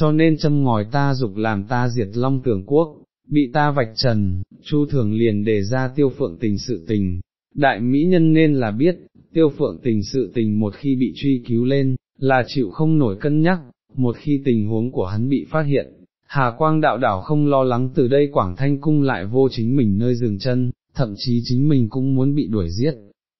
cho nên châm ngòi ta dục làm ta diệt long tưởng quốc, bị ta vạch trần, Chu thường liền đề ra tiêu phượng tình sự tình. Đại mỹ nhân nên là biết, tiêu phượng tình sự tình một khi bị truy cứu lên, là chịu không nổi cân nhắc, một khi tình huống của hắn bị phát hiện, Hà Quang đạo đảo không lo lắng từ đây Quảng Thanh Cung lại vô chính mình nơi dừng chân, thậm chí chính mình cũng muốn bị đuổi giết.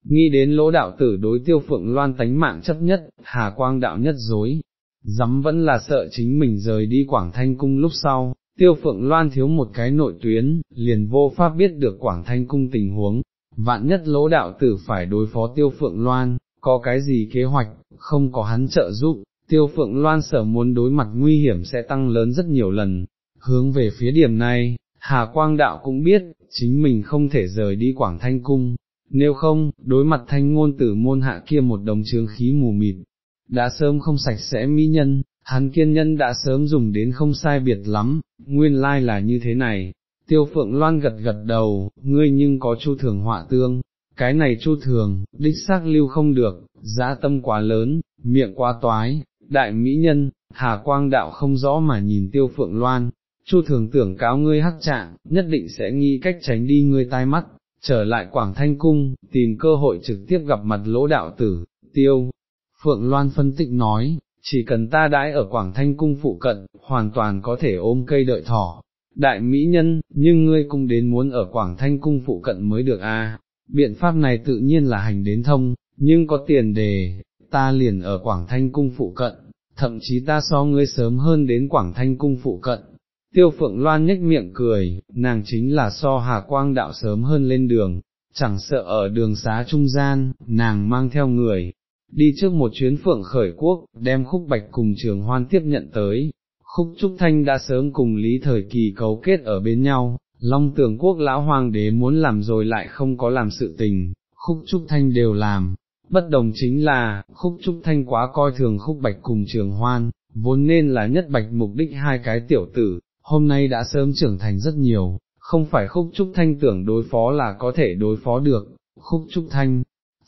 Nghĩ đến lỗ đạo tử đối tiêu phượng loan tánh mạng chấp nhất, Hà Quang đạo nhất dối, dám vẫn là sợ chính mình rời đi Quảng Thanh Cung lúc sau, tiêu phượng loan thiếu một cái nội tuyến, liền vô pháp biết được Quảng Thanh Cung tình huống, vạn nhất lỗ đạo tử phải đối phó tiêu phượng loan, có cái gì kế hoạch, không có hắn trợ giúp, tiêu phượng loan sở muốn đối mặt nguy hiểm sẽ tăng lớn rất nhiều lần, hướng về phía điểm này, Hà Quang Đạo cũng biết, chính mình không thể rời đi Quảng Thanh Cung, nếu không, đối mặt thanh ngôn tử môn hạ kia một đồng trường khí mù mịt, đã sớm không sạch sẽ mỹ nhân, hắn kiên nhân đã sớm dùng đến không sai biệt lắm, nguyên lai là như thế này. Tiêu phượng loan gật gật đầu, ngươi nhưng có chu thường họa tương, cái này chu thường, đích xác lưu không được, giá tâm quá lớn, miệng quá toái, đại mỹ nhân, hà quang đạo không rõ mà nhìn tiêu phượng loan, chu thường tưởng cáo ngươi hắc trạng, nhất định sẽ nghi cách tránh đi ngươi tai mắt, trở lại Quảng Thanh Cung, tìm cơ hội trực tiếp gặp mặt lỗ đạo tử, tiêu. Phượng Loan phân tích nói, chỉ cần ta đãi ở Quảng Thanh Cung phụ cận, hoàn toàn có thể ôm cây đợi thỏ. Đại mỹ nhân, nhưng ngươi cũng đến muốn ở Quảng Thanh Cung phụ cận mới được a. Biện pháp này tự nhiên là hành đến thông, nhưng có tiền đề, ta liền ở Quảng Thanh Cung phụ cận, thậm chí ta so ngươi sớm hơn đến Quảng Thanh Cung phụ cận. Tiêu Phượng Loan nhếch miệng cười, nàng chính là so Hà Quang đạo sớm hơn lên đường, chẳng sợ ở đường xá trung gian, nàng mang theo người, đi trước một chuyến Phượng khởi quốc, đem khúc bạch cùng trường hoan tiếp nhận tới. Khúc Trúc Thanh đã sớm cùng Lý Thời Kỳ cấu kết ở bên nhau, Long Tường Quốc Lão Hoàng đế muốn làm rồi lại không có làm sự tình, Khúc Trúc Thanh đều làm, bất đồng chính là, khúc trúc thanh quá coi thường khúc bạch cùng trường hoan, vốn nên là nhất bạch mục đích hai cái tiểu tử, hôm nay đã sớm trưởng thành rất nhiều, không phải khúc trúc thanh tưởng đối phó là có thể đối phó được, khúc trúc thanh,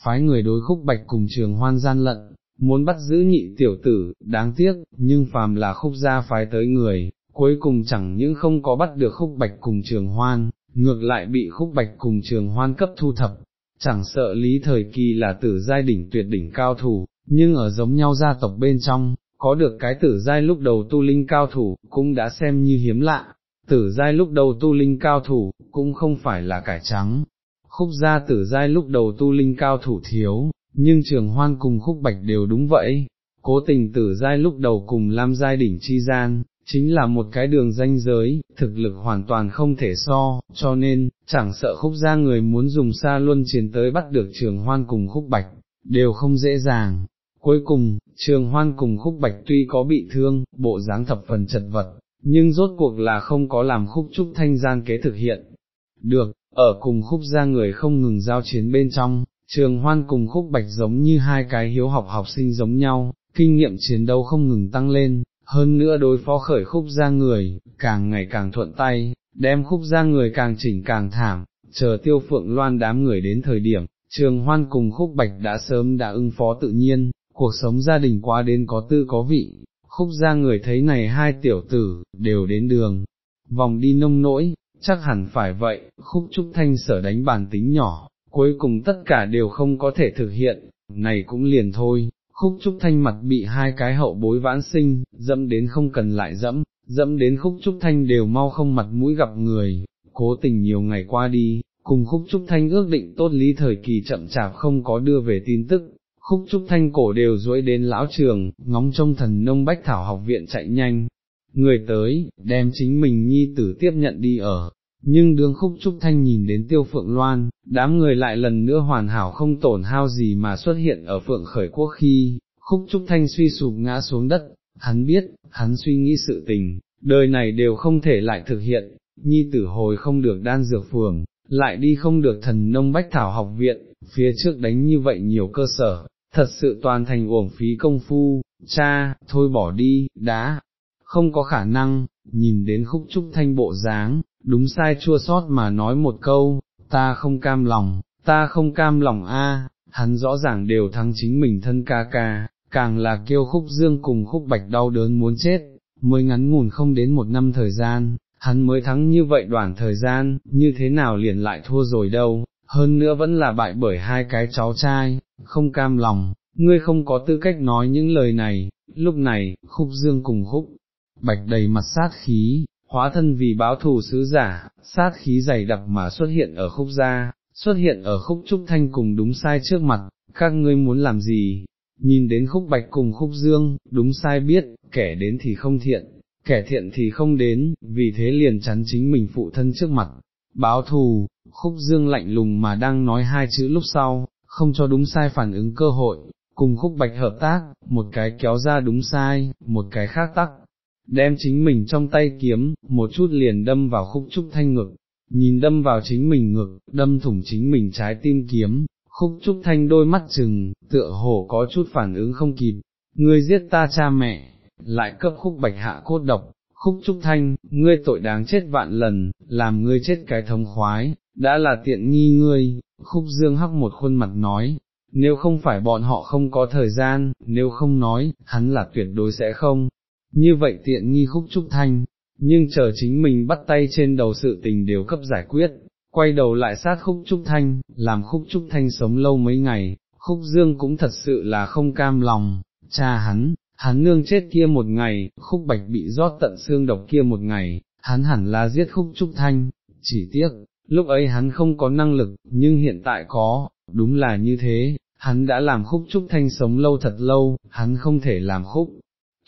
phái người đối khúc bạch cùng trường hoan gian lận, muốn bắt giữ nhị tiểu tử, đáng tiếc, nhưng phàm là khúc gia phái tới người, cuối cùng chẳng những không có bắt được khúc bạch cùng trường hoan, ngược lại bị khúc bạch cùng trường hoan cấp thu thập, chẳng sợ lý thời kỳ là tử giai đỉnh tuyệt đỉnh cao thủ, nhưng ở giống nhau gia tộc bên trong, có được cái tử giai lúc đầu tu linh cao thủ, cũng đã xem như hiếm lạ, tử giai lúc đầu tu linh cao thủ, cũng không phải là cải trắng, khúc gia tử giai lúc đầu tu linh cao thủ thiếu, nhưng trường hoan cùng khúc bạch đều đúng vậy, cố tình tử giai lúc đầu cùng lam giai đỉnh chi gian, chính là một cái đường danh giới, thực lực hoàn toàn không thể so, cho nên, chẳng sợ khúc gia người muốn dùng xa luân chiến tới bắt được trường hoan cùng khúc bạch, đều không dễ dàng. Cuối cùng, trường hoan cùng khúc bạch tuy có bị thương, bộ dáng thập phần chật vật, nhưng rốt cuộc là không có làm khúc trúc thanh gian kế thực hiện. Được, ở cùng khúc gia người không ngừng giao chiến bên trong, trường hoan cùng khúc bạch giống như hai cái hiếu học học sinh giống nhau, kinh nghiệm chiến đấu không ngừng tăng lên, hơn nữa đối phó khởi khúc ra người, càng ngày càng thuận tay, đem khúc ra người càng chỉnh càng thảm, chờ tiêu phượng loan đám người đến thời điểm, trường hoan cùng khúc bạch đã sớm đã ưng phó tự nhiên, cuộc sống gia đình quá đến có tư có vị, khúc ra người thấy này hai tiểu tử, đều đến đường, vòng đi nông nỗi, chắc hẳn phải vậy, khúc trúc thanh sở đánh bàn tính nhỏ, cuối cùng tất cả đều không có thể thực hiện, này cũng liền thôi, khúc trúc thanh mặt bị hai cái hậu bối vãn sinh, dẫm đến không cần lại dẫm, dẫm đến khúc trúc thanh đều mau không mặt mũi gặp người, cố tình nhiều ngày qua đi, cùng khúc trúc thanh ước định tốt lý thời kỳ chậm chạp không có đưa về tin tức, khúc trúc thanh cổ đều duỗi đến lão trường, ngóng trông thần nông bách thảo học viện chạy nhanh, người tới, đem chính mình nhi tử tiếp nhận đi ở. Nhưng đương khúc trúc thanh nhìn đến tiêu phượng loan, đám người lại lần nữa hoàn hảo không tổn hao gì mà xuất hiện ở phượng khởi quốc khi, khúc trúc thanh suy sụp ngã xuống đất, hắn biết, hắn suy nghĩ sự tình, đời này đều không thể lại thực hiện, nhi tử hồi không được đan dược phường, lại đi không được thần nông bách thảo học viện, phía trước đánh như vậy nhiều cơ sở, thật sự toàn thành uổng phí công phu, cha, thôi bỏ đi, đá, không có khả năng, nhìn đến khúc trúc thanh bộ dáng, đúng sai chua sót mà nói một câu, ta không cam lòng, ta không cam lòng a, hắn rõ ràng đều thắng chính mình thân ca ca, càng là kêu khúc dương cùng khúc bạch đau đớn muốn chết, mới ngắn ngủn không đến một năm thời gian, hắn mới thắng như vậy đoạn thời gian, như thế nào liền lại thua rồi đâu, hơn nữa vẫn là bại bởi hai cái cháu trai, không cam lòng, ngươi không có tư cách nói những lời này, lúc này, khúc dương cùng khúc, bạch đầy mặt sát khí, hóa thân vì báo thù sứ giả, sát khí dày đặc mà xuất hiện ở khúc gia, xuất hiện ở khúc trúc thanh cùng đúng sai trước mặt, các ngươi muốn làm gì, nhìn đến khúc bạch cùng khúc dương, đúng sai biết, kẻ đến thì không thiện, kẻ thiện thì không đến, vì thế liền chắn chính mình phụ thân trước mặt, báo thù, khúc dương lạnh lùng mà đang nói hai chữ lúc sau, không cho đúng sai phản ứng cơ hội, cùng khúc bạch hợp tác, một cái kéo ra đúng sai, một cái khác tắc, đem chính mình trong tay kiếm, một chút liền đâm vào khúc trúc thanh ngực, nhìn đâm vào chính mình ngực, đâm thủng chính mình trái tim kiếm, khúc trúc thanh đôi mắt chừng, tựa hồ có chút phản ứng không kịp, ngươi giết ta cha mẹ, lại cấp khúc bạch hạ cốt độc, khúc trúc thanh, ngươi tội đáng chết vạn lần, làm ngươi chết cái thống khoái, đã là tiện nghi ngươi, khúc dương hắc một khuôn mặt nói, nếu không phải bọn họ không có thời gian, nếu không nói, hắn là tuyệt đối sẽ không, như vậy tiện nghi khúc trúc thanh, nhưng chờ chính mình bắt tay trên đầu sự tình đều cấp giải quyết, quay đầu lại sát khúc trúc thanh, làm khúc trúc thanh sống lâu mấy ngày, khúc dương cũng thật sự là không cam lòng, cha hắn, hắn nương chết kia một ngày, khúc bạch bị rót tận xương độc kia một ngày, hắn hẳn là giết khúc trúc thanh, chỉ tiếc, lúc ấy hắn không có năng lực, nhưng hiện tại có, đúng là như thế, hắn đã làm khúc trúc thanh sống lâu thật lâu, hắn không thể làm khúc.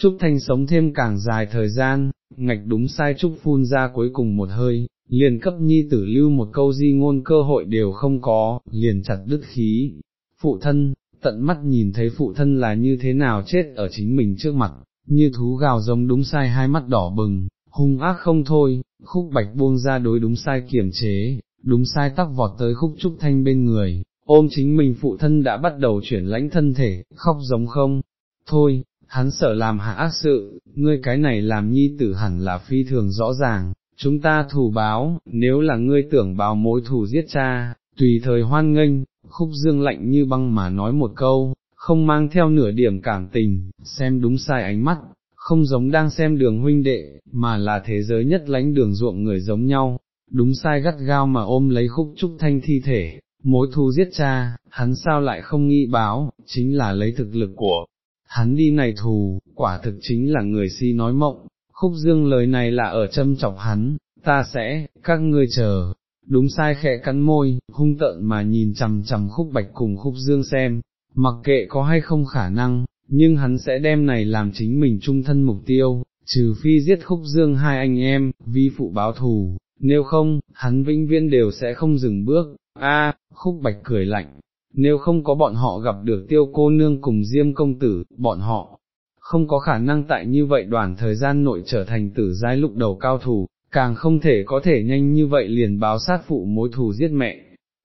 Trúc Thanh sống thêm càng dài thời gian, ngạch đúng sai Trúc phun ra cuối cùng một hơi, liền cấp nhi tử lưu một câu di ngôn cơ hội đều không có, liền chặt đứt khí. Phụ thân, tận mắt nhìn thấy phụ thân là như thế nào chết ở chính mình trước mặt, như thú gào giống đúng sai hai mắt đỏ bừng, hung ác không thôi, khúc bạch buông ra đối đúng sai kiểm chế, đúng sai tắc vọt tới khúc trúc thanh bên người, ôm chính mình phụ thân đã bắt đầu chuyển lãnh thân thể, khóc giống không, thôi, hắn sợ làm hạ ác sự, ngươi cái này làm nhi tử hẳn là phi thường rõ ràng, chúng ta thù báo, nếu là ngươi tưởng báo mối thù giết cha, tùy thời hoan nghênh, khúc dương lạnh như băng mà nói một câu, không mang theo nửa điểm cảm tình, xem đúng sai ánh mắt, không giống đang xem đường huynh đệ, mà là thế giới nhất lánh đường ruộng người giống nhau, đúng sai gắt gao mà ôm lấy khúc trúc thanh thi thể, mối thù giết cha, hắn sao lại không nghĩ báo, chính là lấy thực lực của hắn đi này thù, quả thực chính là người si nói mộng, khúc dương lời này là ở châm chọc hắn, ta sẽ, các ngươi chờ, đúng sai khẽ cắn môi, hung tợn mà nhìn chằm chằm khúc bạch cùng khúc dương xem, mặc kệ có hay không khả năng, nhưng hắn sẽ đem này làm chính mình trung thân mục tiêu, trừ phi giết khúc dương hai anh em, vi phụ báo thù, nếu không, hắn vĩnh viễn đều sẽ không dừng bước, a khúc bạch cười lạnh, nếu không có bọn họ gặp được tiêu cô nương cùng diêm công tử, bọn họ không có khả năng tại như vậy đoàn thời gian nội trở thành tử giai lục đầu cao thủ, càng không thể có thể nhanh như vậy liền báo sát phụ mối thù giết mẹ.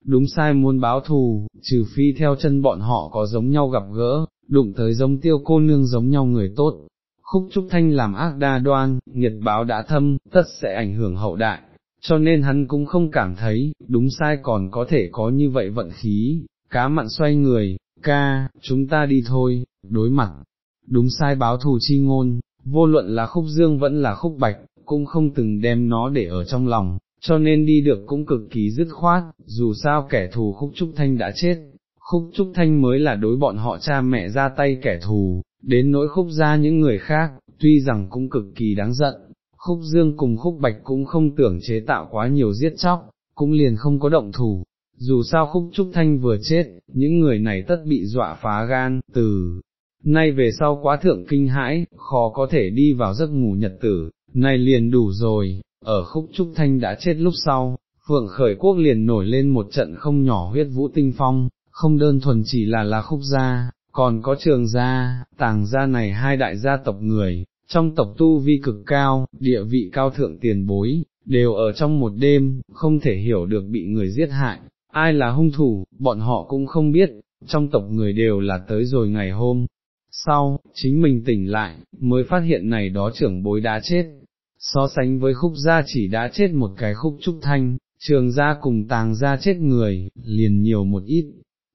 Đúng sai muốn báo thù, trừ phi theo chân bọn họ có giống nhau gặp gỡ, đụng tới giống tiêu cô nương giống nhau người tốt. Khúc Trúc Thanh làm ác đa đoan, nhiệt báo đã thâm, tất sẽ ảnh hưởng hậu đại, cho nên hắn cũng không cảm thấy, đúng sai còn có thể có như vậy vận khí, cá mặn xoay người, ca, chúng ta đi thôi, đối mặt, đúng sai báo thù chi ngôn, vô luận là khúc dương vẫn là khúc bạch, cũng không từng đem nó để ở trong lòng, cho nên đi được cũng cực kỳ dứt khoát, dù sao kẻ thù khúc trúc thanh đã chết, khúc trúc thanh mới là đối bọn họ cha mẹ ra tay kẻ thù, đến nỗi khúc ra những người khác, tuy rằng cũng cực kỳ đáng giận, khúc dương cùng khúc bạch cũng không tưởng chế tạo quá nhiều giết chóc, cũng liền không có động thủ, dù sao khúc trúc thanh vừa chết, những người này tất bị dọa phá gan, từ nay về sau quá thượng kinh hãi, khó có thể đi vào giấc ngủ nhật tử, này liền đủ rồi, ở khúc trúc thanh đã chết lúc sau, phượng khởi quốc liền nổi lên một trận không nhỏ huyết vũ tinh phong, không đơn thuần chỉ là là khúc gia, còn có trường gia, tàng gia này hai đại gia tộc người, trong tộc tu vi cực cao, địa vị cao thượng tiền bối, đều ở trong một đêm, không thể hiểu được bị người giết hại, ai là hung thủ, bọn họ cũng không biết, trong tộc người đều là tới rồi ngày hôm. Sau, chính mình tỉnh lại, mới phát hiện này đó trưởng bối đã chết, so sánh với khúc gia chỉ đã chết một cái khúc trúc thanh, trường gia cùng tàng gia chết người, liền nhiều một ít,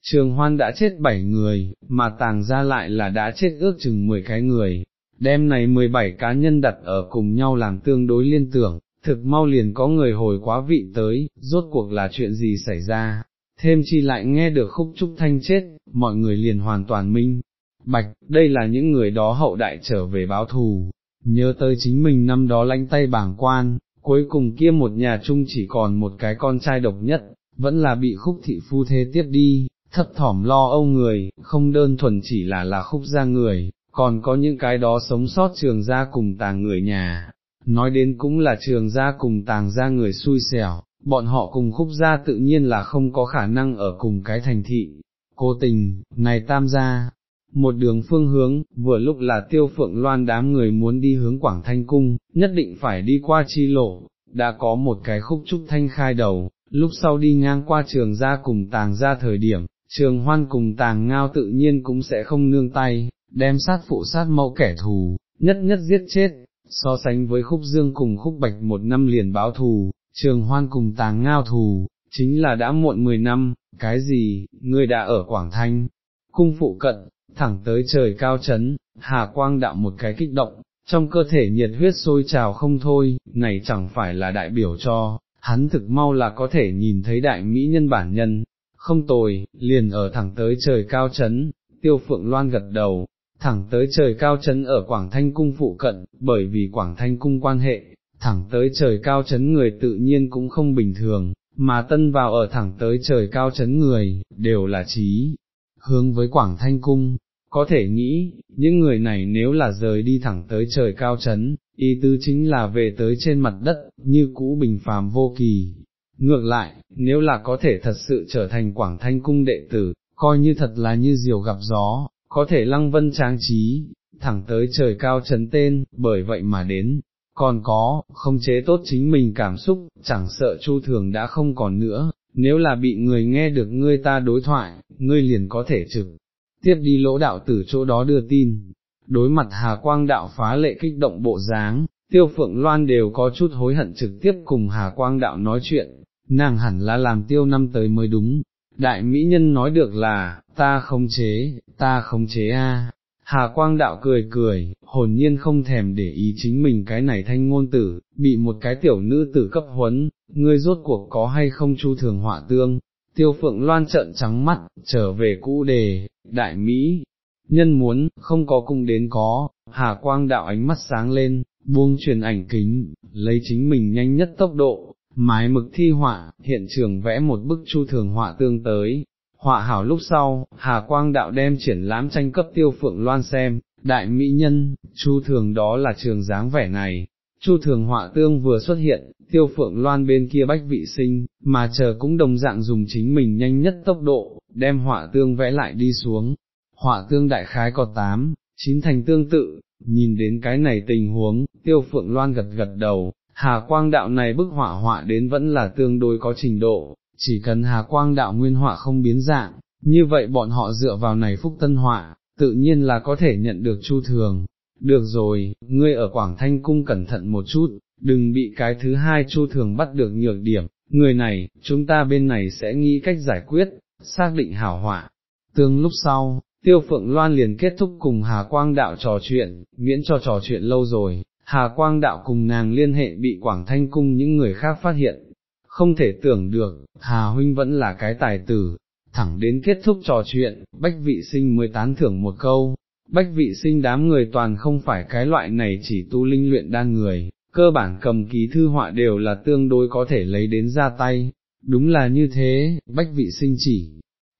trường hoan đã chết bảy người, mà tàng gia lại là đã chết ước chừng mười cái người, đem này 17 cá nhân đặt ở cùng nhau làm tương đối liên tưởng, thực mau liền có người hồi quá vị tới, rốt cuộc là chuyện gì xảy ra, thêm chi lại nghe được khúc trúc thanh chết, mọi người liền hoàn toàn minh. Bạch, đây là những người đó hậu đại trở về báo thù, nhớ tới chính mình năm đó lánh tay bảng quan, cuối cùng kia một nhà chung chỉ còn một cái con trai độc nhất, vẫn là bị khúc thị phu thế tiếp đi, thấp thỏm lo âu người, không đơn thuần chỉ là là khúc ra người, còn có những cái đó sống sót trường ra cùng tàng người nhà, nói đến cũng là trường gia cùng tàng gia người xui xẻo, bọn họ cùng khúc gia tự nhiên là không có khả năng ở cùng cái thành thị. Cố tình, này tam gia, một đường phương hướng, vừa lúc là tiêu phượng loan đám người muốn đi hướng Quảng Thanh Cung, nhất định phải đi qua chi lộ, đã có một cái khúc trúc thanh khai đầu, lúc sau đi ngang qua trường gia cùng tàng gia thời điểm, trường hoan cùng tàng ngao tự nhiên cũng sẽ không nương tay, đem sát phụ sát mẫu kẻ thù, nhất nhất giết chết, so sánh với khúc dương cùng khúc bạch một năm liền báo thù, trường hoan cùng tàng ngao thù, chính là đã muộn 10 năm, cái gì, ngươi đã ở Quảng Thanh, cung phụ cận, thẳng tới trời cao chấn, hà quang đạo một cái kích động, trong cơ thể nhiệt huyết sôi trào không thôi, này chẳng phải là đại biểu cho, hắn thực mau là có thể nhìn thấy đại mỹ nhân bản nhân, không tồi, liền ở thẳng tới trời cao chấn, tiêu phượng loan gật đầu, thẳng tới trời cao chấn ở Quảng Thanh Cung phụ cận, bởi vì Quảng Thanh Cung quan hệ, thẳng tới trời cao chấn người tự nhiên cũng không bình thường, mà tân vào ở thẳng tới trời cao chấn người, đều là trí, hướng với Quảng Thanh Cung, có thể nghĩ, những người này nếu là rời đi thẳng tới trời cao chấn, ý tứ chính là về tới trên mặt đất, như cũ bình phàm vô kỳ. Ngược lại, nếu là có thể thật sự trở thành Quảng Thanh Cung đệ tử, coi như thật là như diều gặp gió, có thể lăng vân trang trí, thẳng tới trời cao chấn tên, bởi vậy mà đến, còn có, không chế tốt chính mình cảm xúc, chẳng sợ chu thường đã không còn nữa, nếu là bị người nghe được ngươi ta đối thoại, ngươi liền có thể trực, tiếp đi lỗ đạo tử chỗ đó đưa tin. Đối mặt Hà Quang đạo phá lệ kích động bộ dáng, tiêu phượng loan đều có chút hối hận trực tiếp cùng Hà Quang đạo nói chuyện, nàng hẳn là làm tiêu năm tới mới đúng, đại mỹ nhân nói được là, ta không chế, ta không chế a. Hà quang đạo cười cười, hồn nhiên không thèm để ý chính mình cái này thanh ngôn tử, bị một cái tiểu nữ tử cấp huấn, ngươi rốt cuộc có hay không chu thường họa tương, tiêu phượng loan trợn trắng mắt, trở về cũ đề, đại Mỹ, nhân muốn, không có cung đến có, hà quang đạo ánh mắt sáng lên, buông truyền ảnh kính, lấy chính mình nhanh nhất tốc độ, mái mực thi họa, hiện trường vẽ một bức chu thường họa tương tới. Họa hảo lúc sau, Hà Quang đạo đem triển lãm tranh cấp tiêu phượng loan xem, đại mỹ nhân, chu thường đó là trường dáng vẻ này, chu thường họa tương vừa xuất hiện, tiêu phượng loan bên kia bách vị sinh, mà chờ cũng đồng dạng dùng chính mình nhanh nhất tốc độ, đem họa tương vẽ lại đi xuống, họa tương đại khái có 8, 9 thành tương tự, nhìn đến cái này tình huống, tiêu phượng loan gật gật đầu, Hà quang đạo này bức họa họa đến vẫn là tương đối có trình độ, chỉ cần hà quang đạo nguyên họa không biến dạng, như vậy bọn họ dựa vào này phúc tân họa, tự nhiên là có thể nhận được chu thường. Được rồi, ngươi ở Quảng Thanh Cung cẩn thận một chút, đừng bị cái thứ hai chu thường bắt được nhược điểm, người này, chúng ta bên này sẽ nghĩ cách giải quyết, xác định hảo họa. Tương lúc sau, Tiêu Phượng Loan liền kết thúc cùng Hà Quang Đạo trò chuyện, miễn cho trò chuyện lâu rồi, Hà Quang Đạo cùng nàng liên hệ bị Quảng Thanh Cung những người khác phát hiện, không thể tưởng được, Hà Huynh vẫn là cái tài tử, thẳng đến kết thúc trò chuyện, Bách Vị Sinh mới tán thưởng một câu, Bách Vị Sinh đám người toàn không phải cái loại này chỉ tu linh luyện đan người, cơ bản cầm ký thư họa đều là tương đối có thể lấy đến ra tay, đúng là như thế, Bách Vị Sinh chỉ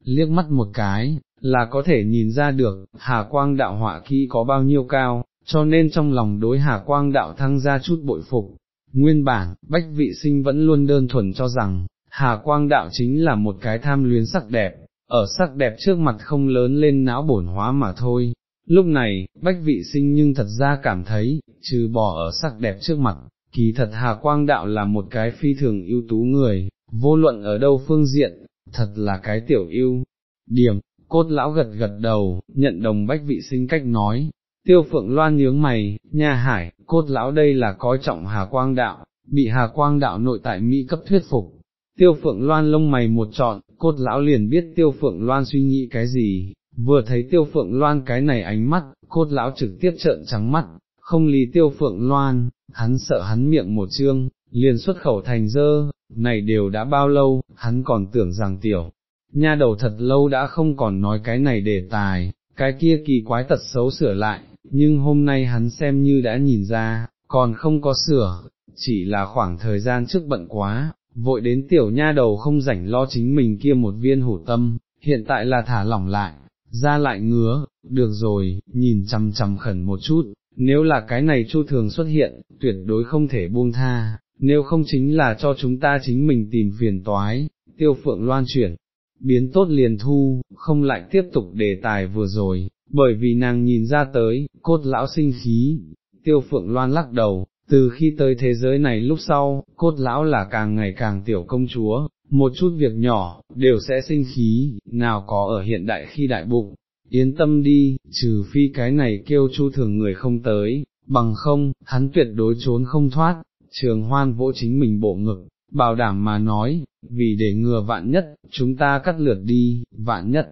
liếc mắt một cái, là có thể nhìn ra được, Hà Quang đạo họa kỹ có bao nhiêu cao, cho nên trong lòng đối Hà Quang đạo thăng ra chút bội phục. Nguyên bản, Bách Vị Sinh vẫn luôn đơn thuần cho rằng, Hà Quang đạo chính là một cái tham luyến sắc đẹp, ở sắc đẹp trước mặt không lớn lên não bổn hóa mà thôi. Lúc này, Bách Vị Sinh nhưng thật ra cảm thấy, trừ bỏ ở sắc đẹp trước mặt, kỳ thật Hà Quang đạo là một cái phi thường ưu tú người, vô luận ở đâu phương diện, thật là cái tiểu ưu. Điểm, cốt lão gật gật đầu, nhận đồng Bách Vị Sinh cách nói, Tiêu phượng loan nhướng mày, nhà hải, cốt lão đây là có trọng hà quang đạo, bị hà quang đạo nội tại Mỹ cấp thuyết phục. Tiêu phượng loan lông mày một trọn, cốt lão liền biết tiêu phượng loan suy nghĩ cái gì, vừa thấy tiêu phượng loan cái này ánh mắt, cốt lão trực tiếp trợn trắng mắt, không lý tiêu phượng loan, hắn sợ hắn miệng một chương, liền xuất khẩu thành dơ, này đều đã bao lâu, hắn còn tưởng rằng tiểu, nha đầu thật lâu đã không còn nói cái này đề tài, cái kia kỳ quái tật xấu sửa lại, nhưng hôm nay hắn xem như đã nhìn ra, còn không có sửa, chỉ là khoảng thời gian trước bận quá, vội đến tiểu nha đầu không rảnh lo chính mình kia một viên hủ tâm, hiện tại là thả lỏng lại, ra lại ngứa, được rồi, nhìn chằm chằm khẩn một chút, nếu là cái này chu thường xuất hiện, tuyệt đối không thể buông tha, nếu không chính là cho chúng ta chính mình tìm phiền toái, tiêu phượng loan chuyển, biến tốt liền thu, không lại tiếp tục đề tài vừa rồi, bởi vì nàng nhìn ra tới, cốt lão sinh khí, tiêu phượng loan lắc đầu, từ khi tới thế giới này lúc sau, cốt lão là càng ngày càng tiểu công chúa, một chút việc nhỏ, đều sẽ sinh khí, nào có ở hiện đại khi đại bụng, yên tâm đi, trừ phi cái này kêu chu thường người không tới, bằng không, hắn tuyệt đối trốn không thoát, trường hoan vỗ chính mình bộ ngực, bảo đảm mà nói, vì để ngừa vạn nhất, chúng ta cắt lượt đi, vạn nhất,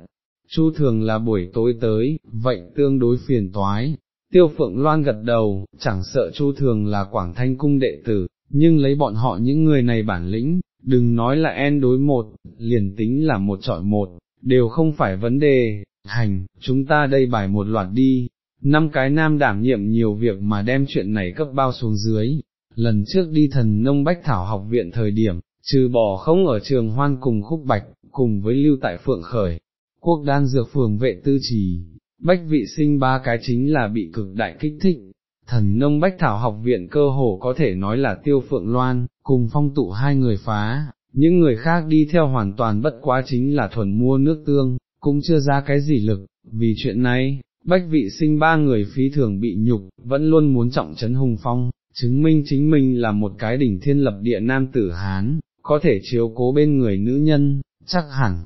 chu thường là buổi tối tới, vậy tương đối phiền toái. Tiêu Phượng Loan gật đầu, chẳng sợ Chu Thường là Quảng Thanh Cung đệ tử, nhưng lấy bọn họ những người này bản lĩnh, đừng nói là en đối một, liền tính là một trọi một, đều không phải vấn đề, hành, chúng ta đây bài một loạt đi, năm cái nam đảm nhiệm nhiều việc mà đem chuyện này cấp bao xuống dưới, lần trước đi thần nông bách thảo học viện thời điểm, trừ bỏ không ở trường hoan cùng khúc bạch, cùng với lưu tại phượng khởi, quốc đan dược phường vệ tư trì, bách vị sinh ba cái chính là bị cực đại kích thích. Thần nông bách thảo học viện cơ hồ có thể nói là tiêu phượng loan, cùng phong tụ hai người phá, những người khác đi theo hoàn toàn bất quá chính là thuần mua nước tương, cũng chưa ra cái gì lực, vì chuyện này, bách vị sinh ba người phí thường bị nhục, vẫn luôn muốn trọng trấn hùng phong, chứng minh chính mình là một cái đỉnh thiên lập địa nam tử Hán, có thể chiếu cố bên người nữ nhân, chắc hẳn.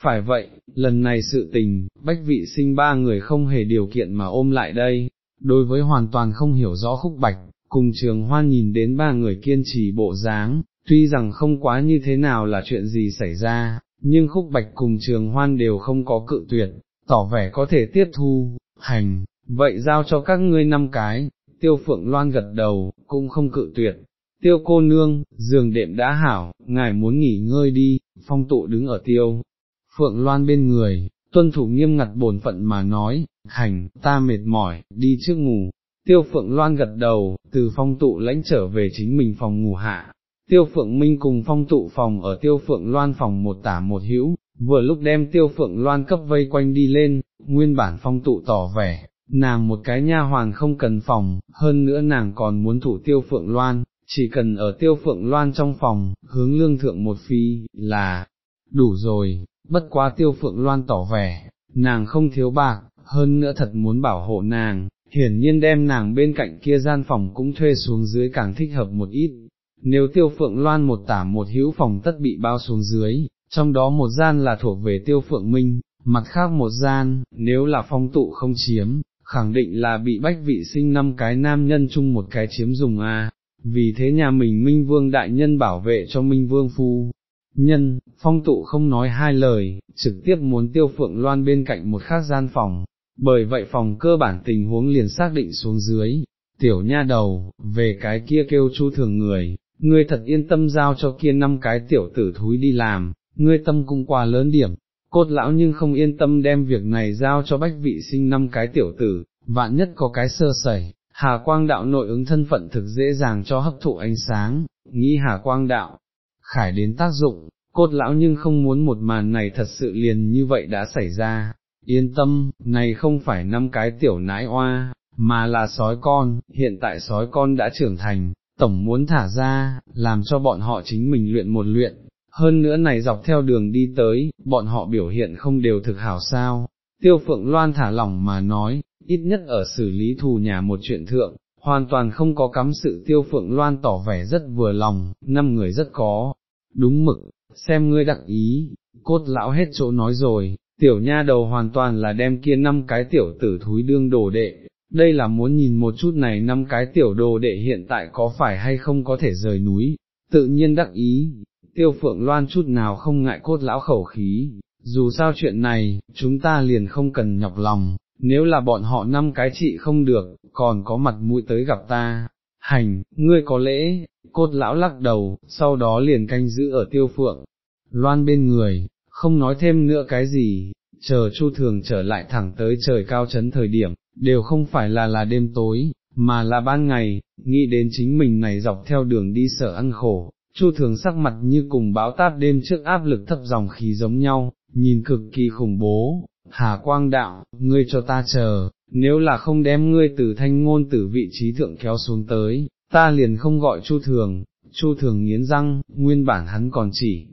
Phải vậy, lần này sự tình, bách vị sinh ba người không hề điều kiện mà ôm lại đây, đối với hoàn toàn không hiểu rõ khúc bạch, cùng trường hoan nhìn đến ba người kiên trì bộ dáng, tuy rằng không quá như thế nào là chuyện gì xảy ra, nhưng khúc bạch cùng trường hoan đều không có cự tuyệt, tỏ vẻ có thể tiếp thu, hành, vậy giao cho các ngươi năm cái, tiêu phượng loan gật đầu, cũng không cự tuyệt. Tiêu cô nương, giường đệm đã hảo, ngài muốn nghỉ ngơi đi, phong tụ đứng ở tiêu. Phượng loan bên người, tuân thủ nghiêm ngặt bổn phận mà nói, hành, ta mệt mỏi, đi trước ngủ. Tiêu phượng loan gật đầu, từ phong tụ lãnh trở về chính mình phòng ngủ hạ. Tiêu phượng minh cùng phong tụ phòng ở tiêu phượng loan phòng một tả một hữu, vừa lúc đem tiêu phượng loan cấp vây quanh đi lên, nguyên bản phong tụ tỏ vẻ, nàng một cái nha hoàn không cần phòng, hơn nữa nàng còn muốn thủ tiêu phượng loan, chỉ cần ở tiêu phượng loan trong phòng, hướng lương thượng một phi, là, đủ rồi, bất quá tiêu phượng loan tỏ vẻ, nàng không thiếu bạc, hơn nữa thật muốn bảo hộ nàng, hiển nhiên đem nàng bên cạnh kia gian phòng cũng thuê xuống dưới càng thích hợp một ít. Nếu tiêu phượng loan một tả một hữu phòng tất bị bao xuống dưới, trong đó một gian là thuộc về tiêu phượng minh, mặt khác một gian, nếu là phong tụ không chiếm, khẳng định là bị bách vị sinh năm cái nam nhân chung một cái chiếm dùng a. vì thế nhà mình Minh Vương đại nhân bảo vệ cho Minh Vương phu. Nhân, phong tụ không nói hai lời, trực tiếp muốn tiêu phượng loan bên cạnh một khác gian phòng, bởi vậy phòng cơ bản tình huống liền xác định xuống dưới, tiểu nha đầu, về cái kia kêu chu thường người, ngươi thật yên tâm giao cho kia năm cái tiểu tử thúi đi làm, ngươi tâm cũng quá lớn điểm, cốt lão nhưng không yên tâm đem việc này giao cho bách vị sinh năm cái tiểu tử, vạn nhất có cái sơ sẩy, hà quang đạo nội ứng thân phận thực dễ dàng cho hấp thụ ánh sáng, nghĩ hà quang đạo, khải đến tác dụng, cốt lão nhưng không muốn một màn này thật sự liền như vậy đã xảy ra, yên tâm, này không phải năm cái tiểu nãi oa, mà là sói con, hiện tại sói con đã trưởng thành, tổng muốn thả ra, làm cho bọn họ chính mình luyện một luyện, hơn nữa này dọc theo đường đi tới, bọn họ biểu hiện không đều thực hảo sao, tiêu phượng loan thả lỏng mà nói, ít nhất ở xử lý thù nhà một chuyện thượng, hoàn toàn không có cắm sự tiêu phượng loan tỏ vẻ rất vừa lòng, năm người rất có, đúng mực, xem ngươi đặc ý, cốt lão hết chỗ nói rồi, tiểu nha đầu hoàn toàn là đem kia năm cái tiểu tử thúi đương đồ đệ, đây là muốn nhìn một chút này năm cái tiểu đồ đệ hiện tại có phải hay không có thể rời núi, tự nhiên đắc ý, tiêu phượng loan chút nào không ngại cốt lão khẩu khí, dù sao chuyện này, chúng ta liền không cần nhọc lòng, nếu là bọn họ năm cái trị không được, còn có mặt mũi tới gặp ta. Hành, ngươi có lễ, cốt lão lắc đầu, sau đó liền canh giữ ở tiêu phượng, loan bên người, không nói thêm nữa cái gì, chờ chu thường trở lại thẳng tới trời cao chấn thời điểm, đều không phải là là đêm tối, mà là ban ngày, nghĩ đến chính mình này dọc theo đường đi sở ăn khổ, chu thường sắc mặt như cùng báo táp đêm trước áp lực thấp dòng khí giống nhau, nhìn cực kỳ khủng bố, hà quang đạo, ngươi cho ta chờ, nếu là không đem ngươi từ thanh ngôn từ vị trí thượng kéo xuống tới, ta liền không gọi chu thường, chu thường nghiến răng, nguyên bản hắn còn chỉ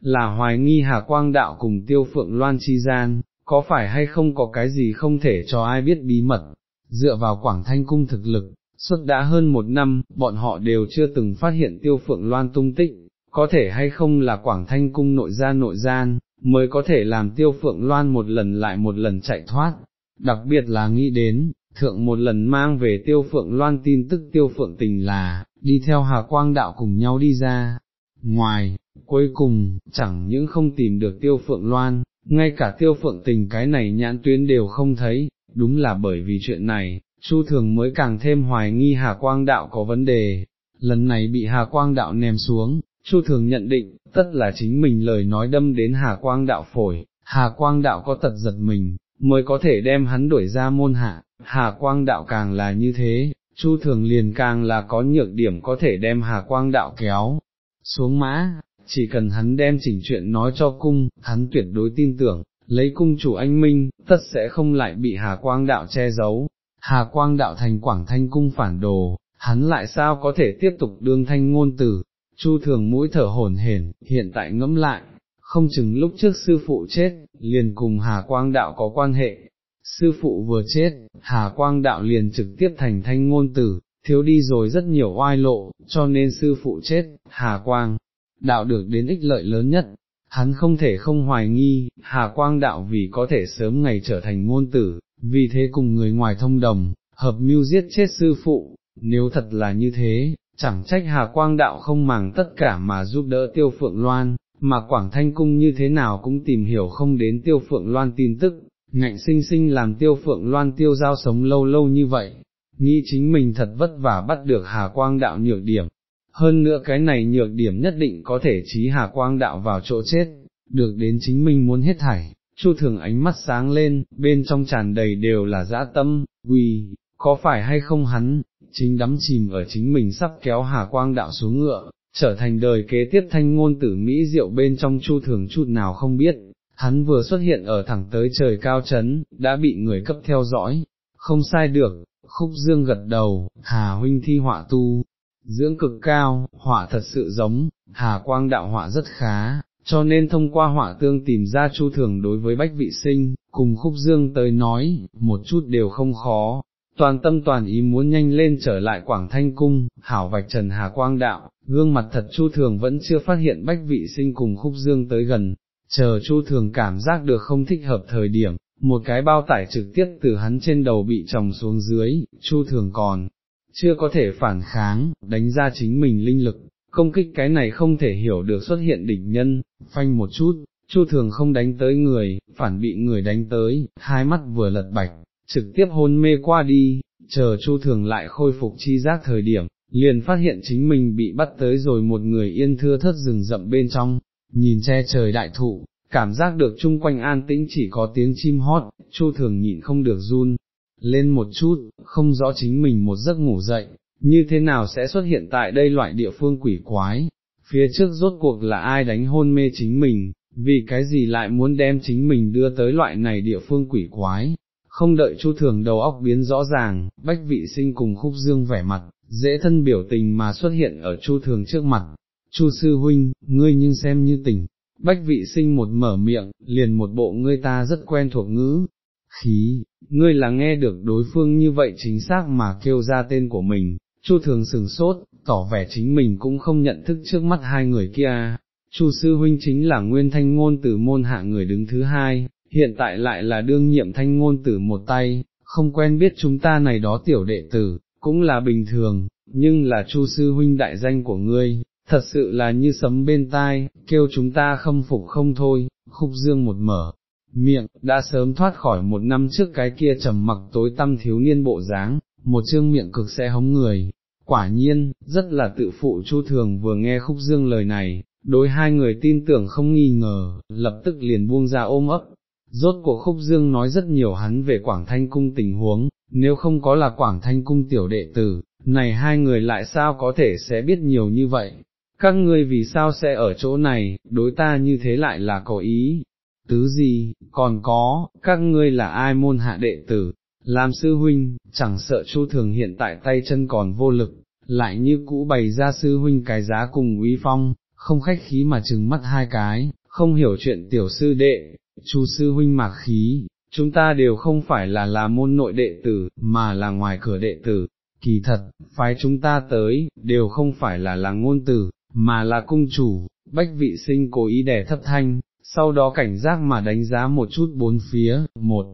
là hoài nghi hà quang đạo cùng tiêu phượng loan chi gian, có phải hay không có cái gì không thể cho ai biết bí mật, dựa vào quảng thanh cung thực lực, suốt đã hơn một năm, bọn họ đều chưa từng phát hiện tiêu phượng loan tung tích, có thể hay không là quảng thanh cung nội gian nội gian, mới có thể làm tiêu phượng loan một lần lại một lần chạy thoát, đặc biệt là nghĩ đến, thượng một lần mang về tiêu phượng loan tin tức tiêu phượng tình là, đi theo hà quang đạo cùng nhau đi ra, ngoài, cuối cùng, chẳng những không tìm được tiêu phượng loan, ngay cả tiêu phượng tình cái này nhãn tuyến đều không thấy, đúng là bởi vì chuyện này, Chu Thường mới càng thêm hoài nghi Hà Quang Đạo có vấn đề, lần này bị Hà Quang Đạo ném xuống, Chu Thường nhận định, tất là chính mình lời nói đâm đến Hà Quang Đạo phổi, Hà Quang Đạo có tật giật mình, mới có thể đem hắn đuổi ra môn hạ, Hà Quang Đạo càng là như thế, Chu Thường liền càng là có nhược điểm có thể đem Hà Quang Đạo kéo xuống mã, chỉ cần hắn đem chỉnh chuyện nói cho cung, hắn tuyệt đối tin tưởng, lấy cung chủ anh Minh, tất sẽ không lại bị Hà Quang Đạo che giấu. Hà Quang Đạo thành Quảng Thanh Cung phản đồ, hắn lại sao có thể tiếp tục đương thanh ngôn tử, Chu thường mũi thở hổn hển, hiện tại ngẫm lại, không chừng lúc trước sư phụ chết, liền cùng Hà Quang Đạo có quan hệ. Sư phụ vừa chết, Hà Quang Đạo liền trực tiếp thành thanh ngôn tử, thiếu đi rồi rất nhiều oai lộ, cho nên sư phụ chết, Hà Quang Đạo được đến ích lợi lớn nhất, hắn không thể không hoài nghi, Hà Quang Đạo vì có thể sớm ngày trở thành ngôn tử, vì thế cùng người ngoài thông đồng, hợp mưu giết chết sư phụ, nếu thật là như thế, chẳng trách Hà Quang Đạo không màng tất cả mà giúp đỡ Tiêu Phượng Loan, mà Quảng Thanh Cung như thế nào cũng tìm hiểu không đến Tiêu Phượng Loan tin tức, ngạnh sinh sinh làm Tiêu Phượng Loan tiêu giao sống lâu lâu như vậy, nghĩ chính mình thật vất vả bắt được Hà Quang Đạo nhược điểm. Hơn nữa cái này nhược điểm nhất định có thể trí Hà Quang Đạo vào chỗ chết, được đến chính mình muốn hết thảy, Chu thường ánh mắt sáng lên, bên trong tràn đầy đều là dã tâm, quỳ, có phải hay không hắn, chính đắm chìm ở chính mình sắp kéo hà quang đạo xuống ngựa, trở thành đời kế tiếp thanh ngôn tử Mỹ diệu bên trong chu thường chút nào không biết, hắn vừa xuất hiện ở thẳng tới trời cao chấn, đã bị người cấp theo dõi, không sai được, khúc dương gật đầu, hà huynh thi họa tu, dưỡng cực cao, họa thật sự giống, hà quang đạo họa rất khá, cho nên thông qua họa tương tìm ra chu thường đối với bách vị sinh, cùng khúc dương tới nói, một chút đều không khó, toàn tâm toàn ý muốn nhanh lên trở lại Quảng Thanh Cung, hảo vạch trần Hà Quang Đạo, gương mặt thật Chu Thường vẫn chưa phát hiện bách vị sinh cùng khúc dương tới gần, chờ Chu Thường cảm giác được không thích hợp thời điểm, một cái bao tải trực tiếp từ hắn trên đầu bị trồng xuống dưới, Chu Thường còn chưa có thể phản kháng, đánh ra chính mình linh lực, công kích cái này không thể hiểu được xuất hiện đỉnh nhân, phanh một chút, Chu thường không đánh tới người, phản bị người đánh tới, hai mắt vừa lật bạch, trực tiếp hôn mê qua đi, chờ Chu thường lại khôi phục chi giác thời điểm, liền phát hiện chính mình bị bắt tới rồi một người yên thưa thất rừng rậm bên trong, nhìn che trời đại thụ, cảm giác được chung quanh an tĩnh chỉ có tiếng chim hót, Chu thường nhịn không được run, lên một chút, không rõ chính mình một giấc ngủ dậy, như thế nào sẽ xuất hiện tại đây loại địa phương quỷ quái, phía trước rốt cuộc là ai đánh hôn mê chính mình, vì cái gì lại muốn đem chính mình đưa tới loại này địa phương quỷ quái, không đợi chu thường đầu óc biến rõ ràng, bách vị sinh cùng khúc dương vẻ mặt, dễ thân biểu tình mà xuất hiện ở chu thường trước mặt, chu sư huynh, ngươi nhưng xem như tỉnh, bách vị sinh một mở miệng, liền một bộ ngươi ta rất quen thuộc ngữ, khí, ngươi là nghe được đối phương như vậy chính xác mà kêu ra tên của mình, Chu thường sừng sốt, tỏ vẻ chính mình cũng không nhận thức trước mắt hai người kia, Chu sư huynh chính là nguyên thanh ngôn tử môn hạ người đứng thứ hai, hiện tại lại là đương nhiệm thanh ngôn tử một tay, không quen biết chúng ta này đó tiểu đệ tử, cũng là bình thường, nhưng là Chu sư huynh đại danh của ngươi, thật sự là như sấm bên tai, kêu chúng ta khâm phục không thôi, khúc dương một mở. Miệng, đã sớm thoát khỏi một năm trước cái kia trầm mặc tối tăm thiếu niên bộ dáng, một chương miệng cực sẽ hống người, quả nhiên, rất là tự phụ Chu Thường vừa nghe khúc dương lời này, đối hai người tin tưởng không nghi ngờ, lập tức liền buông ra ôm ấp. Rốt cuộc khúc dương nói rất nhiều hắn về Quảng Thanh Cung tình huống, nếu không có là Quảng Thanh Cung tiểu đệ tử, này hai người lại sao có thể sẽ biết nhiều như vậy, các ngươi vì sao sẽ ở chỗ này, đối ta như thế lại là có ý, tứ gì, còn có, các ngươi là ai môn hạ đệ tử, làm sư huynh, chẳng sợ chu thường hiện tại tay chân còn vô lực, lại như cũ bày ra sư huynh cái giá cùng uy phong, không khách khí mà trừng mắt hai cái, không hiểu chuyện tiểu sư đệ, chu sư huynh mạc khí, chúng ta đều không phải là là môn nội đệ tử, mà là ngoài cửa đệ tử, kỳ thật, phái chúng ta tới, đều không phải là là ngôn tử, mà là cung chủ, bách vị sinh cố ý đẻ thấp thanh, sau đó cảnh giác mà đánh giá một chút bốn phía, một,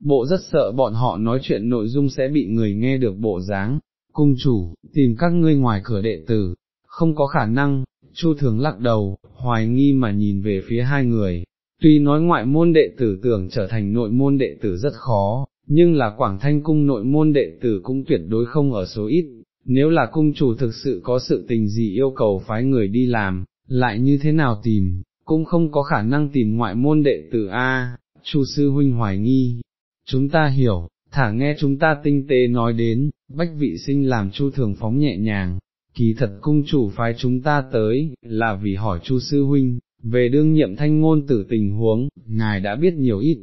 bộ rất sợ bọn họ nói chuyện nội dung sẽ bị người nghe được bộ dáng, cung chủ, tìm các ngươi ngoài cửa đệ tử, không có khả năng, chu thường lắc đầu, hoài nghi mà nhìn về phía hai người, tuy nói ngoại môn đệ tử tưởng trở thành nội môn đệ tử rất khó, nhưng là Quảng Thanh Cung nội môn đệ tử cũng tuyệt đối không ở số ít, nếu là cung chủ thực sự có sự tình gì yêu cầu phái người đi làm, lại như thế nào tìm, cũng không có khả năng tìm ngoại môn đệ tử A, Chu sư huynh hoài nghi, chúng ta hiểu, thả nghe chúng ta tinh tế nói đến, bách vị sinh làm Chu thường phóng nhẹ nhàng, kỳ thật cung chủ phái chúng ta tới, là vì hỏi Chu sư huynh, về đương nhiệm thanh ngôn tử tình huống, ngài đã biết nhiều ít,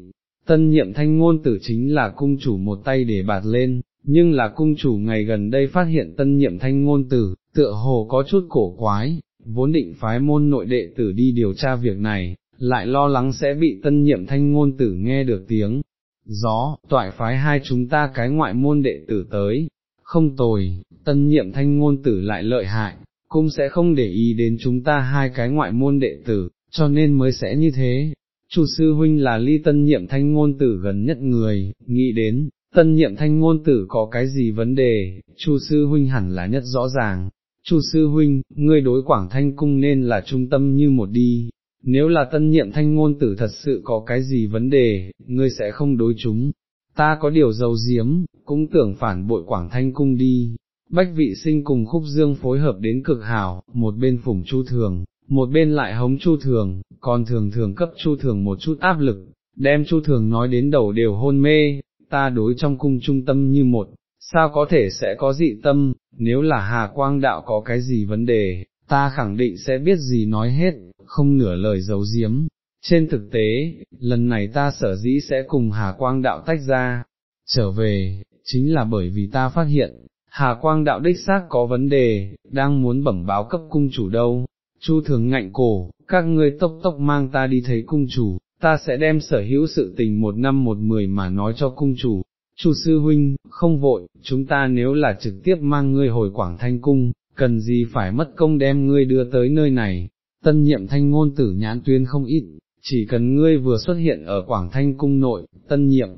tân nhiệm thanh ngôn tử chính là cung chủ một tay để bạt lên, nhưng là cung chủ ngày gần đây phát hiện tân nhiệm thanh ngôn tử, tựa hồ có chút cổ quái, vốn định phái môn nội đệ tử đi điều tra việc này, lại lo lắng sẽ bị tân nhiệm thanh ngôn tử nghe được tiếng. Gió, toại phái hai chúng ta cái ngoại môn đệ tử tới, không tồi, tân nhiệm thanh ngôn tử lại lợi hại, cũng sẽ không để ý đến chúng ta hai cái ngoại môn đệ tử, cho nên mới sẽ như thế. Chủ sư huynh là ly tân nhiệm thanh ngôn tử gần nhất người, nghĩ đến, tân nhiệm thanh ngôn tử có cái gì vấn đề, Chu sư huynh hẳn là nhất rõ ràng. Chu sư huynh, ngươi đối quảng thanh cung nên là trung tâm như một đi, nếu là tân nhiệm thanh ngôn tử thật sự có cái gì vấn đề, ngươi sẽ không đối chúng. Ta có điều dầu diếm, cũng tưởng phản bội quảng thanh cung đi. Bách vị sinh cùng khúc dương phối hợp đến cực hảo, một bên phủng chu thường, một bên lại hống chu thường, còn thường thường cấp chu thường một chút áp lực, đem chu thường nói đến đầu đều hôn mê, ta đối trong cung trung tâm như một, sao có thể sẽ có dị tâm, nếu là Hà Quang Đạo có cái gì vấn đề, ta khẳng định sẽ biết gì nói hết, không nửa lời giấu giếm. Trên thực tế, lần này ta sở dĩ sẽ cùng Hà Quang Đạo tách ra, trở về, chính là bởi vì ta phát hiện, Hà Quang Đạo đích xác có vấn đề, đang muốn bẩm báo cấp cung chủ đâu. Chu thường ngạnh cổ, các ngươi tốc tốc mang ta đi thấy cung chủ, ta sẽ đem sở hữu sự tình một năm một mười mà nói cho cung chủ. Chu sư huynh, không vội, chúng ta nếu là trực tiếp mang ngươi hồi Quảng Thanh Cung, cần gì phải mất công đem ngươi đưa tới nơi này, tân nhiệm thanh ngôn tử nhãn tuyên không ít, chỉ cần ngươi vừa xuất hiện ở Quảng Thanh Cung nội, tân nhiệm,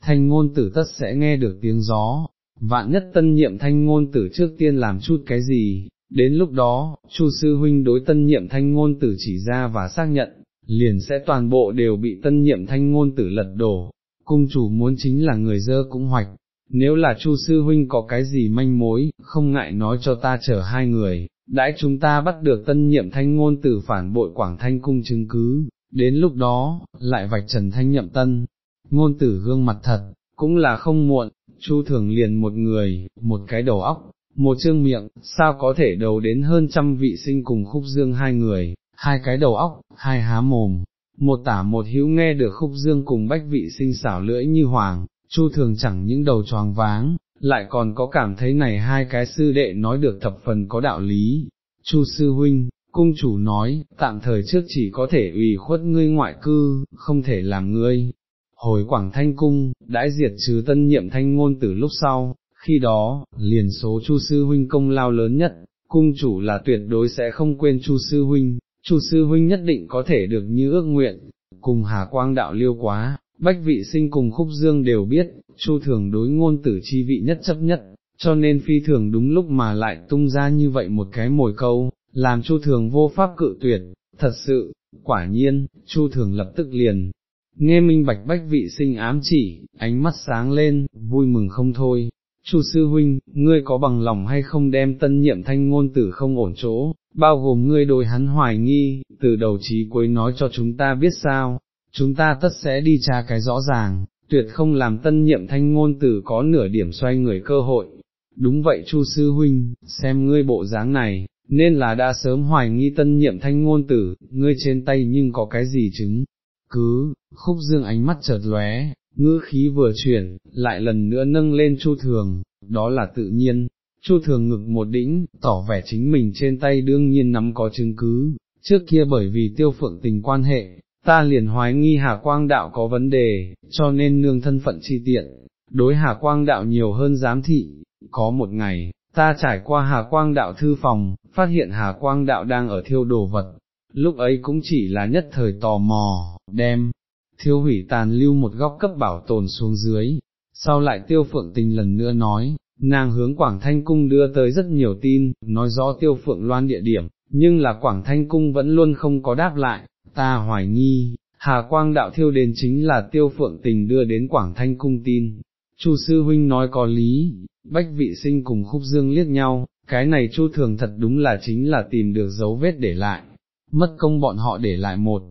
thanh ngôn tử tất sẽ nghe được tiếng gió, vạn nhất tân nhiệm thanh ngôn tử trước tiên làm chút cái gì, đến lúc đó, Chu sư huynh đối tân nhiệm thanh ngôn tử chỉ ra và xác nhận, liền sẽ toàn bộ đều bị tân nhiệm thanh ngôn tử lật đổ, cung chủ muốn chính là người dơ cũng hoạch, nếu là Chu sư huynh có cái gì manh mối, không ngại nói cho ta chở hai người, đãi chúng ta bắt được tân nhiệm thanh ngôn tử phản bội quảng thanh cung chứng cứ, đến lúc đó, lại vạch trần thanh nhậm tân, ngôn tử gương mặt thật, cũng là không muộn, Chu thường liền một người, một cái đầu óc, một chương miệng, sao có thể đầu đến hơn trăm vị sinh cùng khúc dương hai người, hai cái đầu óc, hai há mồm, một tả một hữu nghe được khúc dương cùng bách vị sinh xảo lưỡi như hoàng, chu thường chẳng những đầu tròn váng, lại còn có cảm thấy này hai cái sư đệ nói được thập phần có đạo lý. Chu sư huynh, cung chủ nói, tạm thời trước chỉ có thể ủy khuất ngươi ngoại cư, không thể làm ngươi. Hồi Quảng Thanh Cung, đãi diệt trừ tân nhiệm thanh ngôn từ lúc sau, khi đó, liền số Chu sư huynh công lao lớn nhất, cung chủ là tuyệt đối sẽ không quên Chu sư huynh, Chu sư huynh nhất định có thể được như ước nguyện, cùng Hà Quang đạo liêu quá, Bách vị sinh cùng khúc dương đều biết, Chu thường đối ngôn tử chi vị nhất chấp nhất, cho nên phi thường đúng lúc mà lại tung ra như vậy một cái mồi câu, làm Chu Thường vô pháp cự tuyệt, thật sự, quả nhiên, Chu Thường lập tức liền, nghe minh bạch bách vị sinh ám chỉ, ánh mắt sáng lên, vui mừng không thôi. Chu sư huynh, ngươi có bằng lòng hay không đem tân nhiệm thanh ngôn tử không ổn chỗ, bao gồm ngươi đối hắn hoài nghi, từ đầu chí cuối nói cho chúng ta biết sao, chúng ta tất sẽ đi tra cái rõ ràng, tuyệt không làm tân nhiệm thanh ngôn tử có nửa điểm xoay người cơ hội. Đúng vậy Chu sư huynh, xem ngươi bộ dáng này, nên là đã sớm hoài nghi tân nhiệm thanh ngôn tử, ngươi trên tay nhưng có cái gì chứng, cứ, khúc dương ánh mắt chợt lóe, ngữ khí vừa chuyển, lại lần nữa nâng lên chu thường, đó là tự nhiên, chu thường ngực một đĩnh, tỏ vẻ chính mình trên tay đương nhiên nắm có chứng cứ, trước kia bởi vì tiêu phượng tình quan hệ, ta liền hoái nghi Hà Quang Đạo có vấn đề, cho nên nương thân phận chi tiện, đối Hà Quang Đạo nhiều hơn giám thị, có một ngày, ta trải qua Hà Quang Đạo thư phòng, phát hiện Hà Quang Đạo đang ở thiêu đồ vật, lúc ấy cũng chỉ là nhất thời tò mò, đem, thiêu hủy tàn lưu một góc cấp bảo tồn xuống dưới, sau lại tiêu phượng tình lần nữa nói, nàng hướng Quảng Thanh Cung đưa tới rất nhiều tin, nói rõ tiêu phượng loan địa điểm, nhưng là Quảng Thanh Cung vẫn luôn không có đáp lại, ta hoài nghi, Hà Quang đạo thiêu đền chính là tiêu phượng tình đưa đến Quảng Thanh Cung tin. Chu sư huynh nói có lý, bách vị sinh cùng khúc dương liếc nhau, cái này chu thường thật đúng là chính là tìm được dấu vết để lại, mất công bọn họ để lại một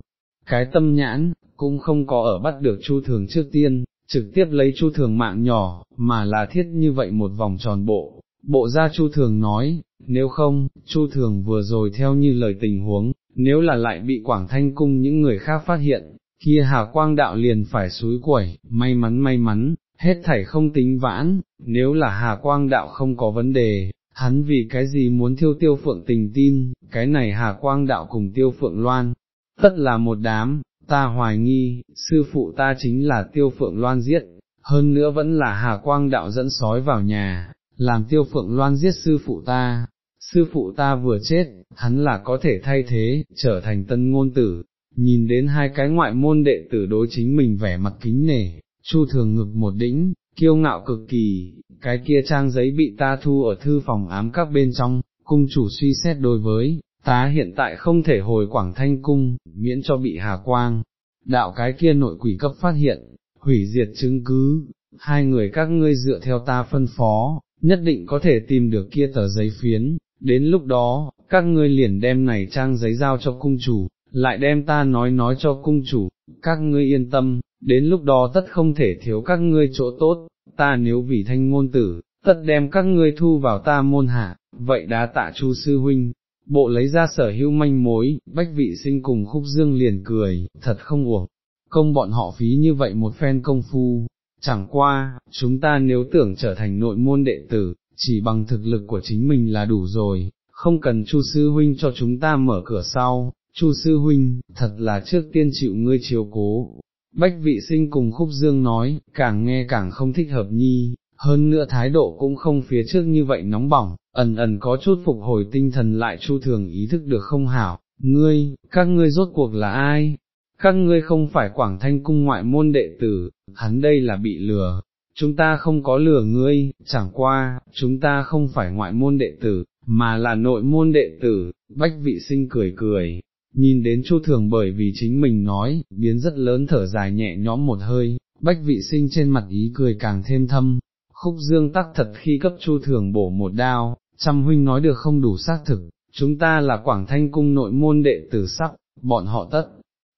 cái tâm nhãn, cũng không có ở bắt được chu thường trước tiên, trực tiếp lấy chu thường mạng nhỏ, mà là thiết như vậy một vòng tròn bộ. Bộ ra chu thường nói, nếu không, chu thường vừa rồi theo như lời tình huống, nếu là lại bị Quảng Thanh Cung những người khác phát hiện, kia Hà Quang Đạo liền phải suối quẩy, may mắn may mắn, hết thảy không tính vãn, nếu là Hà Quang Đạo không có vấn đề, hắn vì cái gì muốn thiêu tiêu phượng tình tin, cái này Hà Quang Đạo cùng tiêu phượng loan, tất là một đám, ta hoài nghi, sư phụ ta chính là tiêu phượng loan giết, hơn nữa vẫn là Hà Quang Đạo dẫn sói vào nhà, làm tiêu phượng loan giết sư phụ ta, sư phụ ta vừa chết, hắn là có thể thay thế, trở thành tân ngôn tử, nhìn đến hai cái ngoại môn đệ tử đối chính mình vẻ mặt kính nể, chu thường ngực một đĩnh, kiêu ngạo cực kỳ, cái kia trang giấy bị ta thu ở thư phòng ám các bên trong, cung chủ suy xét đối với, ta hiện tại không thể hồi quảng thanh cung, miễn cho bị hà quang, đạo cái kia nội quỷ cấp phát hiện, hủy diệt chứng cứ, hai người các ngươi dựa theo ta phân phó, nhất định có thể tìm được kia tờ giấy phiến, đến lúc đó, các ngươi liền đem này trang giấy giao cho cung chủ, lại đem ta nói nói cho cung chủ, các ngươi yên tâm, đến lúc đó tất không thể thiếu các ngươi chỗ tốt, ta nếu vì thanh ngôn tử, tất đem các ngươi thu vào ta môn hạ, vậy đã tạ chu sư huynh. Bộ lấy ra sở hữu manh mối, bách vị sinh cùng khúc dương liền cười, thật không uổng, công bọn họ phí như vậy một phen công phu, chẳng qua, chúng ta nếu tưởng trở thành nội môn đệ tử, chỉ bằng thực lực của chính mình là đủ rồi, không cần Chu sư huynh cho chúng ta mở cửa sau, Chu sư huynh, thật là trước tiên chịu ngươi chiếu cố. Bách vị sinh cùng khúc dương nói, càng nghe càng không thích hợp nhi, hơn nữa thái độ cũng không phía trước như vậy nóng bỏng, ẩn ẩn có chút phục hồi tinh thần lại chu thường ý thức được không hảo, ngươi, các ngươi rốt cuộc là ai? Các ngươi không phải quảng thanh cung ngoại môn đệ tử, hắn đây là bị lừa, chúng ta không có lừa ngươi, chẳng qua, chúng ta không phải ngoại môn đệ tử, mà là nội môn đệ tử, bách vị sinh cười cười, nhìn đến chu thường bởi vì chính mình nói, biến rất lớn thở dài nhẹ nhõm một hơi, bách vị sinh trên mặt ý cười càng thêm thâm, khúc dương tắc thật khi cấp chu thường bổ một đao, trăm huynh nói được không đủ xác thực, chúng ta là Quảng Thanh Cung nội môn đệ tử sắc, bọn họ tất,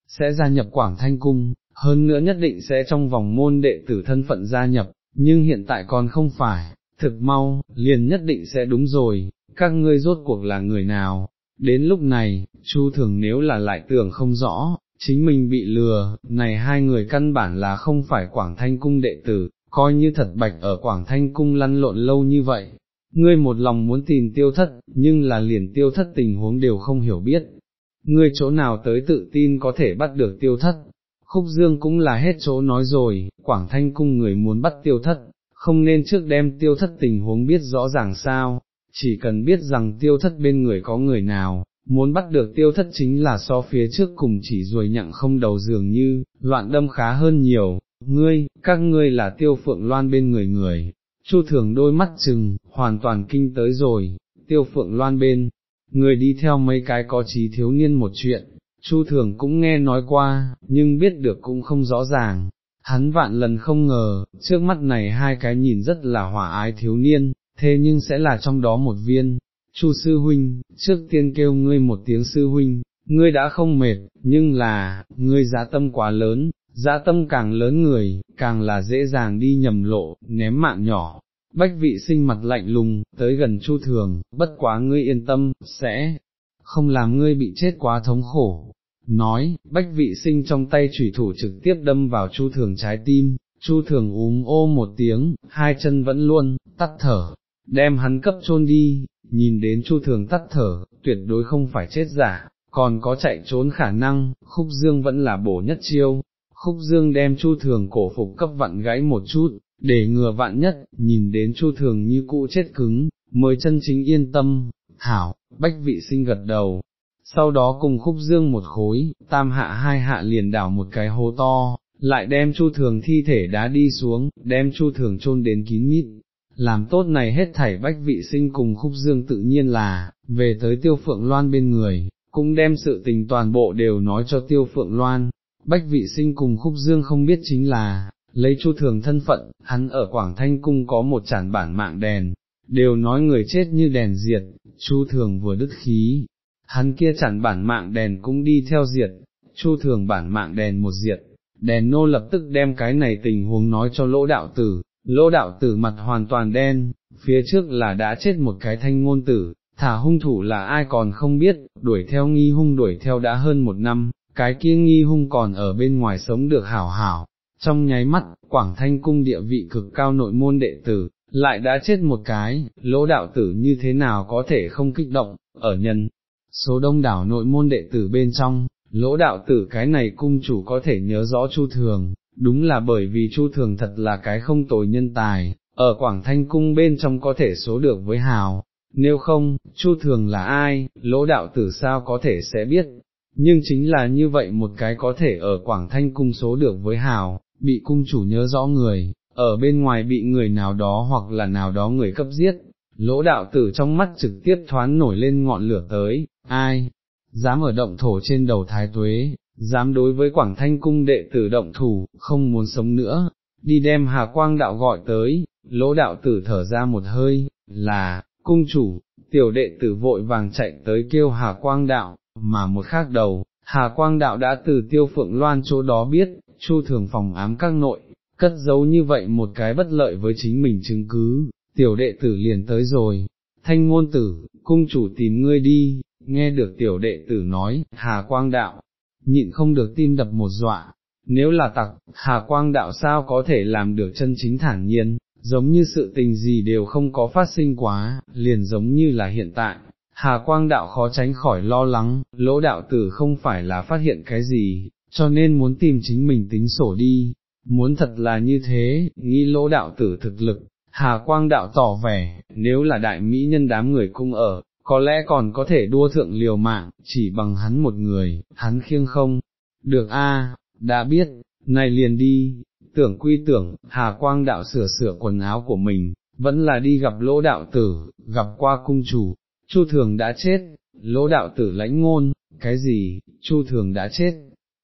sẽ gia nhập Quảng Thanh Cung, hơn nữa nhất định sẽ trong vòng môn đệ tử thân phận gia nhập, nhưng hiện tại còn không phải, thực mau, liền nhất định sẽ đúng rồi, các ngươi rốt cuộc là người nào, đến lúc này, Chu thường nếu là lại tưởng không rõ, chính mình bị lừa, này hai người căn bản là không phải Quảng Thanh Cung đệ tử, coi như thật bạch ở Quảng Thanh Cung lăn lộn lâu như vậy. Ngươi một lòng muốn tìm tiêu thất, nhưng là liền tiêu thất tình huống đều không hiểu biết. Ngươi chỗ nào tới tự tin có thể bắt được tiêu thất, khúc dương cũng là hết chỗ nói rồi, Quảng Thanh Cung người muốn bắt tiêu thất, không nên trước đem tiêu thất tình huống biết rõ ràng sao, chỉ cần biết rằng tiêu thất bên người có người nào, muốn bắt được tiêu thất chính là so phía trước cùng chỉ ruồi nhặng không đầu dường như, loạn đâm khá hơn nhiều, ngươi, các ngươi là tiêu phượng loan bên người người, chu thường đôi mắt chừng, hoàn toàn kinh tới rồi, tiêu phượng loan bên, người đi theo mấy cái có trí thiếu niên một chuyện, Chu Thường cũng nghe nói qua, nhưng biết được cũng không rõ ràng. Hắn vạn lần không ngờ, trước mắt này hai cái nhìn rất là hỏa ái thiếu niên, thế nhưng sẽ là trong đó một viên. Chu sư huynh, trước tiên kêu ngươi một tiếng sư huynh, ngươi đã không mệt, nhưng là, ngươi giá tâm quá lớn, giá tâm càng lớn người, càng là dễ dàng đi nhầm lộ, ném mạng nhỏ. Bách vị sinh mặt lạnh lùng, tới gần Chu Thường, bất quá ngươi yên tâm, sẽ không làm ngươi bị chết quá thống khổ. Nói, bách vị sinh trong tay chủy thủ trực tiếp đâm vào Chu Thường trái tim, Chu Thường úm ô một tiếng, hai chân vẫn luôn, tắt thở, đem hắn cấp chôn đi, nhìn đến Chu Thường tắt thở, tuyệt đối không phải chết giả, còn có chạy trốn khả năng, khúc dương vẫn là bổ nhất chiêu, khúc dương đem chu thường cổ phục cấp vặn gãy một chút, để ngừa vạn nhất, nhìn đến chu thường như cũ chết cứng, mới chân chính yên tâm, hảo, bách vị sinh gật đầu. Sau đó cùng khúc dương một khối, tam hạ hai hạ liền đảo một cái hố to, lại đem chu thường thi thể đá đi xuống, đem chu thường chôn đến kín mít. Làm tốt này hết thảy bách vị sinh cùng khúc dương tự nhiên là, về tới tiêu phượng loan bên người, cũng đem sự tình toàn bộ đều nói cho tiêu phượng loan, bách vị sinh cùng khúc dương không biết chính là, lấy chu thường thân phận, hắn ở Quảng Thanh Cung có một chản bản mạng đèn, đều nói người chết như đèn diệt, chu thường vừa đứt khí, hắn kia chản bản mạng đèn cũng đi theo diệt, chu thường bản mạng đèn một diệt, đèn nô lập tức đem cái này tình huống nói cho lỗ đạo tử, lỗ đạo tử mặt hoàn toàn đen, phía trước là đã chết một cái thanh ngôn tử, thả hung thủ là ai còn không biết, đuổi theo nghi hung đuổi theo đã hơn một năm, cái kia nghi hung còn ở bên ngoài sống được hảo hảo, trong nháy mắt, Quảng Thanh Cung địa vị cực cao nội môn đệ tử, lại đã chết một cái, lỗ đạo tử như thế nào có thể không kích động, ở nhân, số đông đảo nội môn đệ tử bên trong, lỗ đạo tử cái này cung chủ có thể nhớ rõ Chu Thường, đúng là bởi vì Chu Thường thật là cái không tồi nhân tài, ở Quảng Thanh Cung bên trong có thể số được với hào, nếu không, Chu Thường là ai, lỗ đạo tử sao có thể sẽ biết, nhưng chính là như vậy một cái có thể ở Quảng Thanh cung số được với Hào, bị cung chủ nhớ rõ người, ở bên ngoài bị người nào đó hoặc là nào đó người cấp giết, lỗ đạo tử trong mắt trực tiếp thoáng nổi lên ngọn lửa tới, ai, dám ở động thổ trên đầu thái tuế, dám đối với Quảng Thanh cung đệ tử động thủ, không muốn sống nữa, đi đem Hà Quang đạo gọi tới, lỗ đạo tử thở ra một hơi, là, cung chủ, tiểu đệ tử vội vàng chạy tới kêu Hà Quang đạo, mà một khác đầu, Hà Quang đạo đã từ tiêu phượng loan chỗ đó biết, chu thường phòng ám các nội, cất giấu như vậy một cái bất lợi với chính mình chứng cứ, tiểu đệ tử liền tới rồi, thanh ngôn tử, cung chủ tìm ngươi đi, nghe được tiểu đệ tử nói, Hà Quang đạo, nhịn không được tim đập một dọa, nếu là tặc, Hà Quang đạo sao có thể làm được chân chính thản nhiên, giống như sự tình gì đều không có phát sinh quá, liền giống như là hiện tại. Hà quang đạo khó tránh khỏi lo lắng, lỗ đạo tử không phải là phát hiện cái gì, cho nên muốn tìm chính mình tính sổ đi, muốn thật là như thế, nghĩ lỗ đạo tử thực lực, Hà quang đạo tỏ vẻ, nếu là đại mỹ nhân đám người cung ở, có lẽ còn có thể đua thượng liều mạng, chỉ bằng hắn một người, hắn khiêng không, được a, đã biết, này liền đi, tưởng quy tưởng, Hà Quang đạo sửa sửa quần áo của mình, vẫn là đi gặp lỗ đạo tử, gặp qua cung chủ, Chu Thường đã chết, lỗ đạo tử lãnh ngôn, cái gì, Chu Thường đã chết,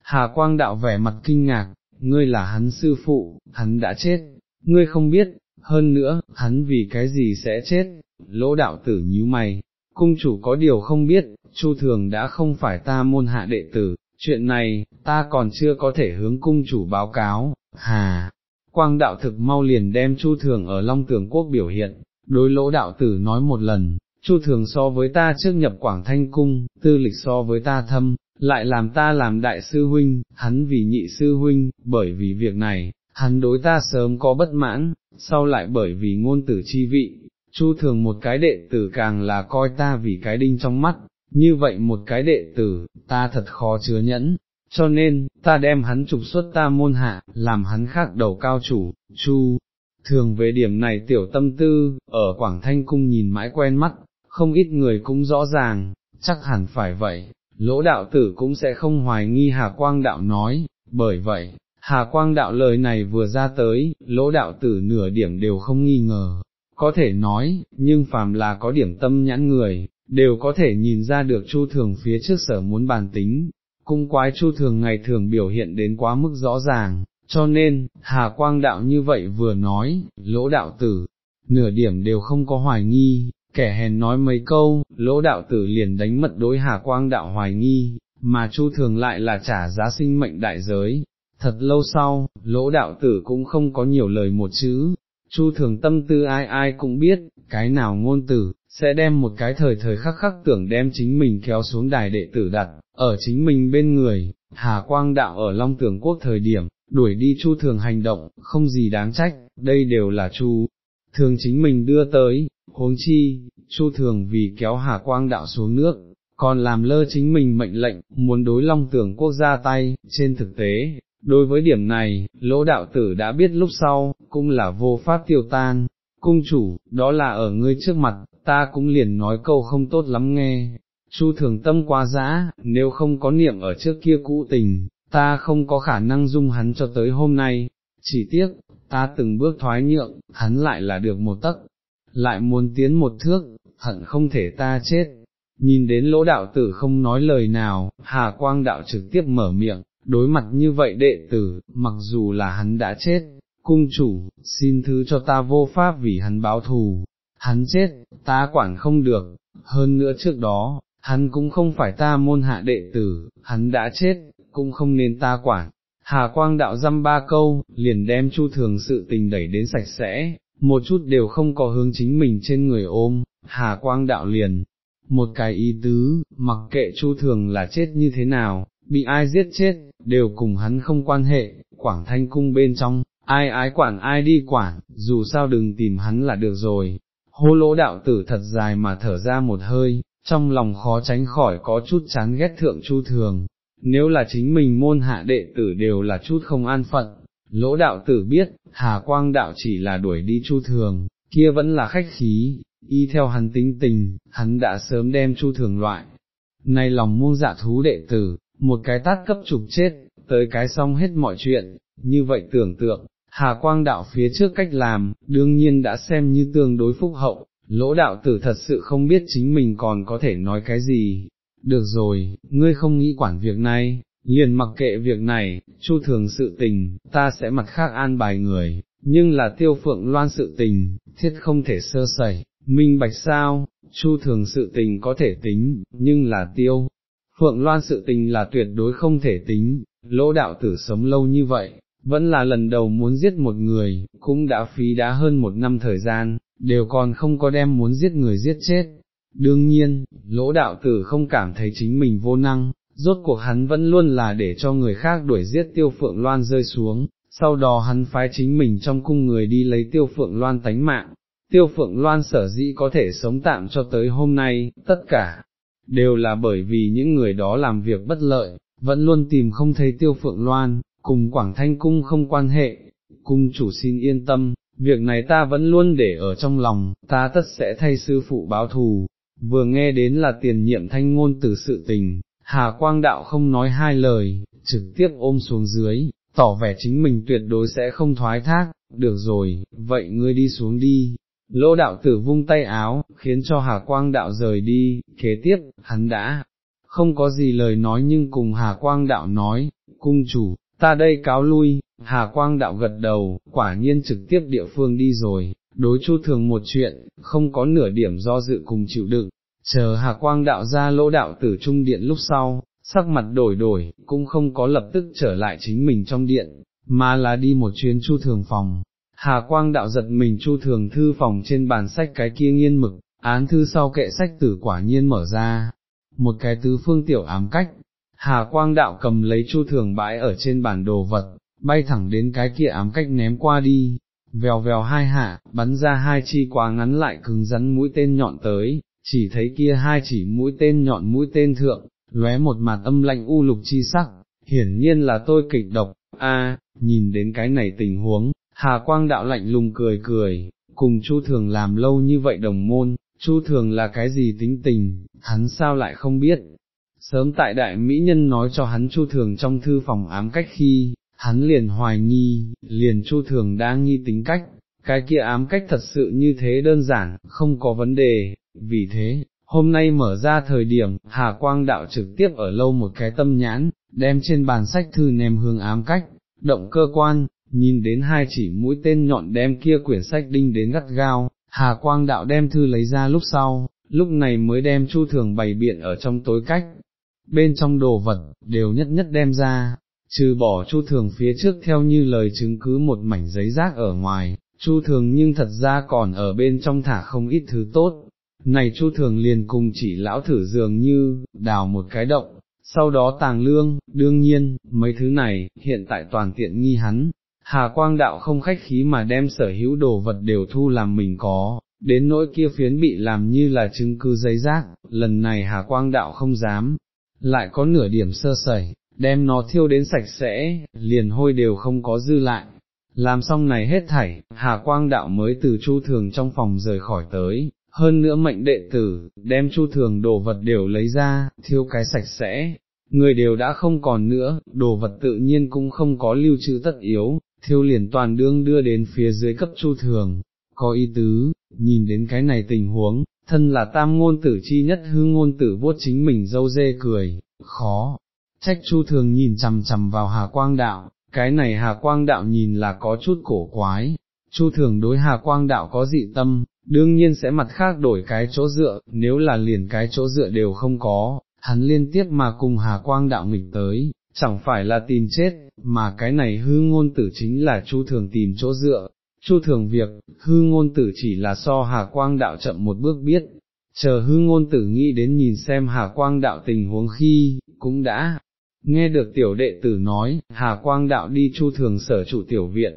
Hà Quang đạo vẻ mặt kinh ngạc, ngươi là hắn sư phụ, hắn đã chết, ngươi không biết, hơn nữa, hắn vì cái gì sẽ chết, lỗ đạo tử nhíu mày, cung chủ có điều không biết, Chu Thường đã không phải ta môn hạ đệ tử, chuyện này, ta còn chưa có thể hướng cung chủ báo cáo, hà, quang đạo thực mau liền đem chu thường ở Long Tường Quốc biểu hiện, đối lỗ đạo tử nói một lần, chu thường so với ta trước nhập Quảng Thanh Cung, tư lịch so với ta thâm, lại làm ta làm đại sư huynh, hắn vì nhị sư huynh, bởi vì việc này, hắn đối ta sớm có bất mãn, sau lại bởi vì ngôn tử chi vị, chu thường một cái đệ tử càng là coi ta vì cái đinh trong mắt, như vậy một cái đệ tử, ta thật khó chứa nhẫn, cho nên, ta đem hắn trục xuất ta môn hạ, làm hắn khác đầu cao chủ, chu. Thường về điểm này tiểu tâm tư, ở Quảng Thanh Cung nhìn mãi quen mắt, không ít người cũng rõ ràng, chắc hẳn phải vậy, lỗ đạo tử cũng sẽ không hoài nghi Hà Quang đạo nói, bởi vậy, Hà Quang đạo lời này vừa ra tới, lỗ đạo tử nửa điểm đều không nghi ngờ, có thể nói, nhưng phàm là có điểm tâm nhãn người, đều có thể nhìn ra được Chu Thường phía trước sở muốn bàn tính, cung quái Chu Thường ngày thường biểu hiện đến quá mức rõ ràng, cho nên, Hà Quang Đạo như vậy vừa nói, lỗ đạo tử, nửa điểm đều không có hoài nghi, kẻ hèn nói mấy câu, lỗ đạo tử liền đánh mật đối Hà Quang Đạo hoài nghi, mà Chu Thường lại là trả giá sinh mệnh đại giới. Thật lâu sau, lỗ đạo tử cũng không có nhiều lời một chữ, Chu thường tâm tư ai ai cũng biết, cái nào ngôn tử, sẽ đem một cái thời thời khắc khắc tưởng đem chính mình kéo xuống đài đệ tử đặt, ở chính mình bên người, Hà Quang Đạo ở Long Tưởng Quốc thời điểm, đuổi đi Chu thường hành động, không gì đáng trách, đây đều là Chu thường chính mình đưa tới, huống chi, Chu thường vì kéo Hà Quang Đạo xuống nước, còn làm lơ chính mình mệnh lệnh, muốn đối Long Tưởng Quốc ra tay, trên thực tế, Đối với điểm này, lỗ đạo tử đã biết lúc sau, cũng là vô pháp tiêu tan, cung chủ, đó là ở ngươi trước mặt, ta cũng liền nói câu không tốt lắm nghe, chu thường tâm quá dã, nếu không có niệm ở trước kia cũ tình, ta không có khả năng dung hắn cho tới hôm nay, chỉ tiếc, ta từng bước thoái nhượng, hắn lại là được một tấc, lại muốn tiến một thước, hận không thể ta chết. Nhìn đến lỗ đạo tử không nói lời nào, Hà Quang đạo trực tiếp mở miệng, đối mặt như vậy đệ tử, mặc dù là hắn đã chết, cung chủ, xin thứ cho ta vô pháp vì hắn báo thù, hắn chết, ta quản không được, hơn nữa trước đó, hắn cũng không phải ta môn hạ đệ tử, hắn đã chết, cũng không nên ta quản. Hà quang đạo dăm ba câu, liền đem chu thường sự tình đẩy đến sạch sẽ, một chút đều không có hướng chính mình trên người ôm, hà quang đạo liền, một cái ý tứ, mặc kệ chu thường là chết như thế nào, bị ai giết chết, đều cùng hắn không quan hệ, quảng thanh cung bên trong, ai ái quản ai đi quản, dù sao đừng tìm hắn là được rồi. Hô lỗ đạo tử thật dài mà thở ra một hơi, trong lòng khó tránh khỏi có chút chán ghét thượng chu thường, nếu là chính mình môn hạ đệ tử đều là chút không an phận, lỗ đạo tử biết, hà quang đạo chỉ là đuổi đi chu thường, kia vẫn là khách khí, y theo hắn tính tình, hắn đã sớm đem chu thường loại. Này lòng muông dạ thú đệ tử, một cái tát cấp trục chết, tới cái xong hết mọi chuyện, như vậy tưởng tượng, Hà Quang đạo phía trước cách làm, đương nhiên đã xem như tương đối phúc hậu, lỗ đạo tử thật sự không biết chính mình còn có thể nói cái gì. Được rồi, ngươi không nghĩ quản việc này, liền mặc kệ việc này, chu thường sự tình, ta sẽ mặt khác an bài người, nhưng là tiêu phượng loan sự tình, thiết không thể sơ sẩy, minh bạch sao, chu thường sự tình có thể tính, nhưng là tiêu. Phượng Loan sự tình là tuyệt đối không thể tính, lỗ đạo tử sống lâu như vậy, vẫn là lần đầu muốn giết một người, cũng đã phí đã hơn một năm thời gian, đều còn không có đem muốn giết người giết chết. Đương nhiên, lỗ đạo tử không cảm thấy chính mình vô năng, rốt cuộc hắn vẫn luôn là để cho người khác đuổi giết tiêu phượng loan rơi xuống, sau đó hắn phái chính mình trong cung người đi lấy tiêu phượng loan tánh mạng. Tiêu phượng loan sở dĩ có thể sống tạm cho tới hôm nay, tất cả, đều là bởi vì những người đó làm việc bất lợi, vẫn luôn tìm không thấy tiêu phượng loan, cùng Quảng Thanh Cung không quan hệ, cung chủ xin yên tâm, việc này ta vẫn luôn để ở trong lòng, ta tất sẽ thay sư phụ báo thù, vừa nghe đến là tiền nhiệm thanh ngôn từ sự tình, Hà Quang Đạo không nói hai lời, trực tiếp ôm xuống dưới, tỏ vẻ chính mình tuyệt đối sẽ không thoái thác, được rồi, vậy ngươi đi xuống đi, Lô đạo tử vung tay áo, khiến cho Hà Quang đạo rời đi, kế tiếp, hắn đã, không có gì lời nói nhưng cùng Hà Quang đạo nói, cung chủ, ta đây cáo lui, Hà Quang đạo gật đầu, quả nhiên trực tiếp địa phương đi rồi, đối chu thường một chuyện, không có nửa điểm do dự cùng chịu đựng, chờ Hà Quang đạo ra lỗ đạo tử trung điện lúc sau, sắc mặt đổi đổi, cũng không có lập tức trở lại chính mình trong điện, mà là đi một chuyến chu thường phòng, Hà quang đạo giật mình chu thường thư phòng trên bàn sách cái kia nghiên mực, án thư sau kệ sách tử quả nhiên mở ra, một cái tứ phương tiểu ám cách, Hà quang đạo cầm lấy chu thường bãi ở trên bản đồ vật, bay thẳng đến cái kia ám cách ném qua đi, vèo vèo hai hạ, bắn ra hai chi quá ngắn lại cứng rắn mũi tên nhọn tới, chỉ thấy kia hai chỉ mũi tên nhọn mũi tên thượng, lóe một mặt âm lạnh u lục chi sắc, hiển nhiên là tôi kịch độc, a nhìn đến cái này tình huống, Hà quang đạo lạnh lùng cười cười, cùng Chu Thường làm lâu như vậy đồng môn, Chu Thường là cái gì tính tình, hắn sao lại không biết. Sớm tại đại mỹ nhân nói cho hắn Chu Thường trong thư phòng ám cách khi, hắn liền hoài nghi, liền Chu Thường đang nghi tính cách, cái kia ám cách thật sự như thế đơn giản, không có vấn đề, vì thế, Hôm nay mở ra thời điểm, Hà Quang Đạo trực tiếp ở lâu một cái tâm nhãn, đem trên bàn sách thư ném hướng ám cách, động cơ quan, nhìn đến hai chỉ mũi tên nhọn đem kia quyển sách đinh đến gắt gao, Hà Quang Đạo đem thư lấy ra lúc sau, lúc này mới đem Chu Thường bày biện ở trong tối cách, bên trong đồ vật, đều nhất nhất đem ra, trừ bỏ Chu Thường phía trước theo như lời chứng cứ một mảnh giấy rác ở ngoài, Chu Thường nhưng thật ra còn ở bên trong thả không ít thứ tốt. Này Chu Thường liền cùng chỉ lão thử dường như, đào một cái động, sau đó tàng lương, đương nhiên, mấy thứ này, hiện tại toàn tiện nghi hắn. Hà Quang Đạo không khách khí mà đem sở hữu đồ vật đều thu làm mình có, đến nỗi kia phiến bị làm như là chứng cứ giấy rác, lần này Hà Quang Đạo không dám, lại có nửa điểm sơ sẩy, đem nó thiêu đến sạch sẽ, liền hôi đều không có dư lại. Làm xong này hết thảy, Hà Quang Đạo mới từ Chu Thường trong phòng rời khỏi tới, hơn nữa mệnh đệ tử, đem Chu Thường đồ vật đều lấy ra, thiêu cái sạch sẽ, người đều đã không còn nữa, đồ vật tự nhiên cũng không có lưu trữ tất yếu, thiêu liền toàn đương đưa đến phía dưới cấp Chu Thường, có ý tứ, nhìn đến cái này tình huống, thân là tam ngôn tử chi nhất hư ngôn tử vuốt chính mình dâu dê cười, khó, trách chu thường nhìn chằm chằm vào hà quang đạo, cái này hà quang đạo nhìn là có chút cổ quái, chu thường đối hà quang đạo có dị tâm, đương nhiên sẽ mặt khác đổi cái chỗ dựa, nếu là liền cái chỗ dựa đều không có, hắn liên tiếp mà cùng hà quang đạo nghịch tới, chẳng phải là tìm chết, mà cái này hư ngôn tử chính là chu thường tìm chỗ dựa, Chu thường việc, hư ngôn tử chỉ là so hà quang đạo chậm một bước biết, chờ hư ngôn tử nghĩ đến nhìn xem hà quang đạo tình huống khi, cũng đã, nghe được tiểu đệ tử nói, hà quang đạo đi chu thường sở trụ tiểu viện,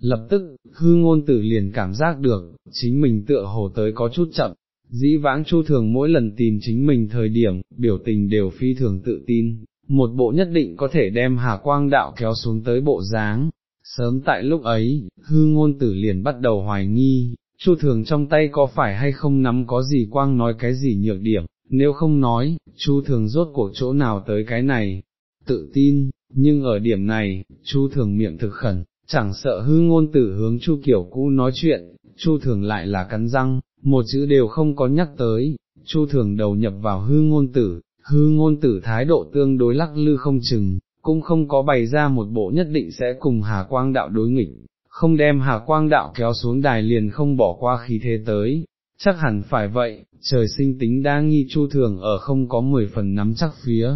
lập tức, hư ngôn tử liền cảm giác được, chính mình tựa hồ tới có chút chậm, dĩ vãng chu thường mỗi lần tìm chính mình thời điểm, biểu tình đều phi thường tự tin, một bộ nhất định có thể đem hà quang đạo kéo xuống tới bộ dáng, Sớm tại lúc ấy, hư ngôn tử liền bắt đầu hoài nghi, chu thường trong tay có phải hay không nắm có gì quang nói cái gì nhược điểm, nếu không nói, chu thường rốt cuộc chỗ nào tới cái này, tự tin, nhưng ở điểm này, chu thường miệng thực khẩn, chẳng sợ hư ngôn tử hướng chu kiểu cũ nói chuyện, chu thường lại là cắn răng, một chữ đều không có nhắc tới, chu thường đầu nhập vào hư ngôn tử, hư ngôn tử thái độ tương đối lắc lư không chừng, cũng không có bày ra một bộ nhất định sẽ cùng Hà Quang đạo đối nghịch, không đem Hà Quang đạo kéo xuống đài liền không bỏ qua khí thế tới, chắc hẳn phải vậy, trời sinh tính đa nghi chu thường ở không có mười phần nắm chắc phía.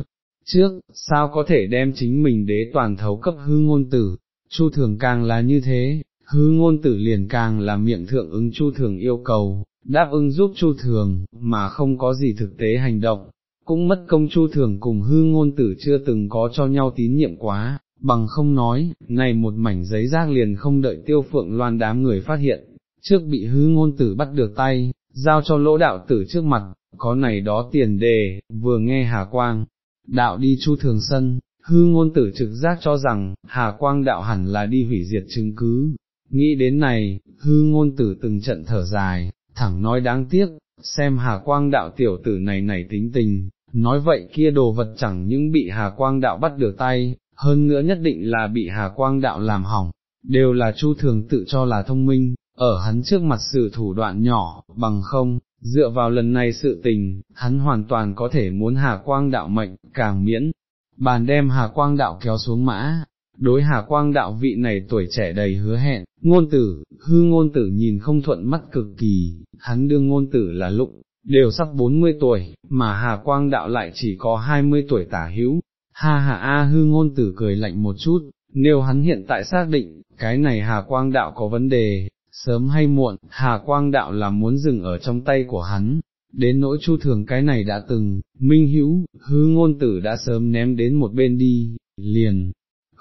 Trước, sao có thể đem chính mình đế toàn thấu cấp hư ngôn tử, chu thường càng là như thế, hư ngôn tử liền càng là miệng thượng ứng chu thường yêu cầu, đáp ứng giúp chu thường, mà không có gì thực tế hành động, cũng mất công chu thường cùng hư ngôn tử chưa từng có cho nhau tín nhiệm quá, bằng không nói, này một mảnh giấy rác liền không đợi tiêu phượng loan đám người phát hiện, trước bị hư ngôn tử bắt được tay, giao cho lỗ đạo tử trước mặt, có này đó tiền đề, vừa nghe Hà Quang, đạo đi chu thường sân, hư ngôn tử trực giác cho rằng, Hà Quang đạo hẳn là đi hủy diệt chứng cứ, nghĩ đến này, hư ngôn tử từng trận thở dài, thẳng nói đáng tiếc, xem Hà Quang đạo tiểu tử này này tính tình, nói vậy kia đồ vật chẳng những bị Hà Quang đạo bắt được tay, hơn nữa nhất định là bị Hà Quang đạo làm hỏng, đều là Chu Thường tự cho là thông minh, ở hắn trước mặt sự thủ đoạn nhỏ, bằng không, dựa vào lần này sự tình, hắn hoàn toàn có thể muốn Hà Quang đạo mệnh, càng miễn, bàn đem Hà Quang đạo kéo xuống mã. Đối Hà Quang đạo vị này tuổi trẻ đầy hứa hẹn, ngôn tử, hư ngôn tử nhìn không thuận mắt cực kỳ, hắn đương ngôn tử là lụng, đều sắp 40 tuổi, mà Hà Quang Đạo lại chỉ có 20 tuổi tả hữu. Ha ha a hư ngôn tử cười lạnh một chút, nếu hắn hiện tại xác định, cái này Hà Quang Đạo có vấn đề, sớm hay muộn, Hà Quang Đạo là muốn dừng ở trong tay của hắn. Đến nỗi chu thường cái này đã từng, minh hữu, hư ngôn tử đã sớm ném đến một bên đi, liền,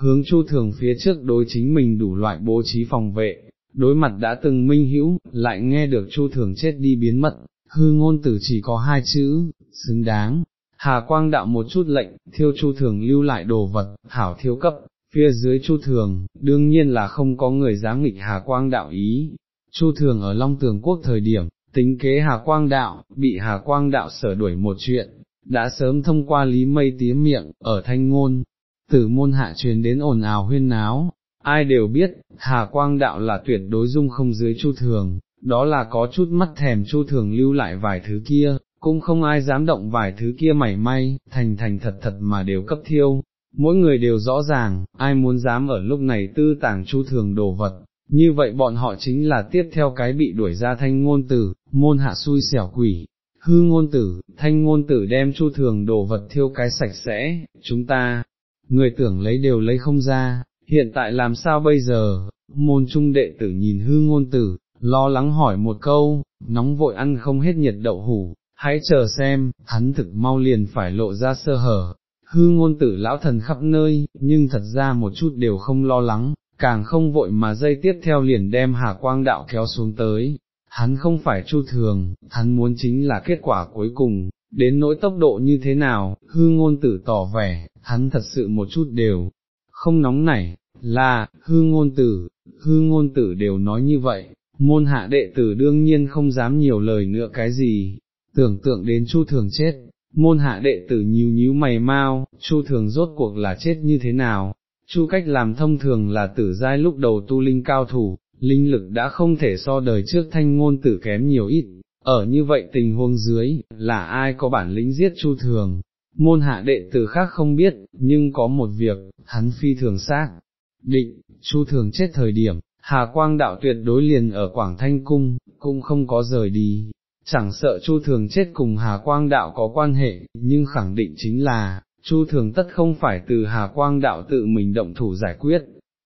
hướng chu thường phía trước đối chính mình đủ loại bố trí phòng vệ, đối mặt đã từng minh hữu, lại nghe được chu thường chết đi biến mất, hư ngôn tử chỉ có hai chữ, xứng đáng. Hà quang đạo một chút lệnh, thiêu chu thường lưu lại đồ vật, hảo thiêu cấp, phía dưới chu thường, đương nhiên là không có người dám nghịch hà quang đạo ý. Chu thường ở Long Tường Quốc thời điểm, tính kế hà quang đạo, bị hà quang đạo sở đuổi một chuyện, đã sớm thông qua lý mây tía miệng, ở thanh ngôn, tử môn hạ truyền đến ồn ào huyên náo, ai đều biết, hà quang đạo là tuyệt đối dung không dưới chu thường, đó là có chút mắt thèm chu thường lưu lại vài thứ kia, cũng không ai dám động vài thứ kia mảy may, thành thành thật thật mà đều cấp thiêu. Mỗi người đều rõ ràng, ai muốn dám ở lúc này tư tàng chu thường đồ vật, như vậy bọn họ chính là tiếp theo cái bị đuổi ra thanh ngôn tử, môn hạ xui xẻo quỷ. Hư ngôn tử, thanh ngôn tử đem chu thường đồ vật thiêu cái sạch sẽ, chúng ta, người tưởng lấy đều lấy không ra, hiện tại làm sao bây giờ, môn trung đệ tử nhìn hư ngôn tử, lo lắng hỏi một câu, nóng vội ăn không hết nhiệt đậu hủ, hãy chờ xem, hắn thực mau liền phải lộ ra sơ hở. Hư ngôn tử lão thần khắp nơi, nhưng thật ra một chút đều không lo lắng, càng không vội mà dây tiếp theo liền đem hà quang đạo kéo xuống tới. Hắn không phải chu thường, hắn muốn chính là kết quả cuối cùng, đến nỗi tốc độ như thế nào, hư ngôn tử tỏ vẻ, hắn thật sự một chút đều, không nóng nảy, là, hư ngôn tử, hư ngôn tử đều nói như vậy, môn hạ đệ tử đương nhiên không dám nhiều lời nữa cái gì, tưởng tượng đến chu thường chết, môn hạ đệ tử nhíu nhíu mày mau, chu thường rốt cuộc là chết như thế nào, chu cách làm thông thường là tử giai lúc đầu tu linh cao thủ, linh lực đã không thể so đời trước thanh ngôn tử kém nhiều ít, ở như vậy tình huống dưới, là ai có bản lĩnh giết chu thường, môn hạ đệ tử khác không biết, nhưng có một việc, hắn phi thường xác, định, chu thường chết thời điểm, Hà Quang đạo tuyệt đối liền ở Quảng Thanh Cung, cũng không có rời đi, chẳng sợ Chu Thường chết cùng Hà Quang đạo có quan hệ, nhưng khẳng định chính là, Chu Thường tất không phải từ Hà Quang đạo tự mình động thủ giải quyết,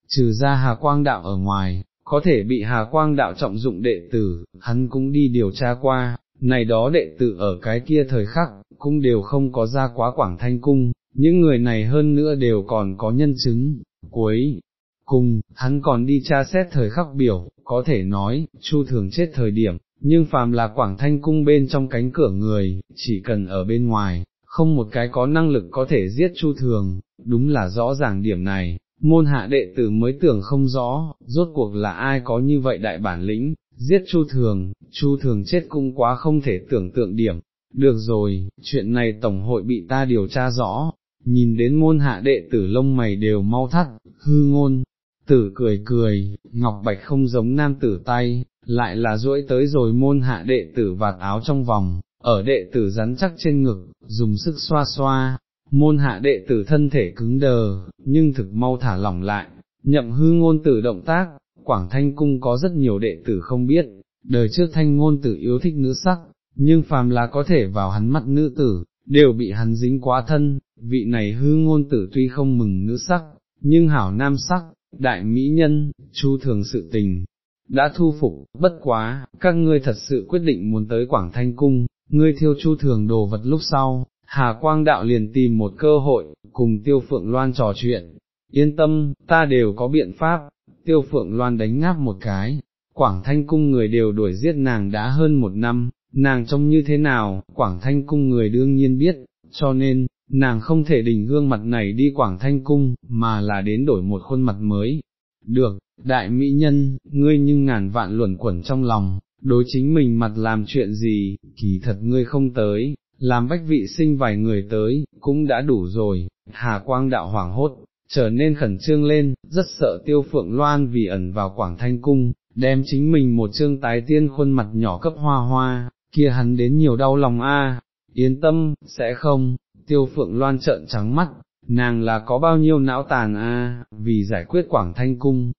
trừ ra Hà Quang đạo ở ngoài, có thể bị Hà Quang đạo trọng dụng đệ tử, hắn cũng đi điều tra qua, này đó đệ tử ở cái kia thời khắc, cũng đều không có ra quá Quảng Thanh Cung, những người này hơn nữa đều còn có nhân chứng, cuối cùng, hắn còn đi tra xét thời khắc biểu, có thể nói, Chu thường chết thời điểm, nhưng phàm là Quảng Thanh cung bên trong cánh cửa người, chỉ cần ở bên ngoài, không một cái có năng lực có thể giết Chu thường, đúng là rõ ràng điểm này, môn hạ đệ tử mới tưởng không rõ, rốt cuộc là ai có như vậy đại bản lĩnh, giết Chu thường, Chu thường chết cũng quá không thể tưởng tượng điểm. Được rồi, chuyện này Tổng hội bị ta điều tra rõ, nhìn đến môn hạ đệ tử lông mày đều mau thắt, hư ngôn, tử cười cười, ngọc bạch không giống nam tử tay, lại là duỗi tới rồi môn hạ đệ tử vạt áo trong vòng, ở đệ tử rắn chắc trên ngực, dùng sức xoa xoa, môn hạ đệ tử thân thể cứng đờ, nhưng thực mau thả lỏng lại, nhậm hư ngôn tử động tác, Quảng Thanh Cung có rất nhiều đệ tử không biết, đời trước thanh ngôn tử yêu thích nữ sắc, nhưng phàm là có thể vào hắn mắt nữ tử, đều bị hắn dính quá thân, vị này hư ngôn tử tuy không mừng nữ sắc, nhưng hảo nam sắc, đại mỹ nhân, chu thường sự tình, đã thu phục, bất quá, các ngươi thật sự quyết định muốn tới Quảng Thanh Cung, ngươi thiêu chu thường đồ vật lúc sau, Hà Quang Đạo liền tìm một cơ hội, cùng Tiêu Phượng Loan trò chuyện, yên tâm, ta đều có biện pháp, Tiêu Phượng Loan đánh ngáp một cái, Quảng Thanh Cung người đều đuổi giết nàng đã hơn một năm, nàng trông như thế nào, Quảng Thanh Cung người đương nhiên biết, cho nên, nàng không thể đình gương mặt này đi Quảng Thanh Cung, mà là đến đổi một khuôn mặt mới. Được, đại mỹ nhân, ngươi nhưng ngàn vạn luẩn quẩn trong lòng, đối chính mình mặt làm chuyện gì, kỳ thật ngươi không tới, làm bách vị sinh vài người tới, cũng đã đủ rồi, hà quang đạo hoảng hốt, trở nên khẩn trương lên, rất sợ tiêu phượng loan vì ẩn vào Quảng Thanh Cung, đem chính mình một trương tái tiên khuôn mặt nhỏ cấp hoa hoa, kia hắn đến nhiều đau lòng a. yên tâm, sẽ không, tiêu phượng loan trợn trắng mắt, nàng là có bao nhiêu não tàn a, vì giải quyết quảng thanh cung,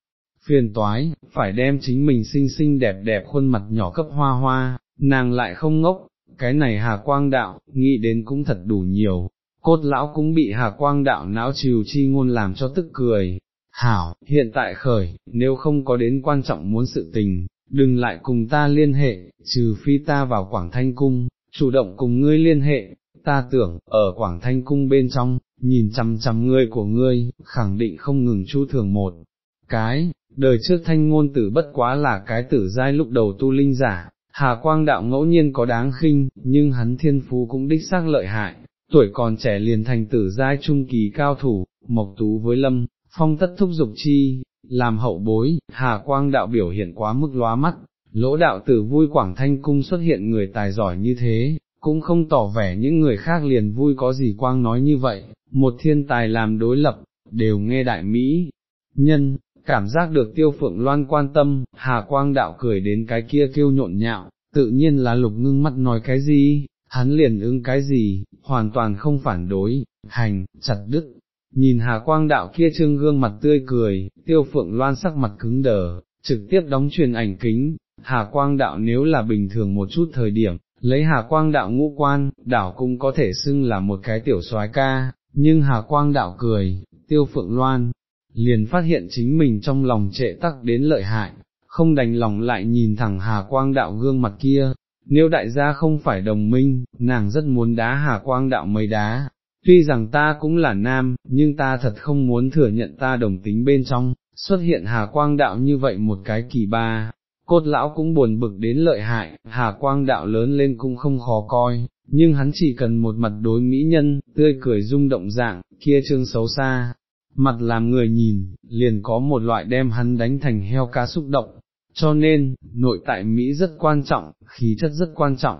phiền toái, phải đem chính mình xinh xinh đẹp đẹp khuôn mặt nhỏ cấp hoa hoa, nàng lại không ngốc, cái này hà quang đạo, nghĩ đến cũng thật đủ nhiều, cốt lão cũng bị hà quang đạo não chiều chi ngôn làm cho tức cười. Hảo, hiện tại khởi, nếu không có đến quan trọng muốn sự tình, đừng lại cùng ta liên hệ, trừ phi ta vào Quảng Thanh Cung, chủ động cùng ngươi liên hệ, ta tưởng, ở Quảng Thanh Cung bên trong, nhìn chằm chằm ngươi của ngươi, khẳng định không ngừng chu thường một. Cái, đời trước thanh ngôn tử bất quá là cái tử giai lúc đầu tu linh giả, Hà Quang đạo ngẫu nhiên có đáng khinh, nhưng hắn thiên phú cũng đích xác lợi hại, tuổi còn trẻ liền thành tử giai trung kỳ cao thủ, mộc tú với lâm, phong tất thúc dục chi, làm hậu bối, Hà Quang đạo biểu hiện quá mức lóa mắt, lỗ đạo tử vui Quảng Thanh Cung xuất hiện người tài giỏi như thế, cũng không tỏ vẻ những người khác liền vui có gì quang nói như vậy, một thiên tài làm đối lập, đều nghe đại Mỹ, nhân, cảm giác được tiêu phượng loan quan tâm, hà quang đạo cười đến cái kia kêu nhộn nhạo, tự nhiên là lục ngưng mắt nói cái gì, hắn liền ứng cái gì, hoàn toàn không phản đối, hành, chặt đứt. Nhìn Hà Quang đạo kia trương gương mặt tươi cười, tiêu phượng loan sắc mặt cứng đờ, trực tiếp đóng truyền ảnh kính, Hà Quang đạo nếu là bình thường một chút thời điểm, lấy Hà Quang đạo ngũ quan, đảo cũng có thể xưng là một cái tiểu soái ca, nhưng Hà Quang đạo cười, tiêu phượng loan, liền phát hiện chính mình trong lòng trệ tắc đến lợi hại, không đành lòng lại nhìn thẳng Hà Quang đạo gương mặt kia, nếu đại gia không phải đồng minh, nàng rất muốn đá Hà Quang đạo mấy đá, tuy rằng ta cũng là nam, nhưng ta thật không muốn thừa nhận ta đồng tính bên trong, xuất hiện Hà Quang đạo như vậy một cái kỳ ba. Cốt lão cũng buồn bực đến lợi hại, Hà Quang đạo lớn lên cũng không khó coi, nhưng hắn chỉ cần một mặt đối mỹ nhân, tươi cười rung động dạng, kia trương xấu xa, mặt làm người nhìn, liền có một loại đem hắn đánh thành heo cá xúc động, cho nên, nội tại Mỹ rất quan trọng, khí chất rất quan trọng.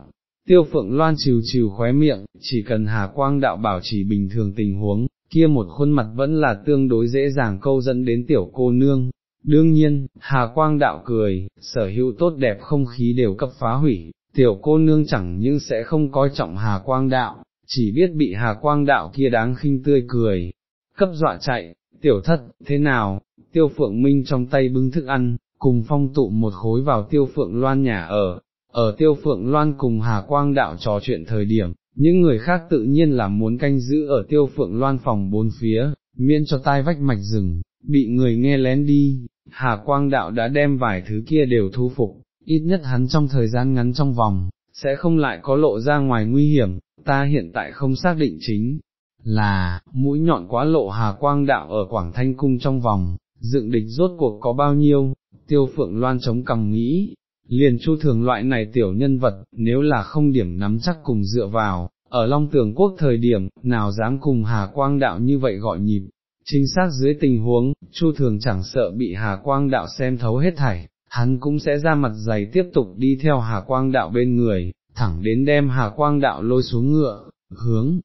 Tiêu phượng loan chiều chiều khóe miệng, chỉ cần Hà Quang đạo bảo trì bình thường tình huống, kia một khuôn mặt vẫn là tương đối dễ dàng câu dẫn đến tiểu cô nương. Đương nhiên, Hà Quang đạo cười, sở hữu tốt đẹp không khí đều cấp phá hủy, tiểu cô nương chẳng nhưng sẽ không coi trọng Hà Quang đạo, chỉ biết bị Hà Quang đạo kia đáng khinh tươi cười, cấp dọa chạy, tiểu thất, thế nào, tiêu phượng minh trong tay bưng thức ăn, cùng phong tụ một khối vào tiêu phượng loan nhà ở, ở tiêu phượng loan cùng Hà Quang đạo trò chuyện thời điểm, những người khác tự nhiên là muốn canh giữ ở tiêu phượng loan phòng bốn phía, miễn cho tai vách mạch rừng, bị người nghe lén đi, Hà Quang đạo đã đem vài thứ kia đều thu phục, ít nhất hắn trong thời gian ngắn trong vòng, sẽ không lại có lộ ra ngoài nguy hiểm, ta hiện tại không xác định chính là, mũi nhọn quá lộ Hà Quang đạo ở Quảng Thanh Cung trong vòng, dựng địch rốt cuộc có bao nhiêu, tiêu phượng loan chống cầm nghĩ, liền chu thường loại này tiểu nhân vật, nếu là không điểm nắm chắc cùng dựa vào, ở Long Tường Quốc thời điểm, nào dám cùng Hà Quang Đạo như vậy gọi nhịp, chính xác dưới tình huống, chu thường chẳng sợ bị Hà Quang Đạo xem thấu hết thảy, hắn cũng sẽ ra mặt dày tiếp tục đi theo Hà Quang Đạo bên người, thẳng đến đem Hà Quang Đạo lôi xuống ngựa, hướng.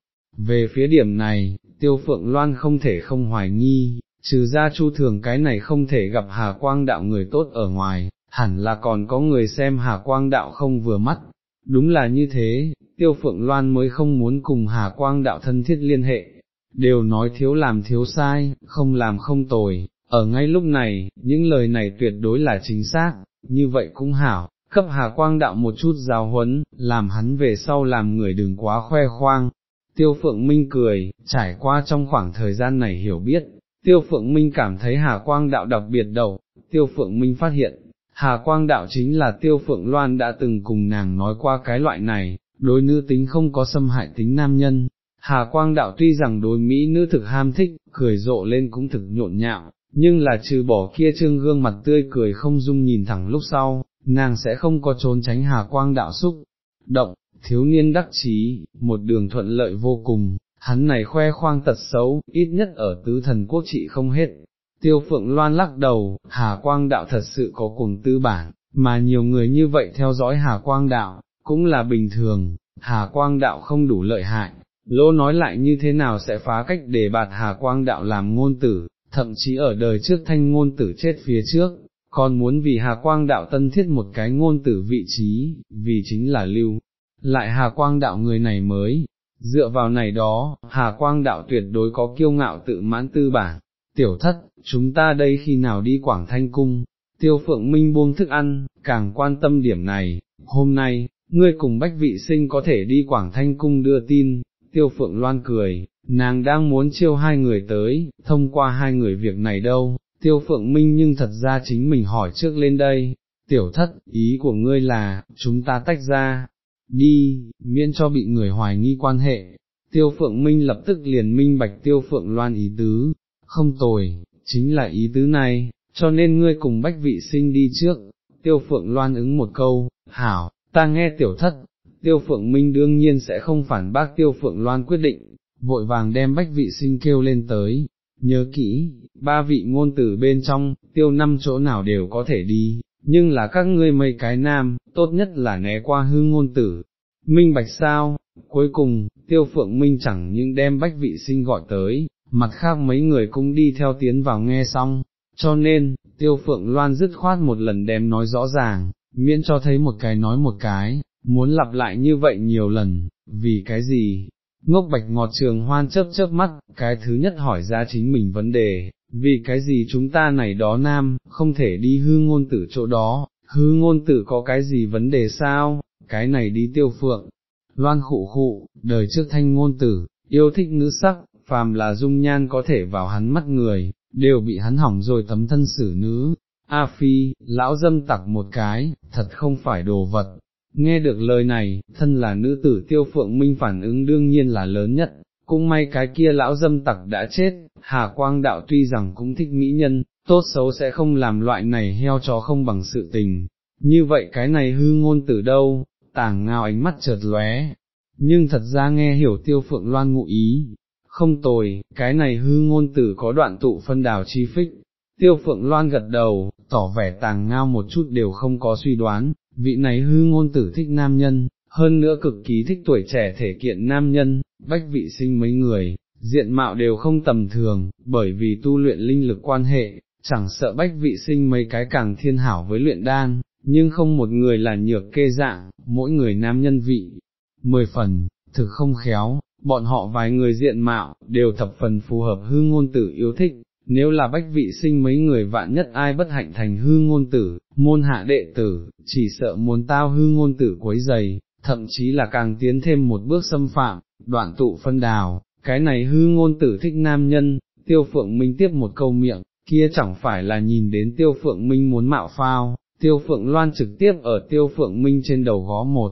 Về phía điểm này, tiêu phượng loan không thể không hoài nghi, trừ ra chu thường cái này không thể gặp Hà Quang Đạo người tốt ở ngoài, hẳn là còn có người xem Hà Quang Đạo không vừa mắt. Đúng là như thế, Tiêu Phượng Loan mới không muốn cùng Hà Quang Đạo thân thiết liên hệ, đều nói thiếu làm thiếu sai, không làm không tồi, ở ngay lúc này, những lời này tuyệt đối là chính xác, như vậy cũng hảo, cấp Hà Quang Đạo một chút giáo huấn, làm hắn về sau làm người đừng quá khoe khoang. Tiêu Phượng Minh cười, trải qua trong khoảng thời gian này hiểu biết, Tiêu Phượng Minh cảm thấy Hà Quang Đạo đặc biệt đầu, Tiêu Phượng Minh phát hiện, Hà Quang Đạo chính là Tiêu Phượng Loan đã từng cùng nàng nói qua cái loại này, đối nữ tính không có xâm hại tính nam nhân. Hà Quang Đạo tuy rằng đối Mỹ nữ thực ham thích, cười rộ lên cũng thực nhộn nhạo, nhưng là trừ bỏ kia trương gương mặt tươi cười không dung nhìn thẳng lúc sau, nàng sẽ không có trốn tránh Hà Quang Đạo xúc. Động, thiếu niên đắc chí, một đường thuận lợi vô cùng, hắn này khoe khoang tật xấu, ít nhất ở tứ thần quốc trị không hết. Tiêu phượng loan lắc đầu, Hà Quang Đạo thật sự có cùng tư bản, mà nhiều người như vậy theo dõi Hà Quang Đạo, cũng là bình thường, Hà Quang Đạo không đủ lợi hại. Lô nói lại như thế nào sẽ phá cách để bạt Hà Quang Đạo làm ngôn tử, thậm chí ở đời trước thanh ngôn tử chết phía trước, còn muốn vì Hà Quang Đạo tân thiết một cái ngôn tử vị trí, vì chính là lưu. Lại Hà Quang Đạo người này mới, Dựa vào này đó, Hà Quang đạo tuyệt đối có kiêu ngạo tự mãn tư bản. Tiểu thất, chúng ta đây khi nào đi Quảng Thanh Cung, tiêu phượng minh buông thức ăn, càng quan tâm điểm này, hôm nay, ngươi cùng bách vị sinh có thể đi Quảng Thanh Cung đưa tin, tiêu phượng loan cười, nàng đang muốn chiêu hai người tới, thông qua hai người việc này đâu, tiêu phượng minh nhưng thật ra chính mình hỏi trước lên đây, tiểu thất, ý của ngươi là, chúng ta tách ra, đi, miễn cho bị người hoài nghi quan hệ. Tiêu Phượng Minh lập tức liền minh bạch Tiêu Phượng Loan ý tứ, không tồi, chính là ý tứ này, cho nên ngươi cùng bách vị sinh đi trước. Tiêu Phượng Loan ứng một câu, hảo, ta nghe tiểu thất, Tiêu Phượng Minh đương nhiên sẽ không phản bác Tiêu Phượng Loan quyết định, vội vàng đem bách vị sinh kêu lên tới. Nhớ kỹ, ba vị ngôn tử bên trong, tiêu năm chỗ nào đều có thể đi, nhưng là các ngươi mấy cái nam, tốt nhất là né qua hư ngôn tử. Minh bạch sao, cuối cùng, tiêu phượng minh chẳng những đem bách vị sinh gọi tới, mặt khác mấy người cũng đi theo tiến vào nghe xong, cho nên, tiêu phượng loan dứt khoát một lần đem nói rõ ràng, miễn cho thấy một cái nói một cái, muốn lặp lại như vậy nhiều lần, vì cái gì? Ngốc bạch ngọt trường hoan chớp chớp mắt, cái thứ nhất hỏi ra chính mình vấn đề, vì cái gì chúng ta này đó nam, không thể đi hư ngôn tử chỗ đó, hư ngôn tử có cái gì vấn đề sao, cái này đi tiêu phượng. Loan khụ khụ, đời trước thanh ngôn tử, yêu thích nữ sắc, phàm là dung nhan có thể vào hắn mắt người, đều bị hắn hỏng rồi tấm thân xử nữ. A Phi, lão dâm tặc một cái, thật không phải đồ vật. Nghe được lời này, thân là nữ tử tiêu phượng minh phản ứng đương nhiên là lớn nhất, cũng may cái kia lão dâm tặc đã chết, Hà Quang đạo tuy rằng cũng thích mỹ nhân, tốt xấu sẽ không làm loại này heo chó không bằng sự tình, như vậy cái này hư ngôn từ đâu, tàng ngao ánh mắt chợt lóe, nhưng thật ra nghe hiểu tiêu phượng loan ngụ ý, không tồi, cái này hư ngôn tử có đoạn tụ phân đào chi phích. Tiêu phượng loan gật đầu, tỏ vẻ tàng ngao một chút đều không có suy đoán, vị này hư ngôn tử thích nam nhân, hơn nữa cực kỳ thích tuổi trẻ thể kiện nam nhân, bách vị sinh mấy người, diện mạo đều không tầm thường, bởi vì tu luyện linh lực quan hệ, chẳng sợ bách vị sinh mấy cái càng thiên hảo với luyện đan, nhưng không một người là nhược kê dạng, mỗi người nam nhân vị, mười phần, thực không khéo, bọn họ vài người diện mạo, đều thập phần phù hợp hư ngôn tử yêu thích, nếu là bách vị sinh mấy người vạn nhất ai bất hạnh thành hư ngôn tử, môn hạ đệ tử, chỉ sợ muốn tao hư ngôn tử quấy dày, thậm chí là càng tiến thêm một bước xâm phạm, đoạn tụ phân đào, cái này hư ngôn tử thích nam nhân, tiêu phượng minh tiếp một câu miệng, kia chẳng phải là nhìn đến tiêu phượng minh muốn mạo phao, tiêu phượng loan trực tiếp ở tiêu phượng minh trên đầu gó một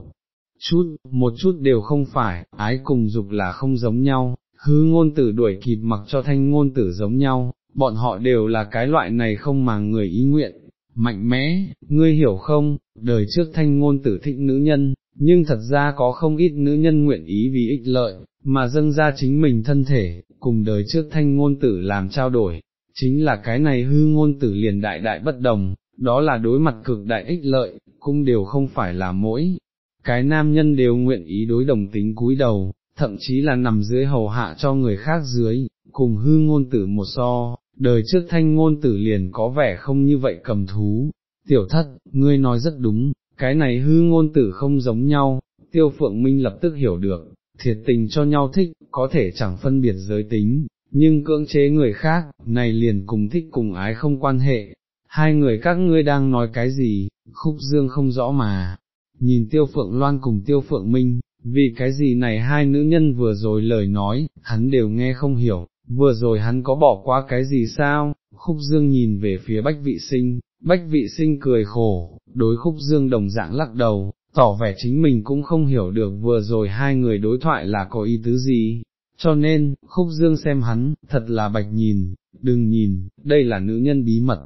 chút, một chút đều không phải, ái cùng dục là không giống nhau, hư ngôn tử đuổi kịp mặc cho thanh ngôn tử giống nhau, bọn họ đều là cái loại này không mà người ý nguyện, mạnh mẽ, ngươi hiểu không, đời trước thanh ngôn tử thích nữ nhân, nhưng thật ra có không ít nữ nhân nguyện ý vì ích lợi, mà dâng ra chính mình thân thể, cùng đời trước thanh ngôn tử làm trao đổi, chính là cái này hư ngôn tử liền đại đại bất đồng, đó là đối mặt cực đại ích lợi, cũng đều không phải là mỗi, cái nam nhân đều nguyện ý đối đồng tính cúi đầu, thậm chí là nằm dưới hầu hạ cho người khác dưới, cùng hư ngôn tử một so, đời trước thanh ngôn tử liền có vẻ không như vậy cầm thú. Tiểu thất, ngươi nói rất đúng, cái này hư ngôn tử không giống nhau, tiêu phượng minh lập tức hiểu được, thiệt tình cho nhau thích, có thể chẳng phân biệt giới tính, nhưng cưỡng chế người khác, này liền cùng thích cùng ái không quan hệ. Hai người các ngươi đang nói cái gì, khúc dương không rõ mà, nhìn tiêu phượng loan cùng tiêu phượng minh, vì cái gì này hai nữ nhân vừa rồi lời nói, hắn đều nghe không hiểu, vừa rồi hắn có bỏ qua cái gì sao, khúc dương nhìn về phía bách vị sinh, bách vị sinh cười khổ, đối khúc dương đồng dạng lắc đầu, tỏ vẻ chính mình cũng không hiểu được vừa rồi hai người đối thoại là có ý tứ gì, cho nên, khúc dương xem hắn, thật là bạch nhìn, đừng nhìn, đây là nữ nhân bí mật,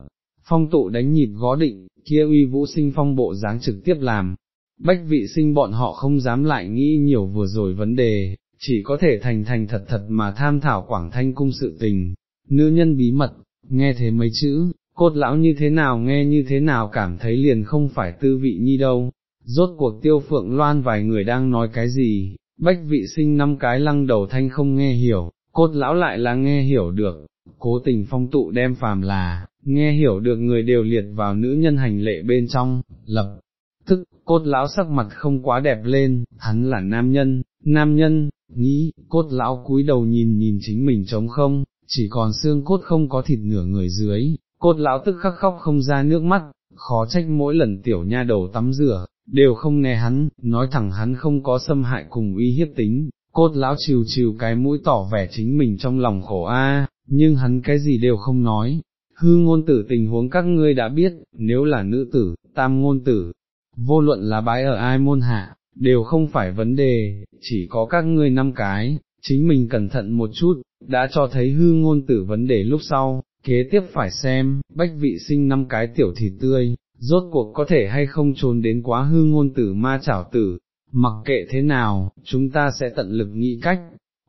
phong tụ đánh nhịp gó định, kia uy vũ sinh phong bộ dáng trực tiếp làm, bách vị sinh bọn họ không dám lại nghĩ nhiều vừa rồi vấn đề, chỉ có thể thành thành thật thật mà tham thảo quảng thanh cung sự tình, nữ nhân bí mật, nghe thế mấy chữ, cốt lão như thế nào nghe như thế nào cảm thấy liền không phải tư vị nhi đâu, rốt cuộc tiêu phượng loan vài người đang nói cái gì, bách vị sinh năm cái lăng đầu thanh không nghe hiểu, cốt lão lại là nghe hiểu được, cố tình phong tụ đem phàm là, nghe hiểu được người đều liệt vào nữ nhân hành lệ bên trong, lập tức, cốt lão sắc mặt không quá đẹp lên, hắn là nam nhân, nam nhân, nghĩ, cốt lão cúi đầu nhìn nhìn chính mình trống không, chỉ còn xương cốt không có thịt nửa người dưới, cốt lão tức khắc khóc không ra nước mắt, khó trách mỗi lần tiểu nha đầu tắm rửa, đều không nghe hắn, nói thẳng hắn không có xâm hại cùng uy hiếp tính, cốt lão chiều chiều cái mũi tỏ vẻ chính mình trong lòng khổ a, nhưng hắn cái gì đều không nói. Hư ngôn tử tình huống các ngươi đã biết, nếu là nữ tử, tam ngôn tử, vô luận là bái ở ai môn hạ, đều không phải vấn đề, chỉ có các ngươi năm cái, chính mình cẩn thận một chút, đã cho thấy hư ngôn tử vấn đề lúc sau, kế tiếp phải xem, bách vị sinh năm cái tiểu thịt tươi, rốt cuộc có thể hay không trốn đến quá hư ngôn tử ma chảo tử, mặc kệ thế nào, chúng ta sẽ tận lực nghĩ cách.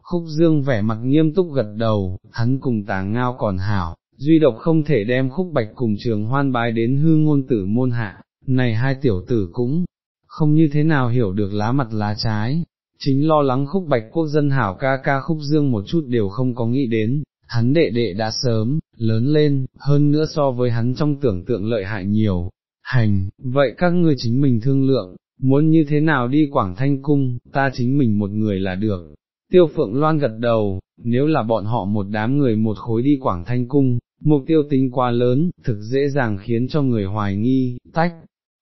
Khúc dương vẻ mặt nghiêm túc gật đầu, hắn cùng tàng ngao còn hảo, duy độc không thể đem khúc bạch cùng trường hoan bái đến hư ngôn tử môn hạ, này hai tiểu tử cũng không như thế nào hiểu được lá mặt lá trái, chính lo lắng khúc bạch quốc dân hảo ca ca khúc dương một chút đều không có nghĩ đến, hắn đệ đệ đã sớm, lớn lên, hơn nữa so với hắn trong tưởng tượng lợi hại nhiều, hành, vậy các ngươi chính mình thương lượng, muốn như thế nào đi Quảng Thanh Cung, ta chính mình một người là được. Tiêu Phượng Loan gật đầu, nếu là bọn họ một đám người một khối đi Quảng Thanh Cung, mục tiêu tính quá lớn, thực dễ dàng khiến cho người hoài nghi, tách,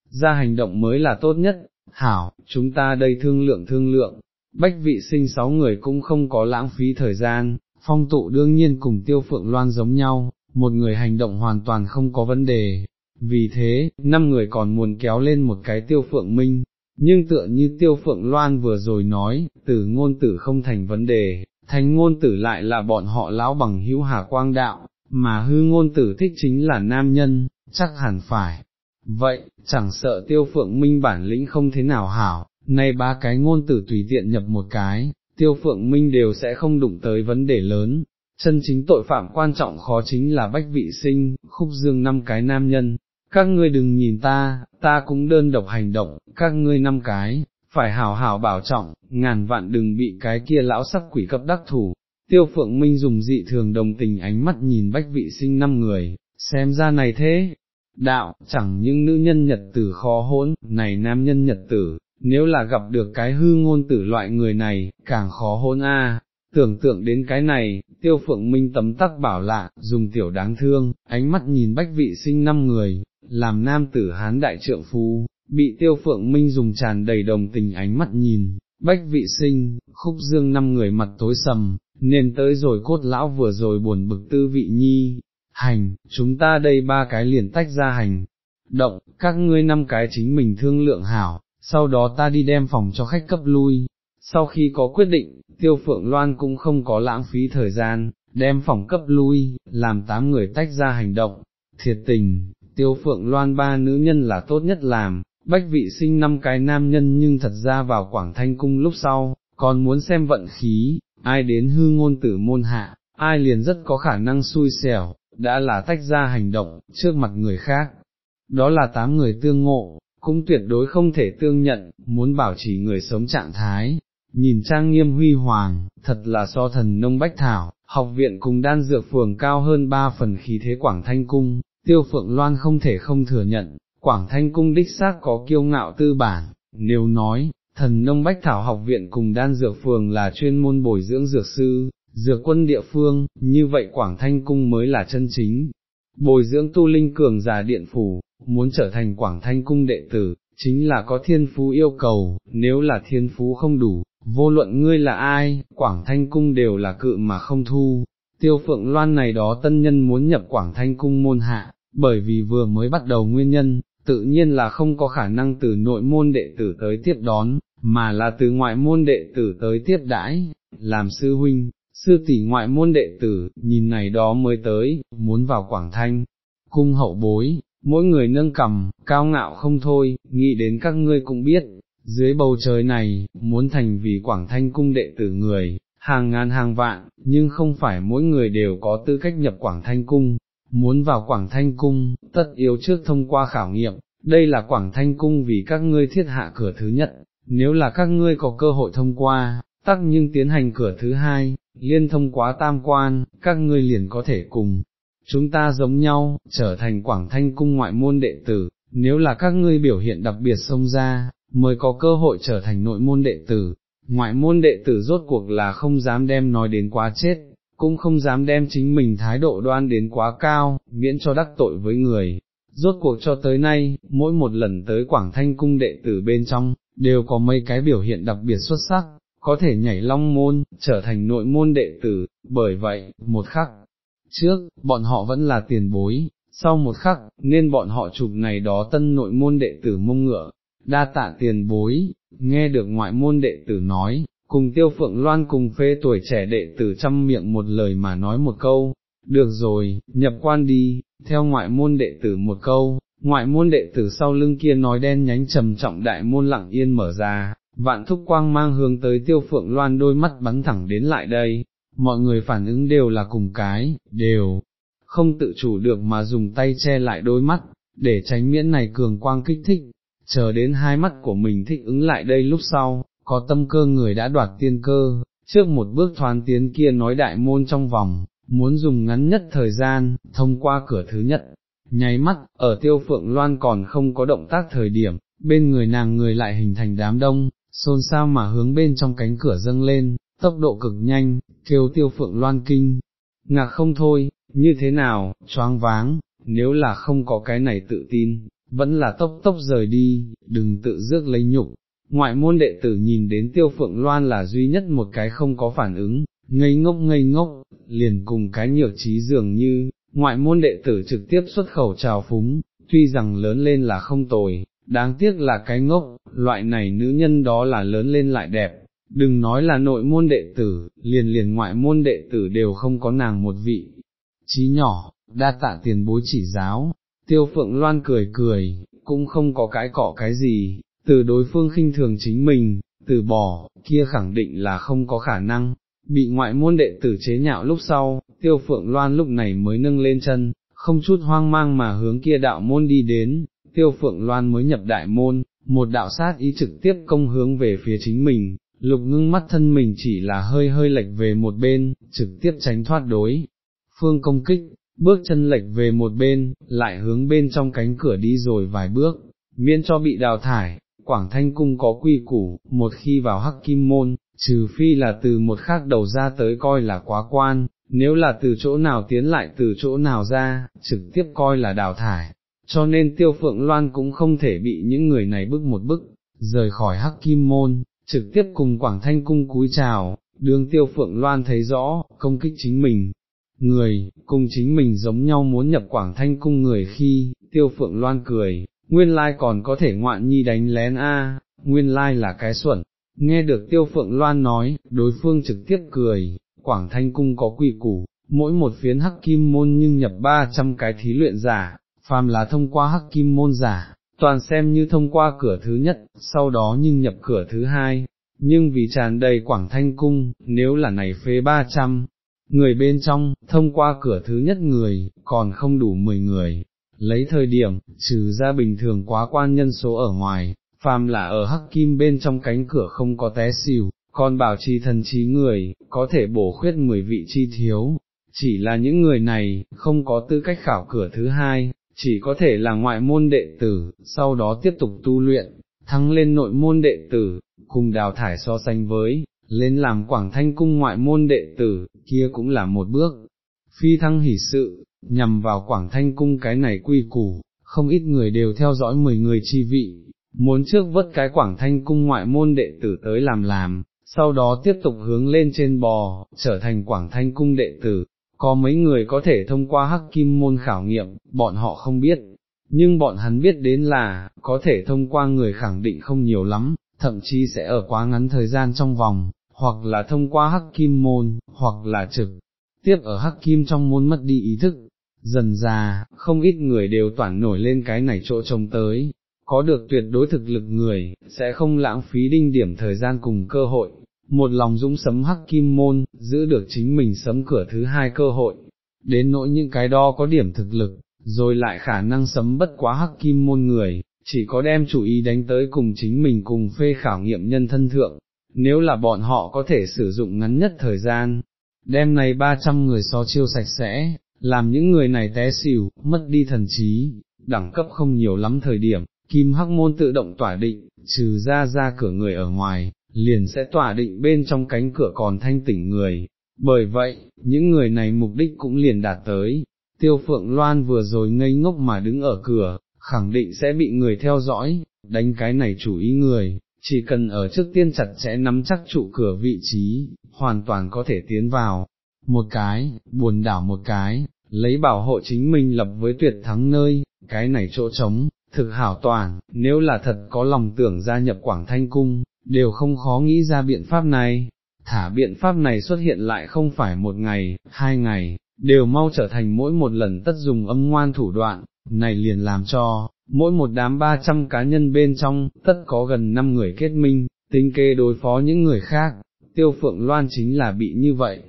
ra hành động mới là tốt nhất, hảo, chúng ta đây thương lượng thương lượng, bách vị sinh sáu người cũng không có lãng phí thời gian, phong tụ đương nhiên cùng tiêu phượng loan giống nhau, một người hành động hoàn toàn không có vấn đề, vì thế, năm người còn muốn kéo lên một cái tiêu phượng minh, nhưng tựa như tiêu phượng loan vừa rồi nói, từ ngôn tử không thành vấn đề, thành ngôn tử lại là bọn họ lão bằng hữu hà quang đạo, mà hư ngôn tử thích chính là nam nhân, chắc hẳn phải. Vậy, chẳng sợ tiêu phượng minh bản lĩnh không thế nào hảo, nay ba cái ngôn tử tùy tiện nhập một cái, tiêu phượng minh đều sẽ không đụng tới vấn đề lớn. Chân chính tội phạm quan trọng khó chính là bách vị sinh, khúc dương năm cái nam nhân, các ngươi đừng nhìn ta, ta cũng đơn độc hành động, các ngươi năm cái, phải hảo hảo bảo trọng, ngàn vạn đừng bị cái kia lão sắc quỷ cấp đắc thủ. Tiêu Phượng Minh dùng dị thường đồng tình ánh mắt nhìn bách vị sinh năm người, xem ra này thế, đạo, chẳng những nữ nhân nhật tử khó hỗn, này nam nhân nhật tử, nếu là gặp được cái hư ngôn tử loại người này, càng khó hôn a. Tưởng tượng đến cái này, tiêu phượng minh tấm tắc bảo lạ, dùng tiểu đáng thương, ánh mắt nhìn bách vị sinh năm người, làm nam tử hán đại trượng phu, bị tiêu phượng minh dùng tràn đầy đồng tình ánh mắt nhìn, bách vị sinh, khúc dương năm người mặt tối sầm, nên tới rồi cốt lão vừa rồi buồn bực tư vị nhi, hành, chúng ta đây ba cái liền tách ra hành, động, các ngươi năm cái chính mình thương lượng hảo, sau đó ta đi đem phòng cho khách cấp lui. Sau khi có quyết định, tiêu phượng loan cũng không có lãng phí thời gian, đem phòng cấp lui, làm tám người tách ra hành động. Thiệt tình, tiêu phượng loan ba nữ nhân là tốt nhất làm, bách vị sinh năm cái nam nhân nhưng thật ra vào Quảng Thanh Cung lúc sau, còn muốn xem vận khí, ai đến hư ngôn tử môn hạ, ai liền rất có khả năng xui xẻo, đã là tách ra hành động, trước mặt người khác. Đó là tám người tương ngộ, cũng tuyệt đối không thể tương nhận, muốn bảo trì người sống trạng thái. Nhìn trang nghiêm huy hoàng, thật là so thần nông bách thảo, học viện cùng đan dược phường cao hơn ba phần khí thế Quảng Thanh Cung, tiêu phượng loan không thể không thừa nhận, Quảng Thanh Cung đích xác có kiêu ngạo tư bản, nếu nói, thần nông bách thảo học viện cùng đan dược phường là chuyên môn bồi dưỡng dược sư, dược quân địa phương, như vậy Quảng Thanh Cung mới là chân chính. Bồi dưỡng tu linh cường giả điện phủ, muốn trở thành Quảng Thanh Cung đệ tử, chính là có thiên phú yêu cầu, nếu là thiên phú không đủ, vô luận ngươi là ai, Quảng Thanh Cung đều là cự mà không thu. Tiêu Phượng Loan này đó tân nhân muốn nhập Quảng Thanh Cung môn hạ, bởi vì vừa mới bắt đầu nguyên nhân, tự nhiên là không có khả năng từ nội môn đệ tử tới tiếp đón, mà là từ ngoại môn đệ tử tới tiếp đãi, làm sư huynh, sư tỷ ngoại môn đệ tử, nhìn này đó mới tới, muốn vào Quảng Thanh, cung hậu bối, mỗi người nâng cầm, cao ngạo không thôi, nghĩ đến các ngươi cũng biết, dưới bầu trời này, muốn thành vì Quảng Thanh cung đệ tử người, hàng ngàn hàng vạn, nhưng không phải mỗi người đều có tư cách nhập Quảng Thanh cung, muốn vào Quảng Thanh cung, tất yếu trước thông qua khảo nghiệm, đây là Quảng Thanh cung vì các ngươi thiết hạ cửa thứ nhất, nếu là các ngươi có cơ hội thông qua, tắc nhưng tiến hành cửa thứ hai, liên thông quá tam quan, các ngươi liền có thể cùng, chúng ta giống nhau, trở thành Quảng Thanh cung ngoại môn đệ tử, nếu là các ngươi biểu hiện đặc biệt xông ra, mới có cơ hội trở thành nội môn đệ tử, ngoại môn đệ tử rốt cuộc là không dám đem nói đến quá chết, cũng không dám đem chính mình thái độ đoan đến quá cao, miễn cho đắc tội với người. Rốt cuộc cho tới nay, mỗi một lần tới Quảng Thanh cung đệ tử bên trong, đều có mấy cái biểu hiện đặc biệt xuất sắc, có thể nhảy long môn, trở thành nội môn đệ tử, bởi vậy, một khắc, trước, bọn họ vẫn là tiền bối, sau một khắc, nên bọn họ chụp này đó tân nội môn đệ tử mông ngựa, đa tạ tiền bối, nghe được ngoại môn đệ tử nói, cùng tiêu phượng loan cùng phê tuổi trẻ đệ tử chăm miệng một lời mà nói một câu, được rồi, nhập quan đi, theo ngoại môn đệ tử một câu, ngoại môn đệ tử sau lưng kia nói đen nhánh trầm trọng đại môn lặng yên mở ra, vạn thúc quang mang hướng tới tiêu phượng loan đôi mắt bắn thẳng đến lại đây, mọi người phản ứng đều là cùng cái, đều, không tự chủ được mà dùng tay che lại đôi mắt, để tránh miễn này cường quang kích thích, chờ đến hai mắt của mình thích ứng lại đây lúc sau, có tâm cơ người đã đoạt tiên cơ, trước một bước thoán tiến kia nói đại môn trong vòng, muốn dùng ngắn nhất thời gian, thông qua cửa thứ nhất. Nháy mắt, ở tiêu phượng loan còn không có động tác thời điểm, bên người nàng người lại hình thành đám đông, xôn xao mà hướng bên trong cánh cửa dâng lên, tốc độ cực nhanh, kêu tiêu phượng loan kinh, ngạc không thôi, như thế nào, choáng váng, nếu là không có cái này tự tin, vẫn là tốc tốc rời đi, đừng tự rước lấy nhục. Ngoại môn đệ tử nhìn đến tiêu phượng loan là duy nhất một cái không có phản ứng, ngây ngốc ngây ngốc, liền cùng cái nhược trí dường như, ngoại môn đệ tử trực tiếp xuất khẩu trào phúng, tuy rằng lớn lên là không tồi, đáng tiếc là cái ngốc, loại này nữ nhân đó là lớn lên lại đẹp, đừng nói là nội môn đệ tử, liền liền ngoại môn đệ tử đều không có nàng một vị. Chí nhỏ, đa tạ tiền bối chỉ giáo, tiêu phượng loan cười cười, cũng không có cái cọ cái gì, từ đối phương khinh thường chính mình, từ bỏ, kia khẳng định là không có khả năng. Bị ngoại môn đệ tử chế nhạo lúc sau, tiêu phượng loan lúc này mới nâng lên chân, không chút hoang mang mà hướng kia đạo môn đi đến, tiêu phượng loan mới nhập đại môn, một đạo sát ý trực tiếp công hướng về phía chính mình, lục ngưng mắt thân mình chỉ là hơi hơi lệch về một bên, trực tiếp tránh thoát đối. Phương công kích, bước chân lệch về một bên, lại hướng bên trong cánh cửa đi rồi vài bước, miễn cho bị đào thải, Quảng Thanh Cung có quy củ, một khi vào hắc kim môn, trừ phi là từ một khác đầu ra tới coi là quá quan, nếu là từ chỗ nào tiến lại từ chỗ nào ra, trực tiếp coi là đào thải, cho nên tiêu phượng loan cũng không thể bị những người này bức một bức, rời khỏi hắc kim môn, trực tiếp cùng Quảng Thanh Cung cúi chào, đường tiêu phượng loan thấy rõ, công kích chính mình. Người, cùng chính mình giống nhau muốn nhập Quảng Thanh Cung người khi, tiêu phượng loan cười, nguyên lai còn có thể ngoạn nhi đánh lén a, nguyên lai là cái xuẩn. Nghe được tiêu phượng loan nói, đối phương trực tiếp cười, Quảng Thanh Cung có quy củ, mỗi một phiến hắc kim môn nhưng nhập 300 cái thí luyện giả, phàm là thông qua hắc kim môn giả, toàn xem như thông qua cửa thứ nhất, sau đó nhưng nhập cửa thứ hai, nhưng vì tràn đầy Quảng Thanh Cung, nếu là này phế 300, người bên trong, thông qua cửa thứ nhất người, còn không đủ 10 người, lấy thời điểm, trừ ra bình thường quá quan nhân số ở ngoài, phàm là ở hắc kim bên trong cánh cửa không có té xỉu, còn bảo trì thần trí người, có thể bổ khuyết 10 vị chi thiếu, chỉ là những người này, không có tư cách khảo cửa thứ hai, chỉ có thể là ngoại môn đệ tử, sau đó tiếp tục tu luyện, thăng lên nội môn đệ tử, cùng đào thải so sánh với, lên làm quảng thanh cung ngoại môn đệ tử, kia cũng là một bước. Phi thăng hỷ sự, nhằm vào quảng thanh cung cái này quy củ, không ít người đều theo dõi 10 người chi vị, muốn trước vớt cái quảng thanh cung ngoại môn đệ tử tới làm làm, sau đó tiếp tục hướng lên trên bò, trở thành quảng thanh cung đệ tử, có mấy người có thể thông qua hắc kim môn khảo nghiệm, bọn họ không biết, nhưng bọn hắn biết đến là, có thể thông qua người khẳng định không nhiều lắm, thậm chí sẽ ở quá ngắn thời gian trong vòng, hoặc là thông qua hắc kim môn, hoặc là trực tiếp ở hắc kim trong môn mất đi ý thức. Dần già, không ít người đều toàn nổi lên cái này chỗ trông tới, có được tuyệt đối thực lực người, sẽ không lãng phí đinh điểm thời gian cùng cơ hội, một lòng dũng sấm hắc kim môn, giữ được chính mình sấm cửa thứ hai cơ hội, đến nỗi những cái đo có điểm thực lực, rồi lại khả năng sấm bất quá hắc kim môn người, chỉ có đem chủ ý đánh tới cùng chính mình cùng phê khảo nghiệm nhân thân thượng, nếu là bọn họ có thể sử dụng ngắn nhất thời gian, đem này 300 người so chiêu sạch sẽ, làm những người này té xỉu, mất đi thần trí, đẳng cấp không nhiều lắm thời điểm, kim hắc môn tự động tỏa định, trừ ra ra cửa người ở ngoài, liền sẽ tỏa định bên trong cánh cửa còn thanh tỉnh người. Bởi vậy, những người này mục đích cũng liền đạt tới, tiêu phượng loan vừa rồi ngây ngốc mà đứng ở cửa, khẳng định sẽ bị người theo dõi, đánh cái này chủ ý người, chỉ cần ở trước tiên chặt chẽ nắm chắc trụ cửa vị trí, hoàn toàn có thể tiến vào, một cái, buồn đảo một cái, lấy bảo hộ chính mình lập với tuyệt thắng nơi, cái này chỗ trống, thực hảo toàn, nếu là thật có lòng tưởng gia nhập Quảng Thanh Cung, đều không khó nghĩ ra biện pháp này, thả biện pháp này xuất hiện lại không phải một ngày, hai ngày, đều mau trở thành mỗi một lần tất dùng âm ngoan thủ đoạn, này liền làm cho, mỗi một đám ba trăm cá nhân bên trong, tất có gần năm người kết minh, tính kê đối phó những người khác, tiêu phượng loan chính là bị như vậy.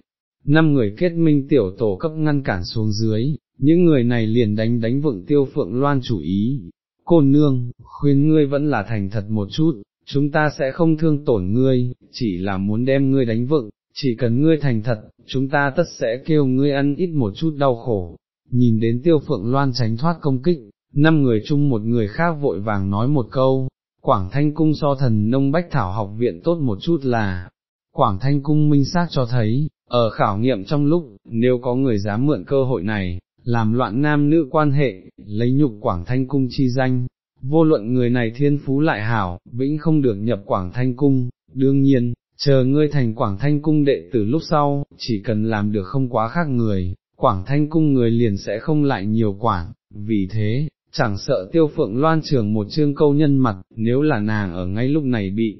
Năm người kết minh tiểu tổ cấp ngăn cản xuống dưới, những người này liền đánh đánh vựng tiêu phượng loan chủ ý, Cô nương, khuyên ngươi vẫn là thành thật một chút, chúng ta sẽ không thương tổn ngươi, chỉ là muốn đem ngươi đánh vựng, chỉ cần ngươi thành thật, chúng ta tất sẽ kêu ngươi ăn ít một chút đau khổ. Nhìn đến tiêu phượng loan tránh thoát công kích, năm người chung một người khác vội vàng nói một câu, Quảng Thanh Cung so thần nông bách thảo học viện tốt một chút là, Quảng Thanh Cung minh xác cho thấy, ở khảo nghiệm trong lúc, nếu có người dám mượn cơ hội này, làm loạn nam nữ quan hệ, lấy nhục Quảng Thanh Cung chi danh, vô luận người này thiên phú lại hảo, vĩnh không được nhập Quảng Thanh Cung, đương nhiên, chờ ngươi thành Quảng Thanh Cung đệ tử lúc sau, chỉ cần làm được không quá khác người, Quảng Thanh Cung người liền sẽ không lại nhiều quảng, vì thế, chẳng sợ tiêu phượng loan trường một chương câu nhân mặt, nếu là nàng ở ngay lúc này bị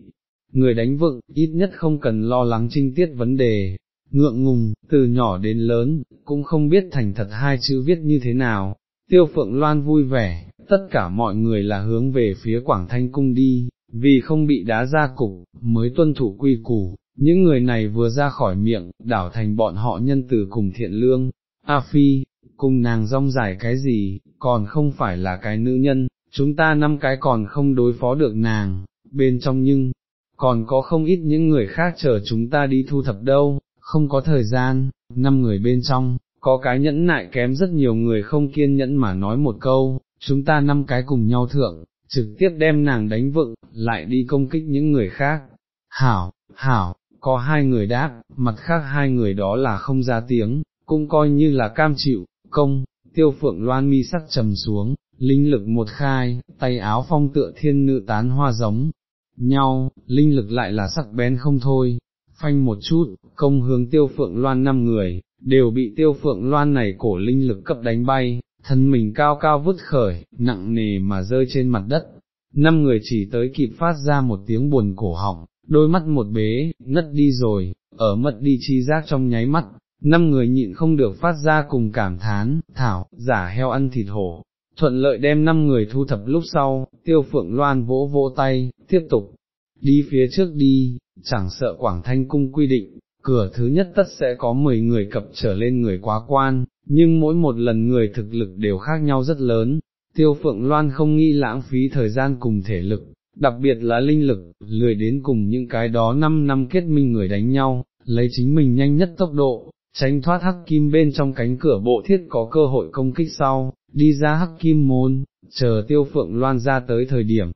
người đánh vựng, ít nhất không cần lo lắng trinh tiết vấn đề, ngượng ngùng, từ nhỏ đến lớn, cũng không biết thành thật hai chữ viết như thế nào, tiêu phượng loan vui vẻ, tất cả mọi người là hướng về phía Quảng Thanh Cung đi, vì không bị đá ra cục, mới tuân thủ quy củ, những người này vừa ra khỏi miệng, đảo thành bọn họ nhân từ cùng thiện lương, A Phi, cùng nàng rong dài cái gì, còn không phải là cái nữ nhân, chúng ta năm cái còn không đối phó được nàng, bên trong nhưng, còn có không ít những người khác chờ chúng ta đi thu thập đâu, không có thời gian, năm người bên trong, có cái nhẫn nại kém rất nhiều người không kiên nhẫn mà nói một câu, chúng ta năm cái cùng nhau thượng, trực tiếp đem nàng đánh vựng, lại đi công kích những người khác. Hảo, hảo, có hai người đáp, mặt khác hai người đó là không ra tiếng, cũng coi như là cam chịu, công, tiêu phượng loan mi sắc trầm xuống, linh lực một khai, tay áo phong tựa thiên nữ tán hoa giống. Nhau, linh lực lại là sắc bén không thôi, phanh một chút, công hướng tiêu phượng loan năm người, đều bị tiêu phượng loan này cổ linh lực cấp đánh bay, thân mình cao cao vứt khởi, nặng nề mà rơi trên mặt đất, năm người chỉ tới kịp phát ra một tiếng buồn cổ họng, đôi mắt một bế, ngất đi rồi, ở mất đi chi giác trong nháy mắt, năm người nhịn không được phát ra cùng cảm thán, thảo, giả heo ăn thịt hổ. Thuận lợi đem năm người thu thập lúc sau, tiêu phượng loan vỗ vỗ tay, tiếp tục, đi phía trước đi, chẳng sợ Quảng Thanh Cung quy định, cửa thứ nhất tất sẽ có 10 người cập trở lên người quá quan, nhưng mỗi một lần người thực lực đều khác nhau rất lớn, tiêu phượng loan không nghĩ lãng phí thời gian cùng thể lực, đặc biệt là linh lực, lười đến cùng những cái đó 5 năm kết minh người đánh nhau, lấy chính mình nhanh nhất tốc độ, tránh thoát hắc kim bên trong cánh cửa bộ thiết có cơ hội công kích sau, đi ra hắc kim môn, chờ tiêu phượng loan ra tới thời điểm,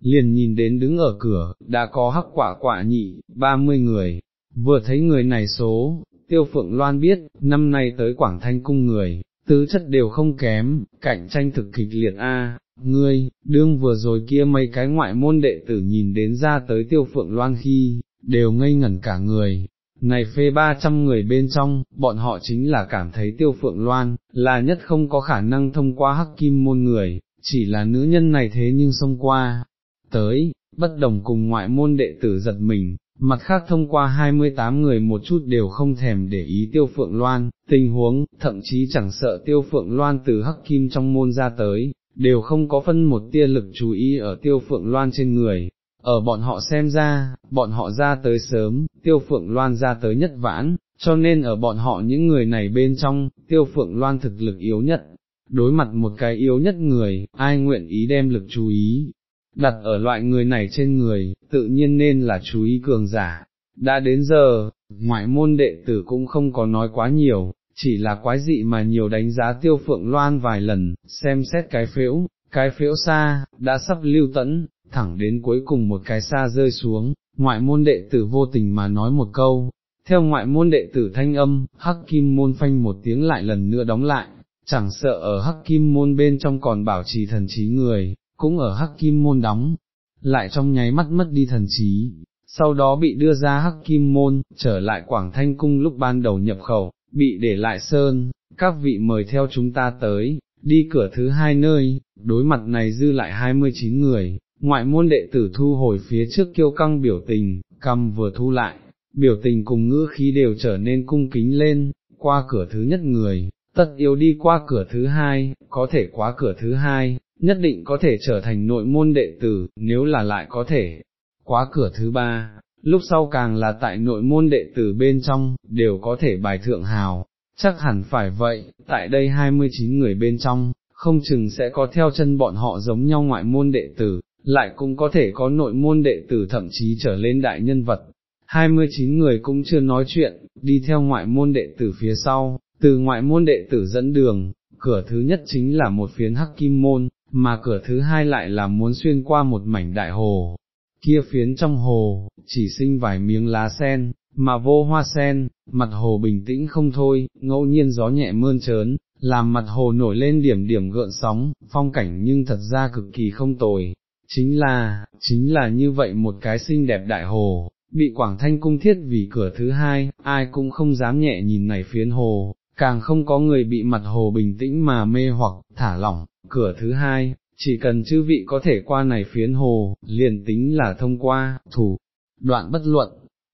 liền nhìn đến đứng ở cửa, đã có hắc quả quả nhị, 30 người, vừa thấy người này số, tiêu phượng loan biết, năm nay tới Quảng Thanh cung người, tứ chất đều không kém, cạnh tranh thực kịch liệt a. ngươi, đương vừa rồi kia mấy cái ngoại môn đệ tử nhìn đến ra tới tiêu phượng loan khi, đều ngây ngẩn cả người, này phê ba trăm người bên trong, bọn họ chính là cảm thấy tiêu phượng loan, là nhất không có khả năng thông qua hắc kim môn người, chỉ là nữ nhân này thế nhưng xông qua, tới, bất đồng cùng ngoại môn đệ tử giật mình, mặt khác thông qua 28 người một chút đều không thèm để ý tiêu phượng loan, tình huống, thậm chí chẳng sợ tiêu phượng loan từ hắc kim trong môn ra tới, đều không có phân một tia lực chú ý ở tiêu phượng loan trên người. Ở bọn họ xem ra, bọn họ ra tới sớm, tiêu phượng loan ra tới nhất vãn, cho nên ở bọn họ những người này bên trong, tiêu phượng loan thực lực yếu nhất. Đối mặt một cái yếu nhất người, ai nguyện ý đem lực chú ý, đặt ở loại người này trên người, tự nhiên nên là chú ý cường giả. Đã đến giờ, ngoại môn đệ tử cũng không có nói quá nhiều, chỉ là quái dị mà nhiều đánh giá tiêu phượng loan vài lần, xem xét cái phễu, cái phễu xa, đã sắp lưu tẫn, thẳng đến cuối cùng một cái xa rơi xuống, ngoại môn đệ tử vô tình mà nói một câu. Theo ngoại môn đệ tử thanh âm, hắc kim môn phanh một tiếng lại lần nữa đóng lại, chẳng sợ ở hắc kim môn bên trong còn bảo trì thần trí người, cũng ở hắc kim môn đóng, lại trong nháy mắt mất đi thần trí, sau đó bị đưa ra hắc kim môn, trở lại Quảng Thanh Cung lúc ban đầu nhập khẩu, bị để lại sơn, các vị mời theo chúng ta tới, đi cửa thứ hai nơi, đối mặt này dư lại 29 người, ngoại môn đệ tử thu hồi phía trước kiêu căng biểu tình, cầm vừa thu lại, biểu tình cùng ngữ khí đều trở nên cung kính lên, qua cửa thứ nhất người, tất yếu đi qua cửa thứ hai, có thể qua cửa thứ hai, nhất định có thể trở thành nội môn đệ tử, nếu là lại có thể, quá cửa thứ ba, lúc sau càng là tại nội môn đệ tử bên trong, đều có thể bài thượng hào, chắc hẳn phải vậy, tại đây 29 người bên trong, không chừng sẽ có theo chân bọn họ giống nhau ngoại môn đệ tử, lại cũng có thể có nội môn đệ tử thậm chí trở lên đại nhân vật. 29 người cũng chưa nói chuyện, đi theo ngoại môn đệ tử phía sau, từ ngoại môn đệ tử dẫn đường, cửa thứ nhất chính là một phiến hắc kim môn, mà cửa thứ hai lại là muốn xuyên qua một mảnh đại hồ. Kia phiến trong hồ, chỉ sinh vài miếng lá sen, mà vô hoa sen, mặt hồ bình tĩnh không thôi, ngẫu nhiên gió nhẹ mơn trớn, làm mặt hồ nổi lên điểm điểm gợn sóng, phong cảnh nhưng thật ra cực kỳ không tồi. Chính là, chính là như vậy một cái xinh đẹp đại hồ, bị Quảng Thanh cung thiết vì cửa thứ hai, ai cũng không dám nhẹ nhìn này phiến hồ, càng không có người bị mặt hồ bình tĩnh mà mê hoặc, thả lỏng, cửa thứ hai, chỉ cần chư vị có thể qua này phiến hồ, liền tính là thông qua, thủ, đoạn bất luận.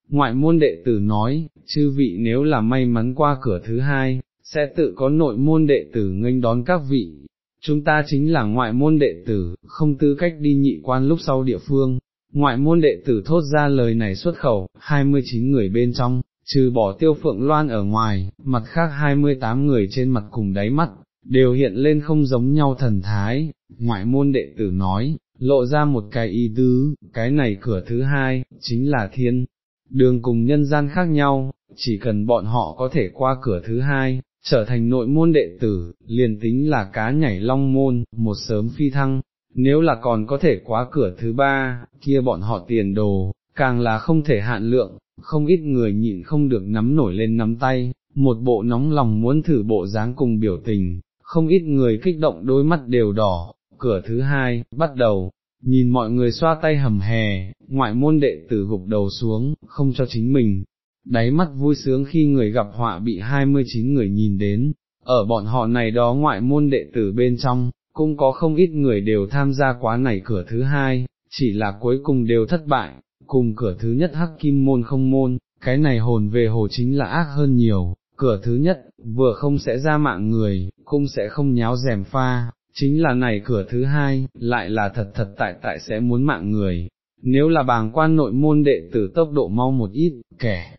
Ngoại môn đệ tử nói, chư vị nếu là may mắn qua cửa thứ hai, sẽ tự có nội môn đệ tử nghênh đón các vị. Chúng ta chính là ngoại môn đệ tử, không tư cách đi nhị quan lúc sau địa phương. Ngoại môn đệ tử thốt ra lời này xuất khẩu, 29 người bên trong, trừ bỏ tiêu phượng loan ở ngoài, mặt khác 28 người trên mặt cùng đáy mắt, đều hiện lên không giống nhau thần thái, ngoại môn đệ tử nói, lộ ra một cái ý tứ, cái này cửa thứ hai, chính là thiên, đường cùng nhân gian khác nhau, chỉ cần bọn họ có thể qua cửa thứ hai, trở thành nội môn đệ tử, liền tính là cá nhảy long môn, một sớm phi thăng, nếu là còn có thể qua cửa thứ ba, kia bọn họ tiền đồ, càng là không thể hạn lượng, không ít người nhịn không được nắm nổi lên nắm tay, một bộ nóng lòng muốn thử bộ dáng cùng biểu tình, không ít người kích động đôi mắt đều đỏ, cửa thứ hai, bắt đầu, nhìn mọi người xoa tay hầm hè, ngoại môn đệ tử gục đầu xuống, không cho chính mình, đáy mắt vui sướng khi người gặp họa bị 29 người nhìn đến, ở bọn họ này đó ngoại môn đệ tử bên trong, cũng có không ít người đều tham gia quá này cửa thứ hai, chỉ là cuối cùng đều thất bại, cùng cửa thứ nhất hắc kim môn không môn, cái này hồn về hồ chính là ác hơn nhiều, cửa thứ nhất, vừa không sẽ ra mạng người, cũng sẽ không nháo rèm pha, chính là này cửa thứ hai, lại là thật thật tại tại sẽ muốn mạng người. Nếu là bàng quan nội môn đệ tử tốc độ mau một ít, kẻ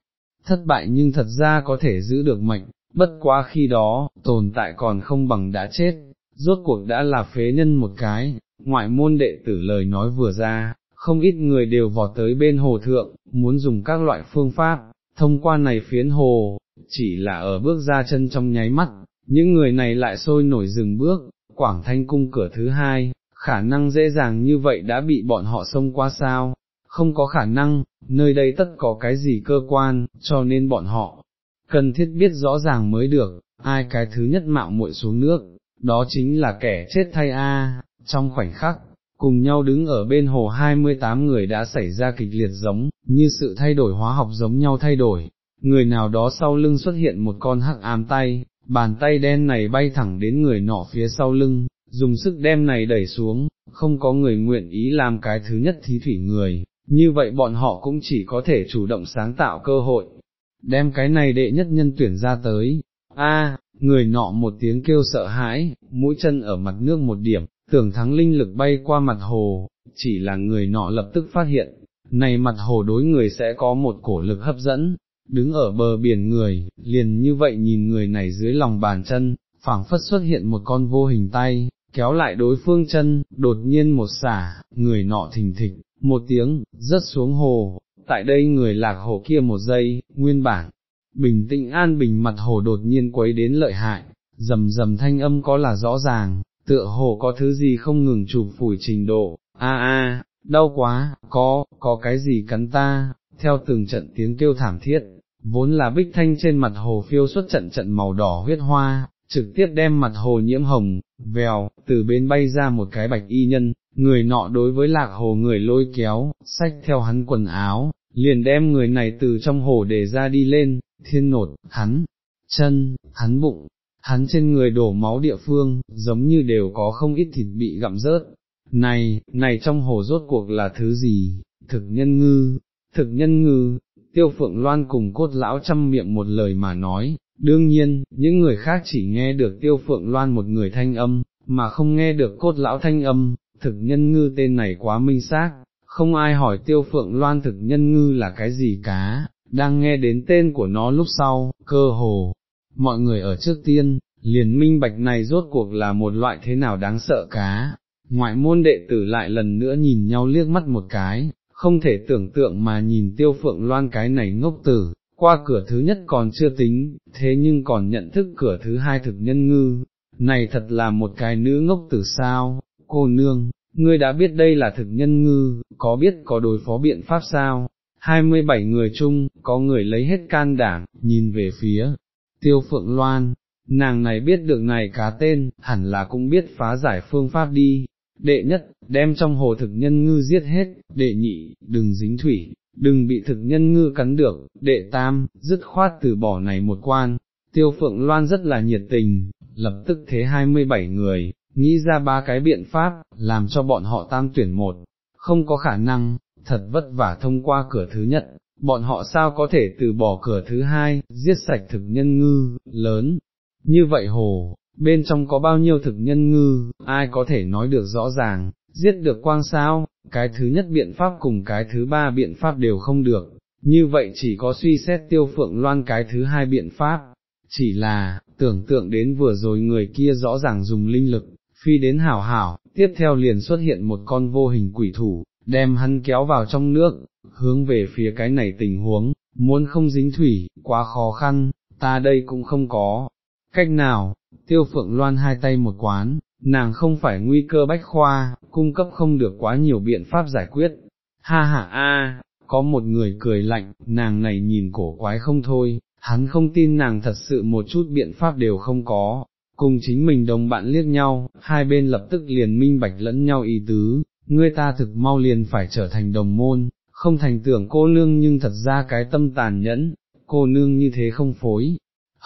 thất bại nhưng thật ra có thể giữ được mệnh, bất quá khi đó, tồn tại còn không bằng đã chết, rốt cuộc đã là phế nhân một cái, ngoại môn đệ tử lời nói vừa ra, không ít người đều vọt tới bên hồ thượng, muốn dùng các loại phương pháp, thông qua này phiến hồ, chỉ là ở bước ra chân trong nháy mắt, những người này lại sôi nổi dừng bước, quảng thanh cung cửa thứ hai, khả năng dễ dàng như vậy đã bị bọn họ xông qua sao, không có khả năng, nơi đây tất có cái gì cơ quan, cho nên bọn họ, cần thiết biết rõ ràng mới được, ai cái thứ nhất mạo muội xuống nước, đó chính là kẻ chết thay a. trong khoảnh khắc, cùng nhau đứng ở bên hồ 28 người đã xảy ra kịch liệt giống, như sự thay đổi hóa học giống nhau thay đổi, người nào đó sau lưng xuất hiện một con hắc ám tay, bàn tay đen này bay thẳng đến người nọ phía sau lưng, dùng sức đem này đẩy xuống, không có người nguyện ý làm cái thứ nhất thí thủy người, như vậy bọn họ cũng chỉ có thể chủ động sáng tạo cơ hội, đem cái này đệ nhất nhân tuyển ra tới. A, người nọ một tiếng kêu sợ hãi, mũi chân ở mặt nước một điểm, tưởng thắng linh lực bay qua mặt hồ, chỉ là người nọ lập tức phát hiện, này mặt hồ đối người sẽ có một cổ lực hấp dẫn, đứng ở bờ biển người, liền như vậy nhìn người này dưới lòng bàn chân, phảng phất xuất hiện một con vô hình tay, kéo lại đối phương chân, đột nhiên một xả, người nọ thình thịch, một tiếng, rớt xuống hồ, tại đây người lạc hồ kia một giây, nguyên bản, bình tĩnh an bình mặt hồ đột nhiên quấy đến lợi hại, rầm rầm thanh âm có là rõ ràng, tựa hồ có thứ gì không ngừng chụp phủi trình độ, a a, đau quá, có, có cái gì cắn ta, theo từng trận tiếng kêu thảm thiết, vốn là bích thanh trên mặt hồ phiêu xuất trận trận màu đỏ huyết hoa, trực tiếp đem mặt hồ nhiễm hồng, vèo, từ bên bay ra một cái bạch y nhân, người nọ đối với lạc hồ người lôi kéo, xách theo hắn quần áo, liền đem người này từ trong hồ để ra đi lên, thiên nột, hắn, chân, hắn bụng, hắn trên người đổ máu địa phương, giống như đều có không ít thịt bị gặm rớt. Này, này trong hồ rốt cuộc là thứ gì, thực nhân ngư, thực nhân ngư, tiêu phượng loan cùng cốt lão chăm miệng một lời mà nói, đương nhiên, những người khác chỉ nghe được tiêu phượng loan một người thanh âm, mà không nghe được cốt lão thanh âm, thực nhân ngư tên này quá minh xác, không ai hỏi tiêu phượng loan thực nhân ngư là cái gì cá, đang nghe đến tên của nó lúc sau, cơ hồ, mọi người ở trước tiên, liền minh bạch này rốt cuộc là một loại thế nào đáng sợ cá, ngoại môn đệ tử lại lần nữa nhìn nhau liếc mắt một cái, không thể tưởng tượng mà nhìn tiêu phượng loan cái này ngốc tử, qua cửa thứ nhất còn chưa tính, thế nhưng còn nhận thức cửa thứ hai thực nhân ngư, này thật là một cái nữ ngốc tử sao, cô nương, ngươi đã biết đây là thực nhân ngư, có biết có đối phó biện pháp sao? 27 người chung, có người lấy hết can đảm, nhìn về phía, tiêu phượng loan, nàng này biết được này cá tên, hẳn là cũng biết phá giải phương pháp đi. Đệ nhất, đem trong hồ thực nhân ngư giết hết, đệ nhị, đừng dính thủy, đừng bị thực nhân ngư cắn được, đệ tam, dứt khoát từ bỏ này một quan. Tiêu Phượng Loan rất là nhiệt tình, lập tức thế 27 người, nghĩ ra ba cái biện pháp, làm cho bọn họ tam tuyển một, không có khả năng, thật vất vả thông qua cửa thứ nhất, bọn họ sao có thể từ bỏ cửa thứ hai, giết sạch thực nhân ngư, lớn, như vậy hồ, bên trong có bao nhiêu thực nhân ngư, ai có thể nói được rõ ràng, giết được quang sao, cái thứ nhất biện pháp cùng cái thứ ba biện pháp đều không được, như vậy chỉ có suy xét tiêu phượng loan cái thứ hai biện pháp, chỉ là, tưởng tượng đến vừa rồi người kia rõ ràng dùng linh lực, phi đến hảo hảo, tiếp theo liền xuất hiện một con vô hình quỷ thủ, đem hắn kéo vào trong nước, hướng về phía cái này tình huống, muốn không dính thủy, quá khó khăn, ta đây cũng không có. Cách nào, tiêu phượng loan hai tay một quán, nàng không phải nguy cơ bách khoa, cung cấp không được quá nhiều biện pháp giải quyết. Ha ha a, có một người cười lạnh, nàng này nhìn cổ quái không thôi, hắn không tin nàng thật sự một chút biện pháp đều không có, cùng chính mình đồng bạn liếc nhau, hai bên lập tức liền minh bạch lẫn nhau ý tứ, ngươi ta thực mau liền phải trở thành đồng môn, không thành tưởng cô nương nhưng thật ra cái tâm tàn nhẫn, cô nương như thế không phối.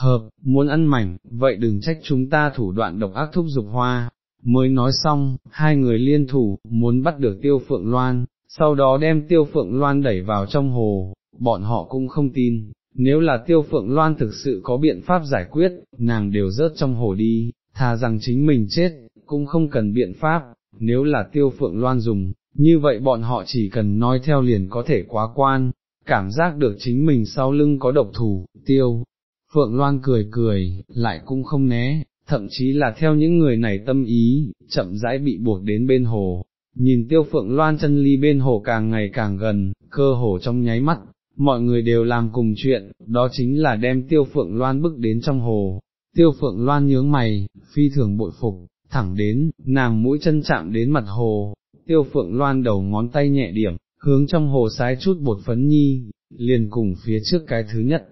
Hợp, muốn ăn mảnh, vậy đừng trách chúng ta thủ đoạn độc ác thúc dục hoa. Mới nói xong, hai người liên thủ, muốn bắt được tiêu phượng loan, sau đó đem tiêu phượng loan đẩy vào trong hồ, bọn họ cũng không tin, nếu là tiêu phượng loan thực sự có biện pháp giải quyết, nàng đều rớt trong hồ đi, thà rằng chính mình chết, cũng không cần biện pháp, nếu là tiêu phượng loan dùng, như vậy bọn họ chỉ cần nói theo liền có thể quá quan, cảm giác được chính mình sau lưng có độc thủ, tiêu. Phượng Loan cười cười, lại cũng không né, thậm chí là theo những người này tâm ý, chậm rãi bị buộc đến bên hồ, nhìn tiêu phượng loan chân ly bên hồ càng ngày càng gần, cơ hồ trong nháy mắt, mọi người đều làm cùng chuyện, đó chính là đem tiêu phượng loan bước đến trong hồ, tiêu phượng loan nhướng mày, phi thường bội phục, thẳng đến, nàng mũi chân chạm đến mặt hồ, tiêu phượng loan đầu ngón tay nhẹ điểm, hướng trong hồ sái chút bột phấn nhi, liền cùng phía trước cái thứ nhất.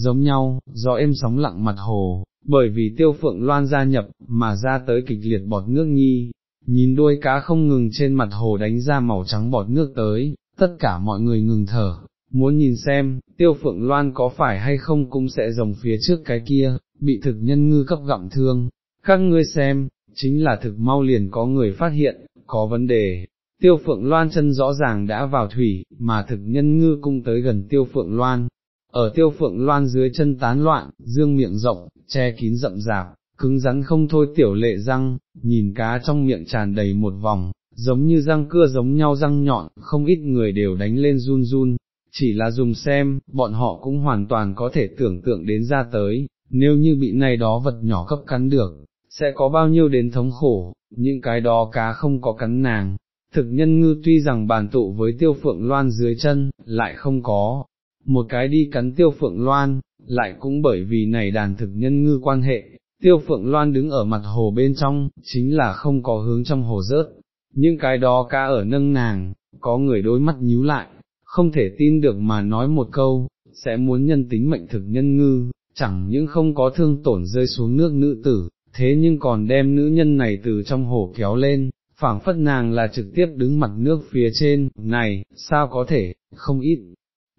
Giống nhau, do êm sóng lặng mặt hồ, bởi vì tiêu phượng loan gia nhập, mà ra tới kịch liệt bọt nước nhi, nhìn đuôi cá không ngừng trên mặt hồ đánh ra màu trắng bọt nước tới, tất cả mọi người ngừng thở, muốn nhìn xem, tiêu phượng loan có phải hay không cũng sẽ rồng phía trước cái kia, bị thực nhân ngư cấp gặm thương, các ngươi xem, chính là thực mau liền có người phát hiện, có vấn đề. Tiêu phượng loan chân rõ ràng đã vào thủy, mà thực nhân ngư cung tới gần tiêu phượng loan, ở tiêu phượng loan dưới chân tán loạn, dương miệng rộng, che kín rậm rạp, cứng rắn không thôi tiểu lệ răng, nhìn cá trong miệng tràn đầy một vòng, giống như răng cưa giống nhau răng nhọn, không ít người đều đánh lên run run, chỉ là dùng xem, bọn họ cũng hoàn toàn có thể tưởng tượng đến ra tới, nếu như bị này đó vật nhỏ cấp cắn được, sẽ có bao nhiêu đến thống khổ, những cái đó cá không có cắn nàng. Thực nhân ngư tuy rằng bàn tụ với tiêu phượng loan dưới chân, lại không có, một cái đi cắn tiêu phượng loan, lại cũng bởi vì này đàn thực nhân ngư quan hệ, tiêu phượng loan đứng ở mặt hồ bên trong, chính là không có hướng trong hồ rớt, những cái đó cá ở nâng nàng, có người đối mắt nhíu lại, không thể tin được mà nói một câu, sẽ muốn nhân tính mệnh thực nhân ngư, chẳng những không có thương tổn rơi xuống nước nữ tử, thế nhưng còn đem nữ nhân này từ trong hồ kéo lên, phảng phất nàng là trực tiếp đứng mặt nước phía trên, này, sao có thể, không ít.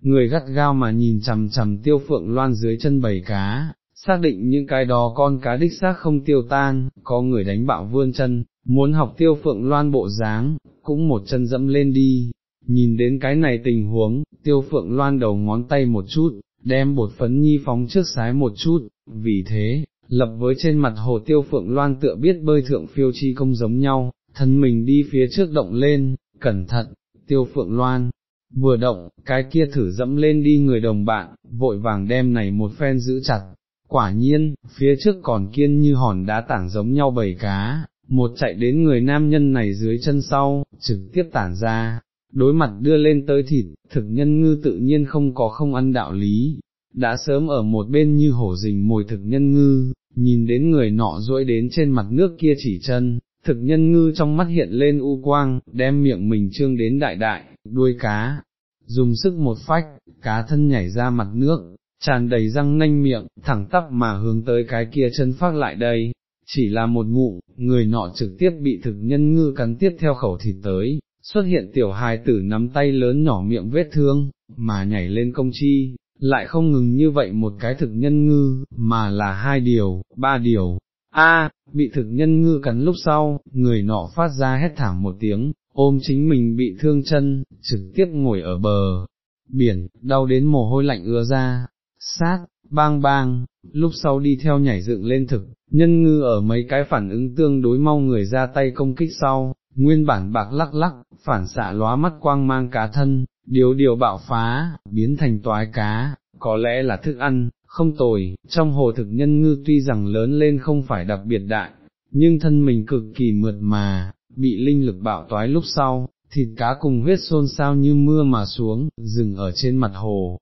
Người gắt gao mà nhìn chằm chằm tiêu phượng loan dưới chân bầy cá, xác định những cái đó con cá đích xác không tiêu tan, có người đánh bạo vươn chân, muốn học tiêu phượng loan bộ dáng, cũng một chân dẫm lên đi, nhìn đến cái này tình huống, tiêu phượng loan đầu ngón tay một chút, đem bột phấn nhi phóng trước sái một chút, vì thế, lập với trên mặt hồ tiêu phượng loan tựa biết bơi thượng phiêu chi công giống nhau, thân mình đi phía trước động lên, cẩn thận, tiêu phượng loan, vừa động, cái kia thử dẫm lên đi người đồng bạn, vội vàng đem này một phen giữ chặt, quả nhiên, phía trước còn kiên như hòn đá tảng giống nhau bầy cá, một chạy đến người nam nhân này dưới chân sau, trực tiếp tản ra, đối mặt đưa lên tới thịt, thực nhân ngư tự nhiên không có không ăn đạo lý, đã sớm ở một bên như hổ rình mồi thực nhân ngư, nhìn đến người nọ duỗi đến trên mặt nước kia chỉ chân, thực nhân ngư trong mắt hiện lên u quang, đem miệng mình trương đến đại đại, đuôi cá, dùng sức một phách, cá thân nhảy ra mặt nước, tràn đầy răng nanh miệng, thẳng tắp mà hướng tới cái kia chân phát lại đây, chỉ là một ngụ, người nọ trực tiếp bị thực nhân ngư cắn tiếp theo khẩu thịt tới, xuất hiện tiểu hài tử nắm tay lớn nhỏ miệng vết thương, mà nhảy lên công chi, lại không ngừng như vậy một cái thực nhân ngư, mà là hai điều, ba điều. A, bị thực nhân ngư cắn lúc sau, người nọ phát ra hét thảm một tiếng, ôm chính mình bị thương chân, trực tiếp ngồi ở bờ, biển, đau đến mồ hôi lạnh ứa ra, sát, bang bang, lúc sau đi theo nhảy dựng lên thực, nhân ngư ở mấy cái phản ứng tương đối mau người ra tay công kích sau, nguyên bản bạc lắc lắc, phản xạ lóa mắt quang mang cá thân, điều điều bạo phá, biến thành toái cá, có lẽ là thức ăn, không tồi, trong hồ thực nhân ngư tuy rằng lớn lên không phải đặc biệt đại, nhưng thân mình cực kỳ mượt mà, bị linh lực bạo toái lúc sau, thịt cá cùng huyết xôn sao như mưa mà xuống, dừng ở trên mặt hồ,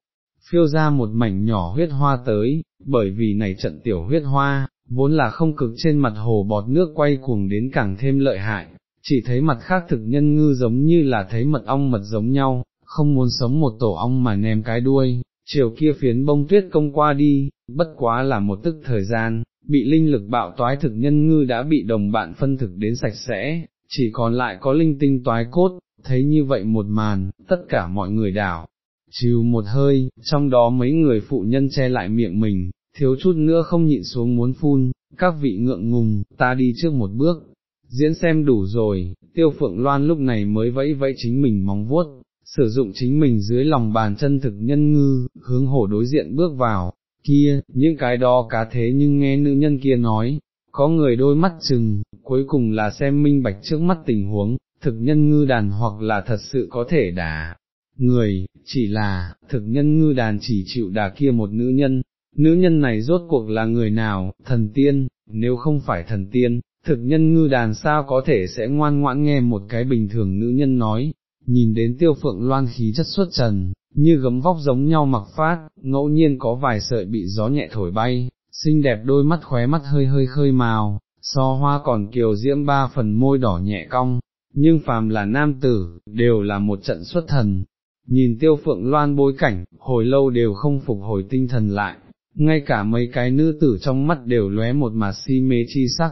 phiêu ra một mảnh nhỏ huyết hoa tới, bởi vì này trận tiểu huyết hoa, vốn là không cực trên mặt hồ bọt nước quay cuồng đến càng thêm lợi hại, chỉ thấy mặt khác thực nhân ngư giống như là thấy mật ong mật giống nhau, không muốn sống một tổ ong mà ném cái đuôi, chiều kia phiến bông tuyết công qua đi, bất quá là một tức thời gian, bị linh lực bạo toái thực nhân ngư đã bị đồng bạn phân thực đến sạch sẽ, chỉ còn lại có linh tinh toái cốt, thấy như vậy một màn, tất cả mọi người đảo, chiều một hơi, trong đó mấy người phụ nhân che lại miệng mình, thiếu chút nữa không nhịn xuống muốn phun, các vị ngượng ngùng, ta đi trước một bước, diễn xem đủ rồi, tiêu phượng loan lúc này mới vẫy vẫy chính mình móng vuốt, sử dụng chính mình dưới lòng bàn chân thực nhân ngư, hướng hổ đối diện bước vào, kia, những cái đó cá thế nhưng nghe nữ nhân kia nói, có người đôi mắt chừng, cuối cùng là xem minh bạch trước mắt tình huống, thực nhân ngư đàn hoặc là thật sự có thể đả người, chỉ là, thực nhân ngư đàn chỉ chịu đả kia một nữ nhân, nữ nhân này rốt cuộc là người nào, thần tiên, nếu không phải thần tiên, thực nhân ngư đàn sao có thể sẽ ngoan ngoãn nghe một cái bình thường nữ nhân nói, nhìn đến tiêu phượng loan khí chất xuất trần, như gấm vóc giống nhau mặc phát, ngẫu nhiên có vài sợi bị gió nhẹ thổi bay, xinh đẹp đôi mắt khóe mắt hơi hơi khơi màu, so hoa còn kiều diễm ba phần môi đỏ nhẹ cong, nhưng phàm là nam tử, đều là một trận xuất thần. Nhìn tiêu phượng loan bối cảnh, hồi lâu đều không phục hồi tinh thần lại, ngay cả mấy cái nữ tử trong mắt đều lóe một mà si mê chi sắc,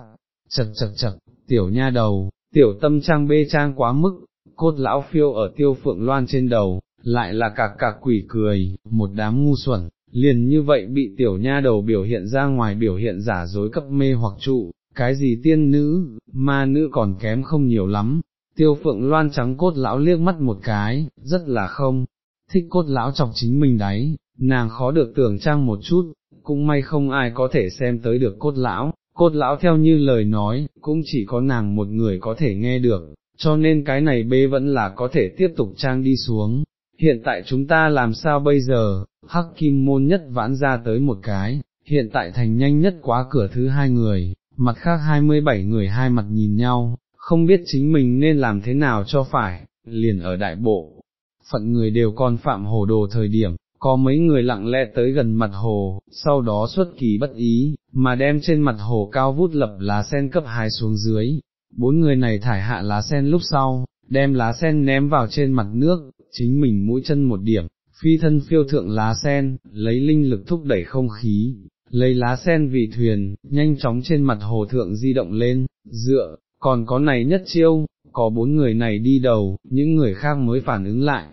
chật chật chật, tiểu nha đầu, tiểu tâm trang bê trang quá mức, cốt lão phiêu ở tiêu phượng loan trên đầu, lại là cả cả quỷ cười, một đám ngu xuẩn, liền như vậy bị tiểu nha đầu biểu hiện ra ngoài biểu hiện giả dối cấp mê hoặc trụ, cái gì tiên nữ, ma nữ còn kém không nhiều lắm, tiêu phượng loan trắng cốt lão liếc mắt một cái, rất là không, thích cốt lão chọc chính mình đấy, nàng khó được tưởng trang một chút, cũng may không ai có thể xem tới được cốt lão, cốt lão theo như lời nói, cũng chỉ có nàng một người có thể nghe được, cho nên cái này bê vẫn là có thể tiếp tục trang đi xuống. Hiện tại chúng ta làm sao bây giờ, hắc kim môn nhất vãn ra tới một cái, hiện tại thành nhanh nhất quá cửa thứ hai người, mặt khác 27 người hai mặt nhìn nhau, không biết chính mình nên làm thế nào cho phải, liền ở đại bộ. Phận người đều còn phạm hồ đồ thời điểm, có mấy người lặng lẽ tới gần mặt hồ, sau đó xuất kỳ bất ý, mà đem trên mặt hồ cao vút lập lá sen cấp hai xuống dưới, bốn người này thải hạ lá sen lúc sau, đem lá sen ném vào trên mặt nước, chính mình mũi chân một điểm, phi thân phiêu thượng lá sen, lấy linh lực thúc đẩy không khí, lấy lá sen vì thuyền, nhanh chóng trên mặt hồ thượng di động lên, dựa, còn có này nhất chiêu, có bốn người này đi đầu, những người khác mới phản ứng lại.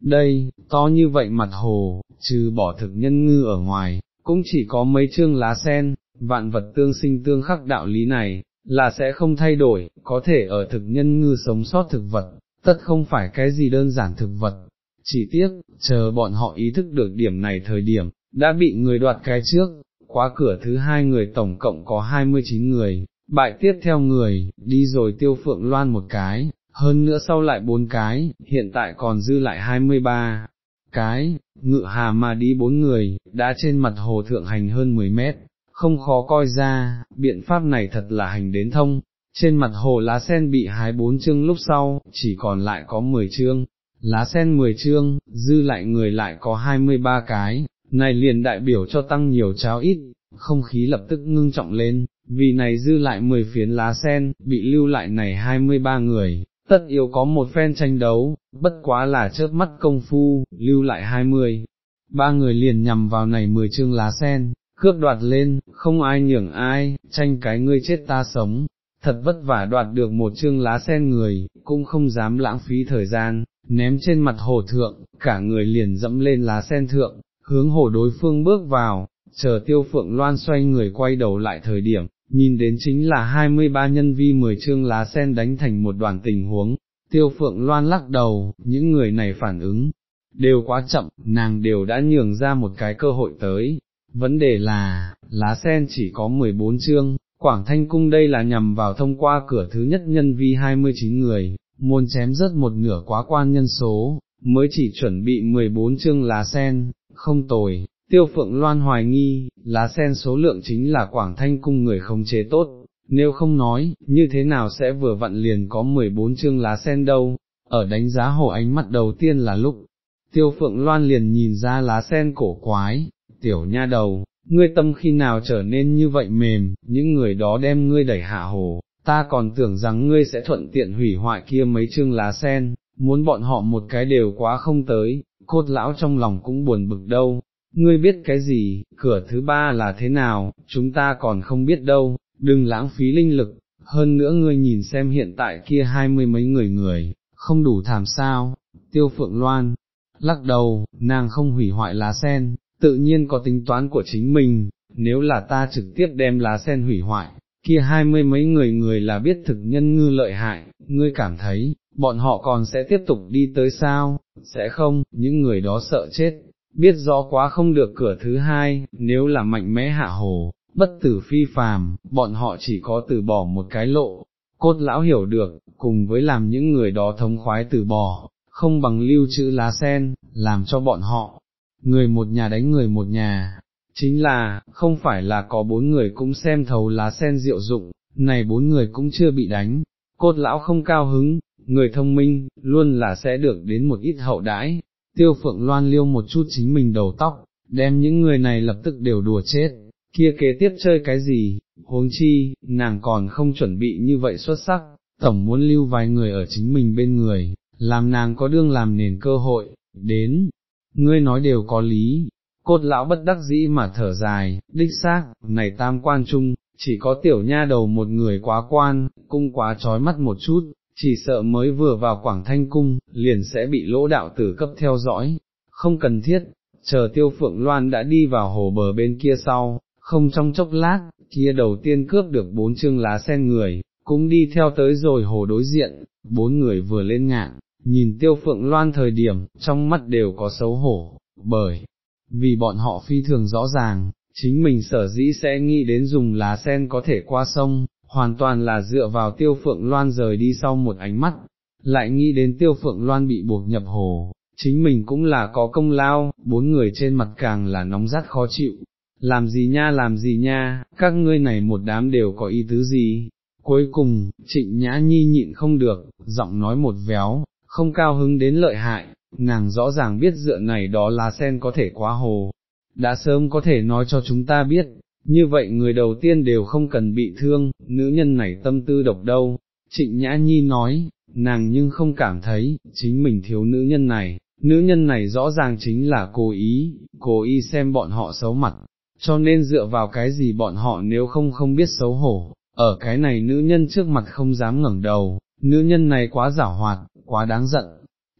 Đây, to như vậy mặt hồ, trừ bỏ thực nhân ngư ở ngoài, cũng chỉ có mấy chương lá sen, vạn vật tương sinh tương khắc đạo lý này, là sẽ không thay đổi, có thể ở thực nhân ngư sống sót thực vật, tất không phải cái gì đơn giản thực vật. Chỉ tiếc, chờ bọn họ ý thức được điểm này thời điểm, đã bị người đoạt cái trước, quá cửa thứ hai người tổng cộng có 29 người, bại tiếp theo người, đi rồi tiêu phượng loan một cái, hơn nữa sau lại bốn cái, hiện tại còn dư lại 23 cái, ngự hà mà đi bốn người, đã trên mặt hồ thượng hành hơn 10 mét, không khó coi ra, biện pháp này thật là hành đến thông, trên mặt hồ lá sen bị hái bốn chương lúc sau, chỉ còn lại có 10 chương, lá sen 10 chương, dư lại người lại có 23 cái, này liền đại biểu cho tăng nhiều cháo ít, không khí lập tức ngưng trọng lên, vì này dư lại 10 phiến lá sen, bị lưu lại này 23 người, tất yếu có một phen tranh đấu, bất quá là chớp mắt công phu, lưu lại 20. Ba người liền nhằm vào này 10 chương lá sen, cướp đoạt lên, không ai nhường ai, tranh cái ngươi chết ta sống, thật vất vả đoạt được một chương lá sen người, cũng không dám lãng phí thời gian, ném trên mặt hồ thượng, cả người liền dẫm lên lá sen thượng, hướng hồ đối phương bước vào, chờ tiêu phượng loan xoay người quay đầu lại thời điểm, nhìn đến chính là 23 nhân vi 10 chương lá sen đánh thành một đoàn tình huống, tiêu phượng loan lắc đầu, những người này phản ứng, đều quá chậm, nàng đều đã nhường ra một cái cơ hội tới, vấn đề là, lá sen chỉ có 14 chương, Quảng Thanh Cung đây là nhằm vào thông qua cửa thứ nhất nhân vi 29 người, muốn chém rớt một nửa quá quan nhân số, mới chỉ chuẩn bị 14 chương lá sen, không tồi, tiêu phượng loan hoài nghi, lá sen số lượng chính là Quảng Thanh Cung người không chế tốt, nếu không nói, như thế nào sẽ vừa vặn liền có 14 chương lá sen đâu, ở đánh giá hồ ánh mắt đầu tiên là lúc, tiêu phượng loan liền nhìn ra lá sen cổ quái, tiểu nha đầu, ngươi tâm khi nào trở nên như vậy mềm, những người đó đem ngươi đẩy hạ hồ, ta còn tưởng rằng ngươi sẽ thuận tiện hủy hoại kia mấy chương lá sen, muốn bọn họ một cái đều quá không tới, cốt lão trong lòng cũng buồn bực đâu, ngươi biết cái gì, cửa thứ ba là thế nào, chúng ta còn không biết đâu, đừng lãng phí linh lực, hơn nữa ngươi nhìn xem hiện tại kia hai mươi mấy người người, không đủ thảm sao, tiêu phượng loan, lắc đầu, nàng không hủy hoại lá sen, tự nhiên có tính toán của chính mình, nếu là ta trực tiếp đem lá sen hủy hoại, kia hai mươi mấy người người là biết thực nhân ngư lợi hại, ngươi cảm thấy, bọn họ còn sẽ tiếp tục đi tới sao, sẽ không, những người đó sợ chết, biết rõ quá không được cửa thứ hai, nếu là mạnh mẽ hạ hồ, bất tử phi phàm, bọn họ chỉ có từ bỏ một cái lộ, cốt lão hiểu được, cùng với làm những người đó thống khoái từ bỏ, không bằng lưu trữ lá sen, làm cho bọn họ, người một nhà đánh người một nhà, chính là, không phải là có bốn người cũng xem thấu lá sen diệu dụng, này bốn người cũng chưa bị đánh, cốt lão không cao hứng, người thông minh, luôn là sẽ được đến một ít hậu đãi, tiêu phượng loan liêu một chút chính mình đầu tóc, đem những người này lập tức đều đùa chết, kia kế tiếp chơi cái gì, huống chi, nàng còn không chuẩn bị như vậy xuất sắc, tổng muốn lưu vài người ở chính mình bên người, làm nàng có đương làm nền cơ hội, đến, ngươi nói đều có lý, cốt lão bất đắc dĩ mà thở dài, đích xác, này tam quan chung, chỉ có tiểu nha đầu một người quá quan, cung quá trói mắt một chút, chỉ sợ mới vừa vào quảng thanh cung, liền sẽ bị lỗ đạo tử cấp theo dõi, không cần thiết, chờ tiêu phượng loan đã đi vào hồ bờ bên kia sau, không trong chốc lát, kia đầu tiên cướp được bốn chương lá sen người, cũng đi theo tới rồi hồ đối diện, bốn người vừa lên ngạn, nhìn tiêu phượng loan thời điểm, trong mắt đều có xấu hổ, bởi, vì bọn họ phi thường rõ ràng, chính mình sở dĩ sẽ nghĩ đến dùng lá sen có thể qua sông, hoàn toàn là dựa vào tiêu phượng loan rời đi sau một ánh mắt, lại nghĩ đến tiêu phượng loan bị buộc nhập hồ, chính mình cũng là có công lao, bốn người trên mặt càng là nóng rát khó chịu, làm gì nha làm gì nha, các ngươi này một đám đều có ý tứ gì. Cuối cùng, trịnh nhã nhi nhịn không được, giọng nói một véo, không cao hứng đến lợi hại, nàng rõ ràng biết dựa này đó là sen có thể quá hồ, đã sớm có thể nói cho chúng ta biết, như vậy người đầu tiên đều không cần bị thương, nữ nhân này tâm tư độc đâu, trịnh nhã nhi nói, nàng nhưng không cảm thấy, chính mình thiếu nữ nhân này, nữ nhân này rõ ràng chính là cố ý, cố ý xem bọn họ xấu mặt, cho nên dựa vào cái gì bọn họ nếu không không biết xấu hổ, ở cái này nữ nhân trước mặt không dám ngẩng đầu, nữ nhân này quá giả hoạt, quá đáng giận.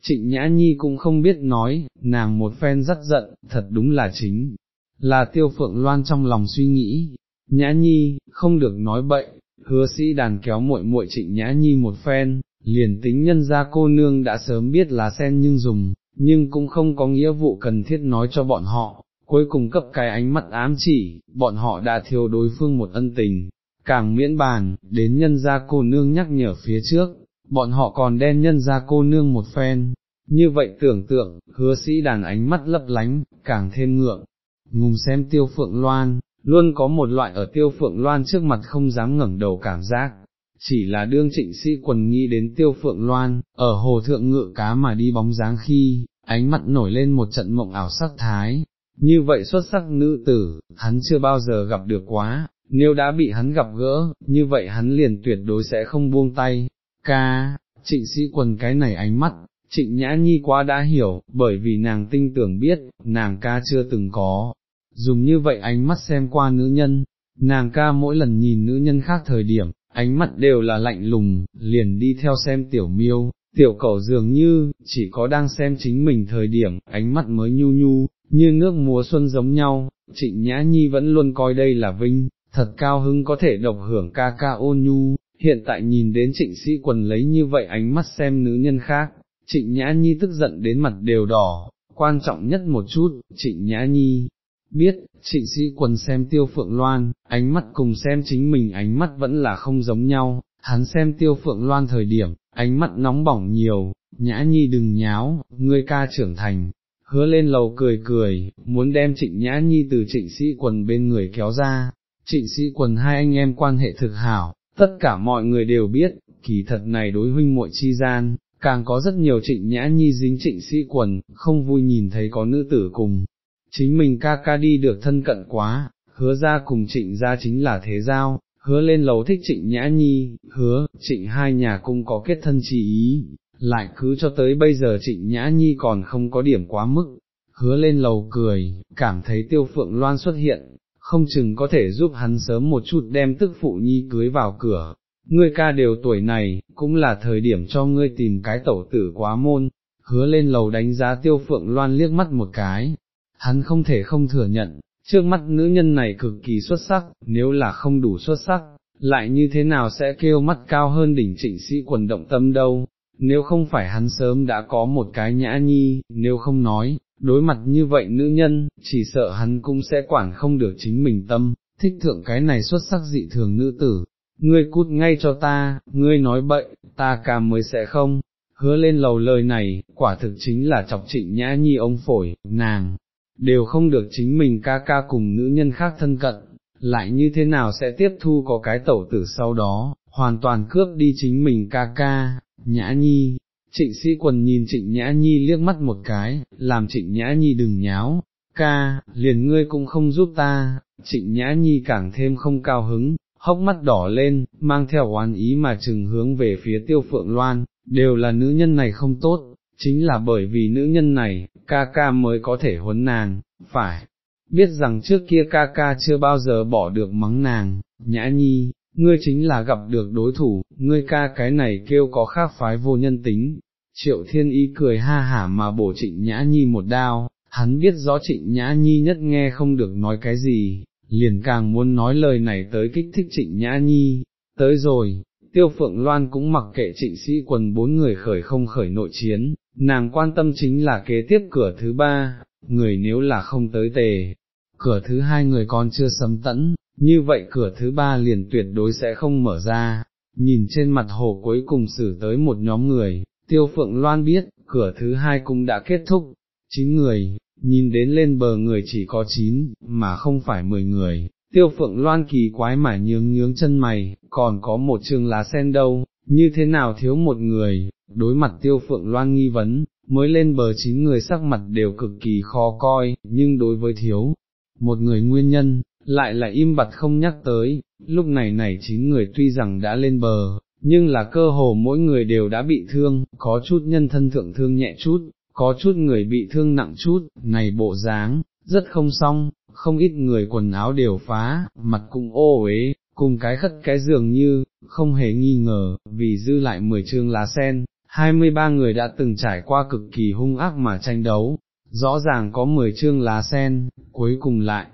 Trịnh Nhã Nhi cũng không biết nói, nàng một phen rất giận, thật đúng là chính, là tiêu phượng loan trong lòng suy nghĩ, Nhã Nhi, không được nói bậy, hứa sĩ đàn kéo muội muội trịnh Nhã Nhi một phen, liền tính nhân ra cô nương đã sớm biết là sen nhưng dùng, nhưng cũng không có nghĩa vụ cần thiết nói cho bọn họ, cuối cùng cấp cái ánh mắt ám chỉ, bọn họ đã thiếu đối phương một ân tình, càng miễn bàn, đến nhân gia cô nương nhắc nhở phía trước, bọn họ còn đen nhân gia cô nương một phen, như vậy tưởng tượng, hứa sĩ đàn ánh mắt lấp lánh, càng thêm ngượng, ngùng xem tiêu phượng loan, luôn có một loại ở tiêu phượng loan trước mặt không dám ngẩng đầu cảm giác. Chỉ là đương trịnh sĩ quần nghĩ đến tiêu phượng loan, ở hồ thượng ngự cá mà đi bóng dáng khi, ánh mắt nổi lên một trận mộng ảo sắc thái, như vậy xuất sắc nữ tử, hắn chưa bao giờ gặp được quá, nếu đã bị hắn gặp gỡ, như vậy hắn liền tuyệt đối sẽ không buông tay, ca, trịnh sĩ quần cái này ánh mắt, trịnh nhã nhi quá đã hiểu, bởi vì nàng tinh tưởng biết, nàng ca chưa từng có, dùng như vậy ánh mắt xem qua nữ nhân, nàng ca mỗi lần nhìn nữ nhân khác thời điểm, ánh mắt đều là lạnh lùng, liền đi theo xem tiểu miêu, tiểu cẩu dường như, chỉ có đang xem chính mình thời điểm, ánh mắt mới nhu nhu, như nước mùa xuân giống nhau, trịnh nhã nhi vẫn luôn coi đây là vinh, thật cao hứng có thể độc hưởng ca ca ôn nhu, hiện tại nhìn đến trịnh sĩ quần lấy như vậy ánh mắt xem nữ nhân khác, trịnh nhã nhi tức giận đến mặt đều đỏ, quan trọng nhất một chút, trịnh nhã nhi, biết, trịnh sĩ quần xem tiêu phượng loan, ánh mắt cùng xem chính mình ánh mắt vẫn là không giống nhau, hắn xem tiêu phượng loan thời điểm, ánh mắt nóng bỏng nhiều, nhã nhi đừng nháo, ngươi ca trưởng thành, hứa lên lầu cười cười, muốn đem trịnh nhã nhi từ trịnh sĩ quần bên người kéo ra, trịnh sĩ quần hai anh em quan hệ thực hảo, tất cả mọi người đều biết, kỳ thật này đối huynh muội chi gian, càng có rất nhiều trịnh nhã nhi dính trịnh sĩ quần, không vui nhìn thấy có nữ tử cùng, chính mình ca ca đi được thân cận quá, hứa ra cùng trịnh ra chính là thế giao, hứa lên lầu thích trịnh nhã nhi, hứa, trịnh hai nhà cũng có kết thân chi ý, lại cứ cho tới bây giờ trịnh nhã nhi còn không có điểm quá mức, hứa lên lầu cười, cảm thấy tiêu phượng loan xuất hiện, không chừng có thể giúp hắn sớm một chút đem tức phụ nhi cưới vào cửa. Ngươi ca đều tuổi này, cũng là thời điểm cho ngươi tìm cái tẩu tử quá môn, hứa lên lầu đánh giá tiêu phượng loan liếc mắt một cái, hắn không thể không thừa nhận, trước mắt nữ nhân này cực kỳ xuất sắc, nếu là không đủ xuất sắc, lại như thế nào sẽ kêu mắt cao hơn đỉnh trịnh sĩ quần động tâm đâu, nếu không phải hắn sớm đã có một cái nhã nhi, nếu không nói, đối mặt như vậy nữ nhân, chỉ sợ hắn cũng sẽ quản không được chính mình tâm, thích thượng cái này xuất sắc dị thường nữ tử, ngươi cút ngay cho ta, ngươi nói bậy, ta cả mới sẽ không, hứa lên lầu lời này, quả thực chính là chọc trịnh nhã nhi ông phổi, nàng, đều không được chính mình ca ca cùng nữ nhân khác thân cận, lại như thế nào sẽ tiếp thu có cái tẩu tử sau đó, hoàn toàn cướp đi chính mình ca ca, nhã nhi, trịnh sĩ quần nhìn trịnh nhã nhi liếc mắt một cái, làm trịnh nhã nhi đừng nháo, ca, liền ngươi cũng không giúp ta, trịnh nhã nhi càng thêm không cao hứng, hốc mắt đỏ lên, mang theo oán ý mà chừng hướng về phía tiêu phượng loan, đều là nữ nhân này không tốt, chính là bởi vì nữ nhân này, ca ca mới có thể huấn nàng, phải, biết rằng trước kia ca ca chưa bao giờ bỏ được mắng nàng, nhã nhi, ngươi chính là gặp được đối thủ, ngươi ca cái này kêu có khác phái vô nhân tính. Triệu thiên ý cười ha hả mà bổ trịnh nhã nhi một đao, hắn biết rõ trịnh nhã nhi nhất nghe không được nói cái gì, liền càng muốn nói lời này tới kích thích trịnh nhã nhi, tới rồi, tiêu phượng loan cũng mặc kệ trịnh sĩ quần bốn người khởi không khởi nội chiến, nàng quan tâm chính là kế tiếp cửa thứ ba, người nếu là không tới tề, cửa thứ hai người còn chưa sấm tẫn, như vậy cửa thứ ba liền tuyệt đối sẽ không mở ra, nhìn trên mặt hồ cuối cùng xử tới một nhóm người, tiêu phượng loan biết, cửa thứ hai cũng đã kết thúc, chín người, nhìn đến lên bờ người chỉ có chín, mà không phải mười người, tiêu phượng loan kỳ quái mà nhướng nhướng chân mày, còn có một trường lá sen đâu, như thế nào thiếu một người, đối mặt tiêu phượng loan nghi vấn, mới lên bờ chín người sắc mặt đều cực kỳ khó coi, nhưng đối với thiếu, một người nguyên nhân, lại là im bặt không nhắc tới, lúc này này chín người tuy rằng đã lên bờ, nhưng là cơ hồ mỗi người đều đã bị thương, có chút nhân thân thượng thương nhẹ chút, có chút người bị thương nặng chút, này bộ dáng, rất không xong, không ít người quần áo đều phá, mặt cũng ô uế, cùng cái khất cái dường như, không hề nghi ngờ, vì dư lại 10 chương lá sen, 23 người đã từng trải qua cực kỳ hung ác mà tranh đấu, rõ ràng có 10 chương lá sen, cuối cùng lại,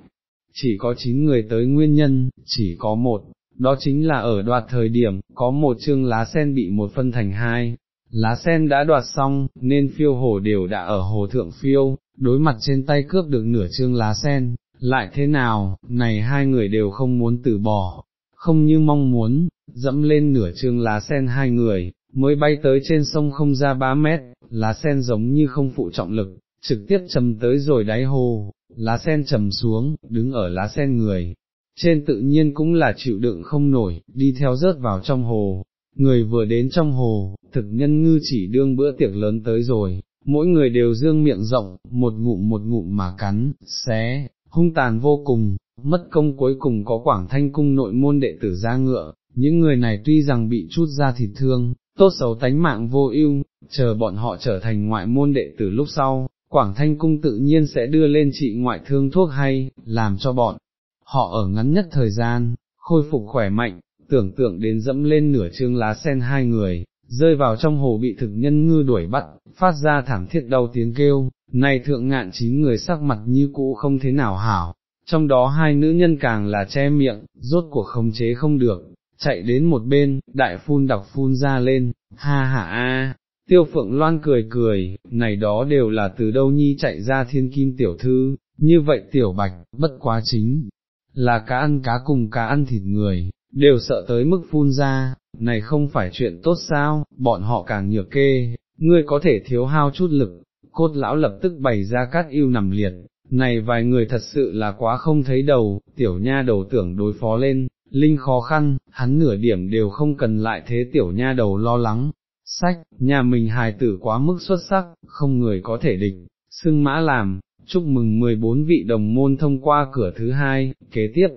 chỉ có 9 người tới nguyên nhân, chỉ có một, đó chính là ở đoạt thời điểm, có một chương lá sen bị một phân thành hai, lá sen đã đoạt xong, nên phiêu hồ đều đã ở hồ thượng phiêu, đối mặt trên tay cướp được nửa chương lá sen, lại thế nào, này hai người đều không muốn từ bỏ, không như mong muốn, dẫm lên nửa chương lá sen hai người, mới bay tới trên sông không ra 3 mét, lá sen giống như không phụ trọng lực, trực tiếp chầm tới rồi đáy hồ, lá sen trầm xuống, đứng ở lá sen người, trên tự nhiên cũng là chịu đựng không nổi, đi theo rớt vào trong hồ, người vừa đến trong hồ, thực nhân ngư chỉ đương bữa tiệc lớn tới rồi, mỗi người đều dương miệng rộng, một ngụm một ngụm mà cắn, xé, hung tàn vô cùng, mất công cuối cùng có quảng thanh cung nội môn đệ tử ra ngựa, những người này tuy rằng bị chút ra thịt thương, tốt xấu tánh mạng vô ưu, chờ bọn họ trở thành ngoại môn đệ tử lúc sau, Quảng Thanh Cung tự nhiên sẽ đưa lên trị ngoại thương thuốc hay, làm cho bọn họ ở ngắn nhất thời gian, khôi phục khỏe mạnh, tưởng tượng đến dẫm lên nửa chương lá sen hai người, rơi vào trong hồ bị thực nhân ngư đuổi bắt, phát ra thảm thiết đau tiếng kêu, này thượng ngạn chín người sắc mặt như cũ không thế nào hảo, trong đó hai nữ nhân càng là che miệng, rốt cuộc khống chế không được, chạy đến một bên, đại phun đọc phun ra lên, ha ha a. Tiêu phượng loan cười cười, này đó đều là từ đâu nhi chạy ra thiên kim tiểu thư, như vậy tiểu bạch, bất quá chính, là cá ăn cá cùng cá ăn thịt người, đều sợ tới mức phun ra, này không phải chuyện tốt sao, bọn họ càng nhược kê, ngươi có thể thiếu hao chút lực, cốt lão lập tức bày ra cát yêu nằm liệt, này vài người thật sự là quá không thấy đầu, tiểu nha đầu tưởng đối phó lên, linh khó khăn, hắn nửa điểm đều không cần lại thế tiểu nha đầu lo lắng. Sách, nhà mình hài tử quá mức xuất sắc, không người có thể địch, xưng mã làm, chúc mừng 14 vị đồng môn thông qua cửa thứ hai, kế tiếp,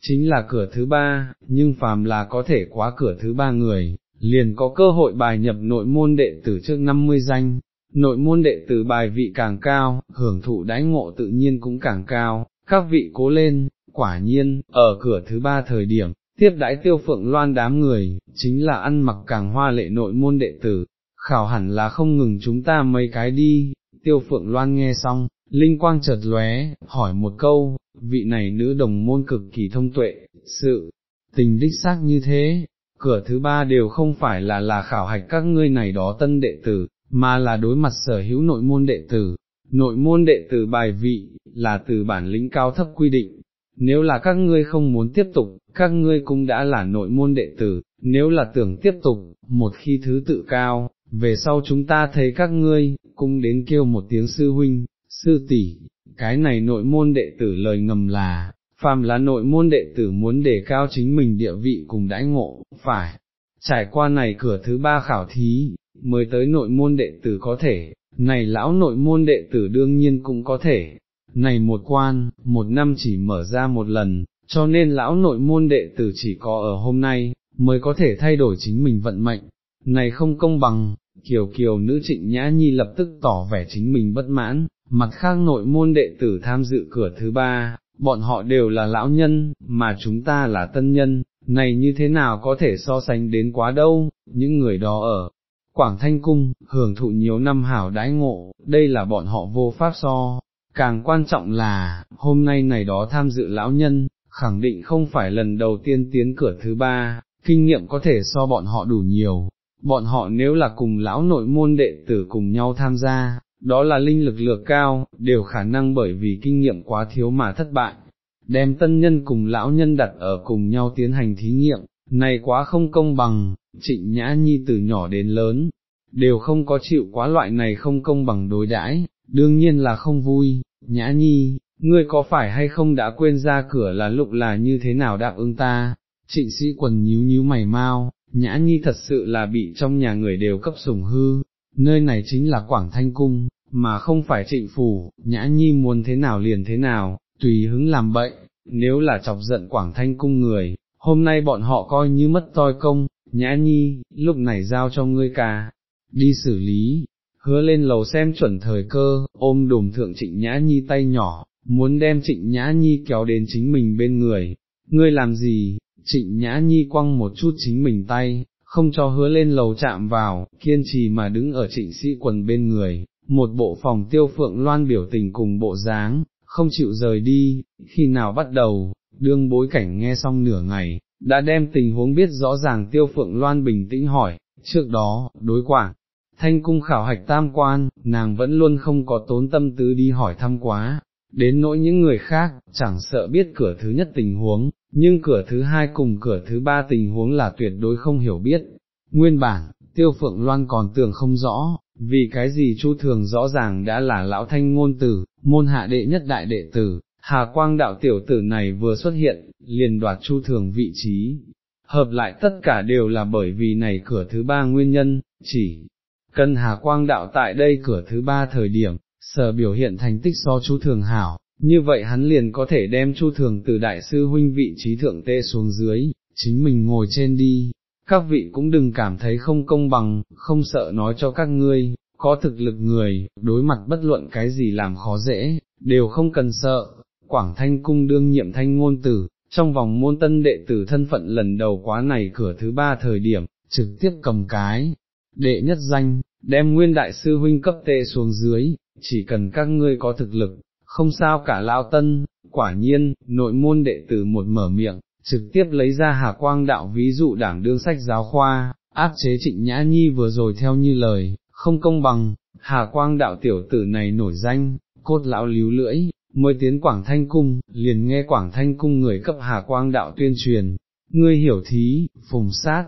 chính là cửa thứ ba, nhưng phàm là có thể quá cửa thứ ba người, liền có cơ hội bài nhập nội môn đệ tử trước 50 danh, nội môn đệ tử bài vị càng cao, hưởng thụ đãi ngộ tự nhiên cũng càng cao, các vị cố lên, quả nhiên, ở cửa thứ ba thời điểm, tiếp đãi tiêu phượng loan đám người, chính là ăn mặc càng hoa lệ nội môn đệ tử, khảo hẳn là không ngừng chúng ta mấy cái đi, tiêu phượng loan nghe xong, linh quang chợt lóe, hỏi một câu, vị này nữ đồng môn cực kỳ thông tuệ, sự tình đích xác như thế, cửa thứ ba đều không phải là là khảo hạch các ngươi này đó tân đệ tử, mà là đối mặt sở hữu nội môn đệ tử, nội môn đệ tử bài vị, là từ bản lĩnh cao thấp quy định, nếu là các ngươi không muốn tiếp tục, các ngươi cũng đã là nội môn đệ tử, nếu là tưởng tiếp tục, một khi thứ tự cao, về sau chúng ta thấy các ngươi, cũng đến kêu một tiếng sư huynh, sư tỷ, cái này nội môn đệ tử lời ngầm là, phàm là nội môn đệ tử muốn đề cao chính mình địa vị cùng đãi ngộ, phải, trải qua này cửa thứ ba khảo thí, mới tới nội môn đệ tử có thể, này lão nội môn đệ tử đương nhiên cũng có thể, này một quan, một năm chỉ mở ra một lần, cho nên lão nội môn đệ tử chỉ có ở hôm nay, mới có thể thay đổi chính mình vận mệnh, này không công bằng, kiều kiều nữ trịnh nhã nhi lập tức tỏ vẻ chính mình bất mãn, mặt khác nội môn đệ tử tham dự cửa thứ ba, bọn họ đều là lão nhân, mà chúng ta là tân nhân, này như thế nào có thể so sánh đến quá đâu, những người đó ở Quảng Thanh Cung, hưởng thụ nhiều năm hảo đái ngộ, đây là bọn họ vô pháp so, càng quan trọng là, hôm nay này đó tham dự lão nhân, khẳng định không phải lần đầu tiên tiến cửa thứ ba, kinh nghiệm có thể so bọn họ đủ nhiều, bọn họ nếu là cùng lão nội môn đệ tử cùng nhau tham gia, đó là linh lực lược cao, đều khả năng bởi vì kinh nghiệm quá thiếu mà thất bại, đem tân nhân cùng lão nhân đặt ở cùng nhau tiến hành thí nghiệm, này quá không công bằng, trịnh nhã nhi từ nhỏ đến lớn, đều không có chịu quá loại này không công bằng đối đãi, đương nhiên là không vui, nhã nhi, ngươi có phải hay không đã quên ra cửa là lục là như thế nào đáp ứng ta, trịnh sĩ quần nhíu nhíu mày mau, nhã nhi thật sự là bị trong nhà người đều cấp sủng hư, nơi này chính là Quảng Thanh Cung, mà không phải trịnh phủ, nhã nhi muốn thế nào liền thế nào, tùy hứng làm bậy, nếu là chọc giận Quảng Thanh Cung người, hôm nay bọn họ coi như mất toi công, nhã nhi, lúc này giao cho ngươi cả, đi xử lý, hứa lên lầu xem chuẩn thời cơ, ôm đùm thượng trịnh nhã nhi tay nhỏ, muốn đem trịnh nhã nhi kéo đến chính mình bên người, ngươi làm gì, trịnh nhã nhi quăng một chút chính mình tay, không cho hứa lên lầu chạm vào, kiên trì mà đứng ở trịnh sĩ quần bên người, một bộ phòng tiêu phượng loan biểu tình cùng bộ dáng, không chịu rời đi, khi nào bắt đầu, đương bối cảnh nghe xong nửa ngày, đã đem tình huống biết rõ ràng tiêu phượng loan bình tĩnh hỏi, trước đó, đối quảng, thanh cung khảo hạch tam quan, nàng vẫn luôn không có tốn tâm tứ đi hỏi thăm quá, đến nỗi những người khác, chẳng sợ biết cửa thứ nhất tình huống, nhưng cửa thứ hai cùng cửa thứ ba tình huống là tuyệt đối không hiểu biết. Nguyên bản, tiêu phượng loan còn tưởng không rõ, vì cái gì chu thường rõ ràng đã là lão thanh ngôn tử, môn hạ đệ nhất đại đệ tử, Hà quang đạo tiểu tử này vừa xuất hiện, liền đoạt chu thường vị trí, hợp lại tất cả đều là bởi vì này cửa thứ ba nguyên nhân, chỉ cân Hà quang đạo tại đây cửa thứ ba thời điểm, sở biểu hiện thành tích so chu thường hảo, như vậy hắn liền có thể đem chu thường từ đại sư huynh vị trí thượng tê xuống dưới, chính mình ngồi trên đi, các vị cũng đừng cảm thấy không công bằng, không sợ nói cho các ngươi, có thực lực người, đối mặt bất luận cái gì làm khó dễ, đều không cần sợ, Quảng Thanh Cung đương nhiệm thanh ngôn tử, trong vòng môn tân đệ tử thân phận lần đầu quá này cửa thứ ba thời điểm, trực tiếp cầm cái, đệ nhất danh, đem nguyên đại sư huynh cấp tê xuống dưới, chỉ cần các ngươi có thực lực, không sao cả lao tân, quả nhiên, nội môn đệ tử một mở miệng, trực tiếp lấy ra hà quang đạo ví dụ đảng đương sách giáo khoa, áp chế trịnh nhã nhi vừa rồi theo như lời, không công bằng, hà quang đạo tiểu tử này nổi danh, cốt lão líu lưỡi, mới tiến Quảng Thanh Cung, liền nghe Quảng Thanh Cung người cấp hà quang đạo tuyên truyền, ngươi hiểu thí, phùng sát,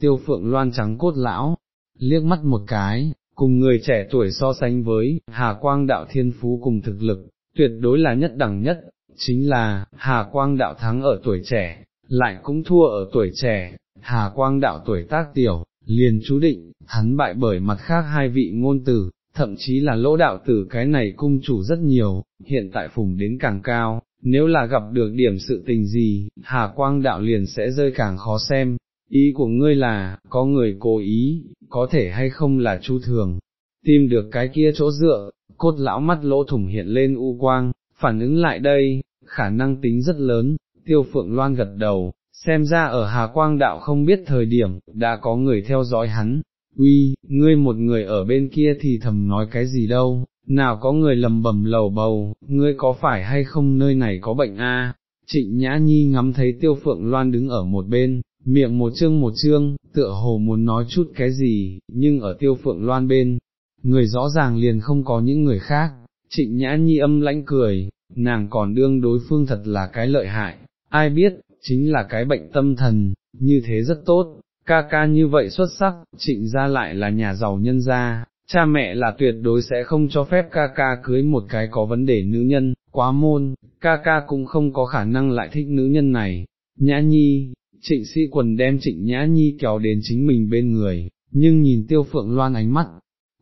tiêu phượng loan trắng cốt lão, liếc mắt một cái, cùng người trẻ tuổi so sánh với, hà quang đạo thiên phú cùng thực lực, tuyệt đối là nhất đẳng nhất, chính là, hà quang đạo thắng ở tuổi trẻ, lại cũng thua ở tuổi trẻ, hà quang đạo tuổi tác tiểu, liền chú định, hắn bại bởi mặt khác hai vị ngôn tử, thậm chí là lỗ đạo tử cái này cung chủ rất nhiều, hiện tại phùng đến càng cao, nếu là gặp được điểm sự tình gì, hà quang đạo liền sẽ rơi càng khó xem, ý của ngươi là, có người cố ý, có thể hay không là chu thường, tìm được cái kia chỗ dựa, cốt lão mắt lỗ thủng hiện lên u quang, phản ứng lại đây, khả năng tính rất lớn, tiêu phượng loan gật đầu, xem ra ở Hà Quang Đạo không biết thời điểm, đã có người theo dõi hắn, uy, ngươi một người ở bên kia thì thầm nói cái gì đâu, nào có người lầm bầm lầu bầu, ngươi có phải hay không nơi này có bệnh a? Trịnh Nhã Nhi ngắm thấy tiêu phượng loan đứng ở một bên, miệng một chương một chương, tựa hồ muốn nói chút cái gì, nhưng ở tiêu phượng loan bên, người rõ ràng liền không có những người khác, trịnh Nhã Nhi âm lãnh cười, nàng còn đương đối phương thật là cái lợi hại, ai biết, chính là cái bệnh tâm thần, như thế rất tốt, ca ca như vậy xuất sắc, trịnh ra lại là nhà giàu nhân gia, cha mẹ là tuyệt đối sẽ không cho phép ca ca cưới một cái có vấn đề nữ nhân, quá môn, ca ca cũng không có khả năng lại thích nữ nhân này. Nhã Nhi, trịnh sĩ quần đem trịnh Nhã Nhi kéo đến chính mình bên người, nhưng nhìn tiêu phượng loan ánh mắt,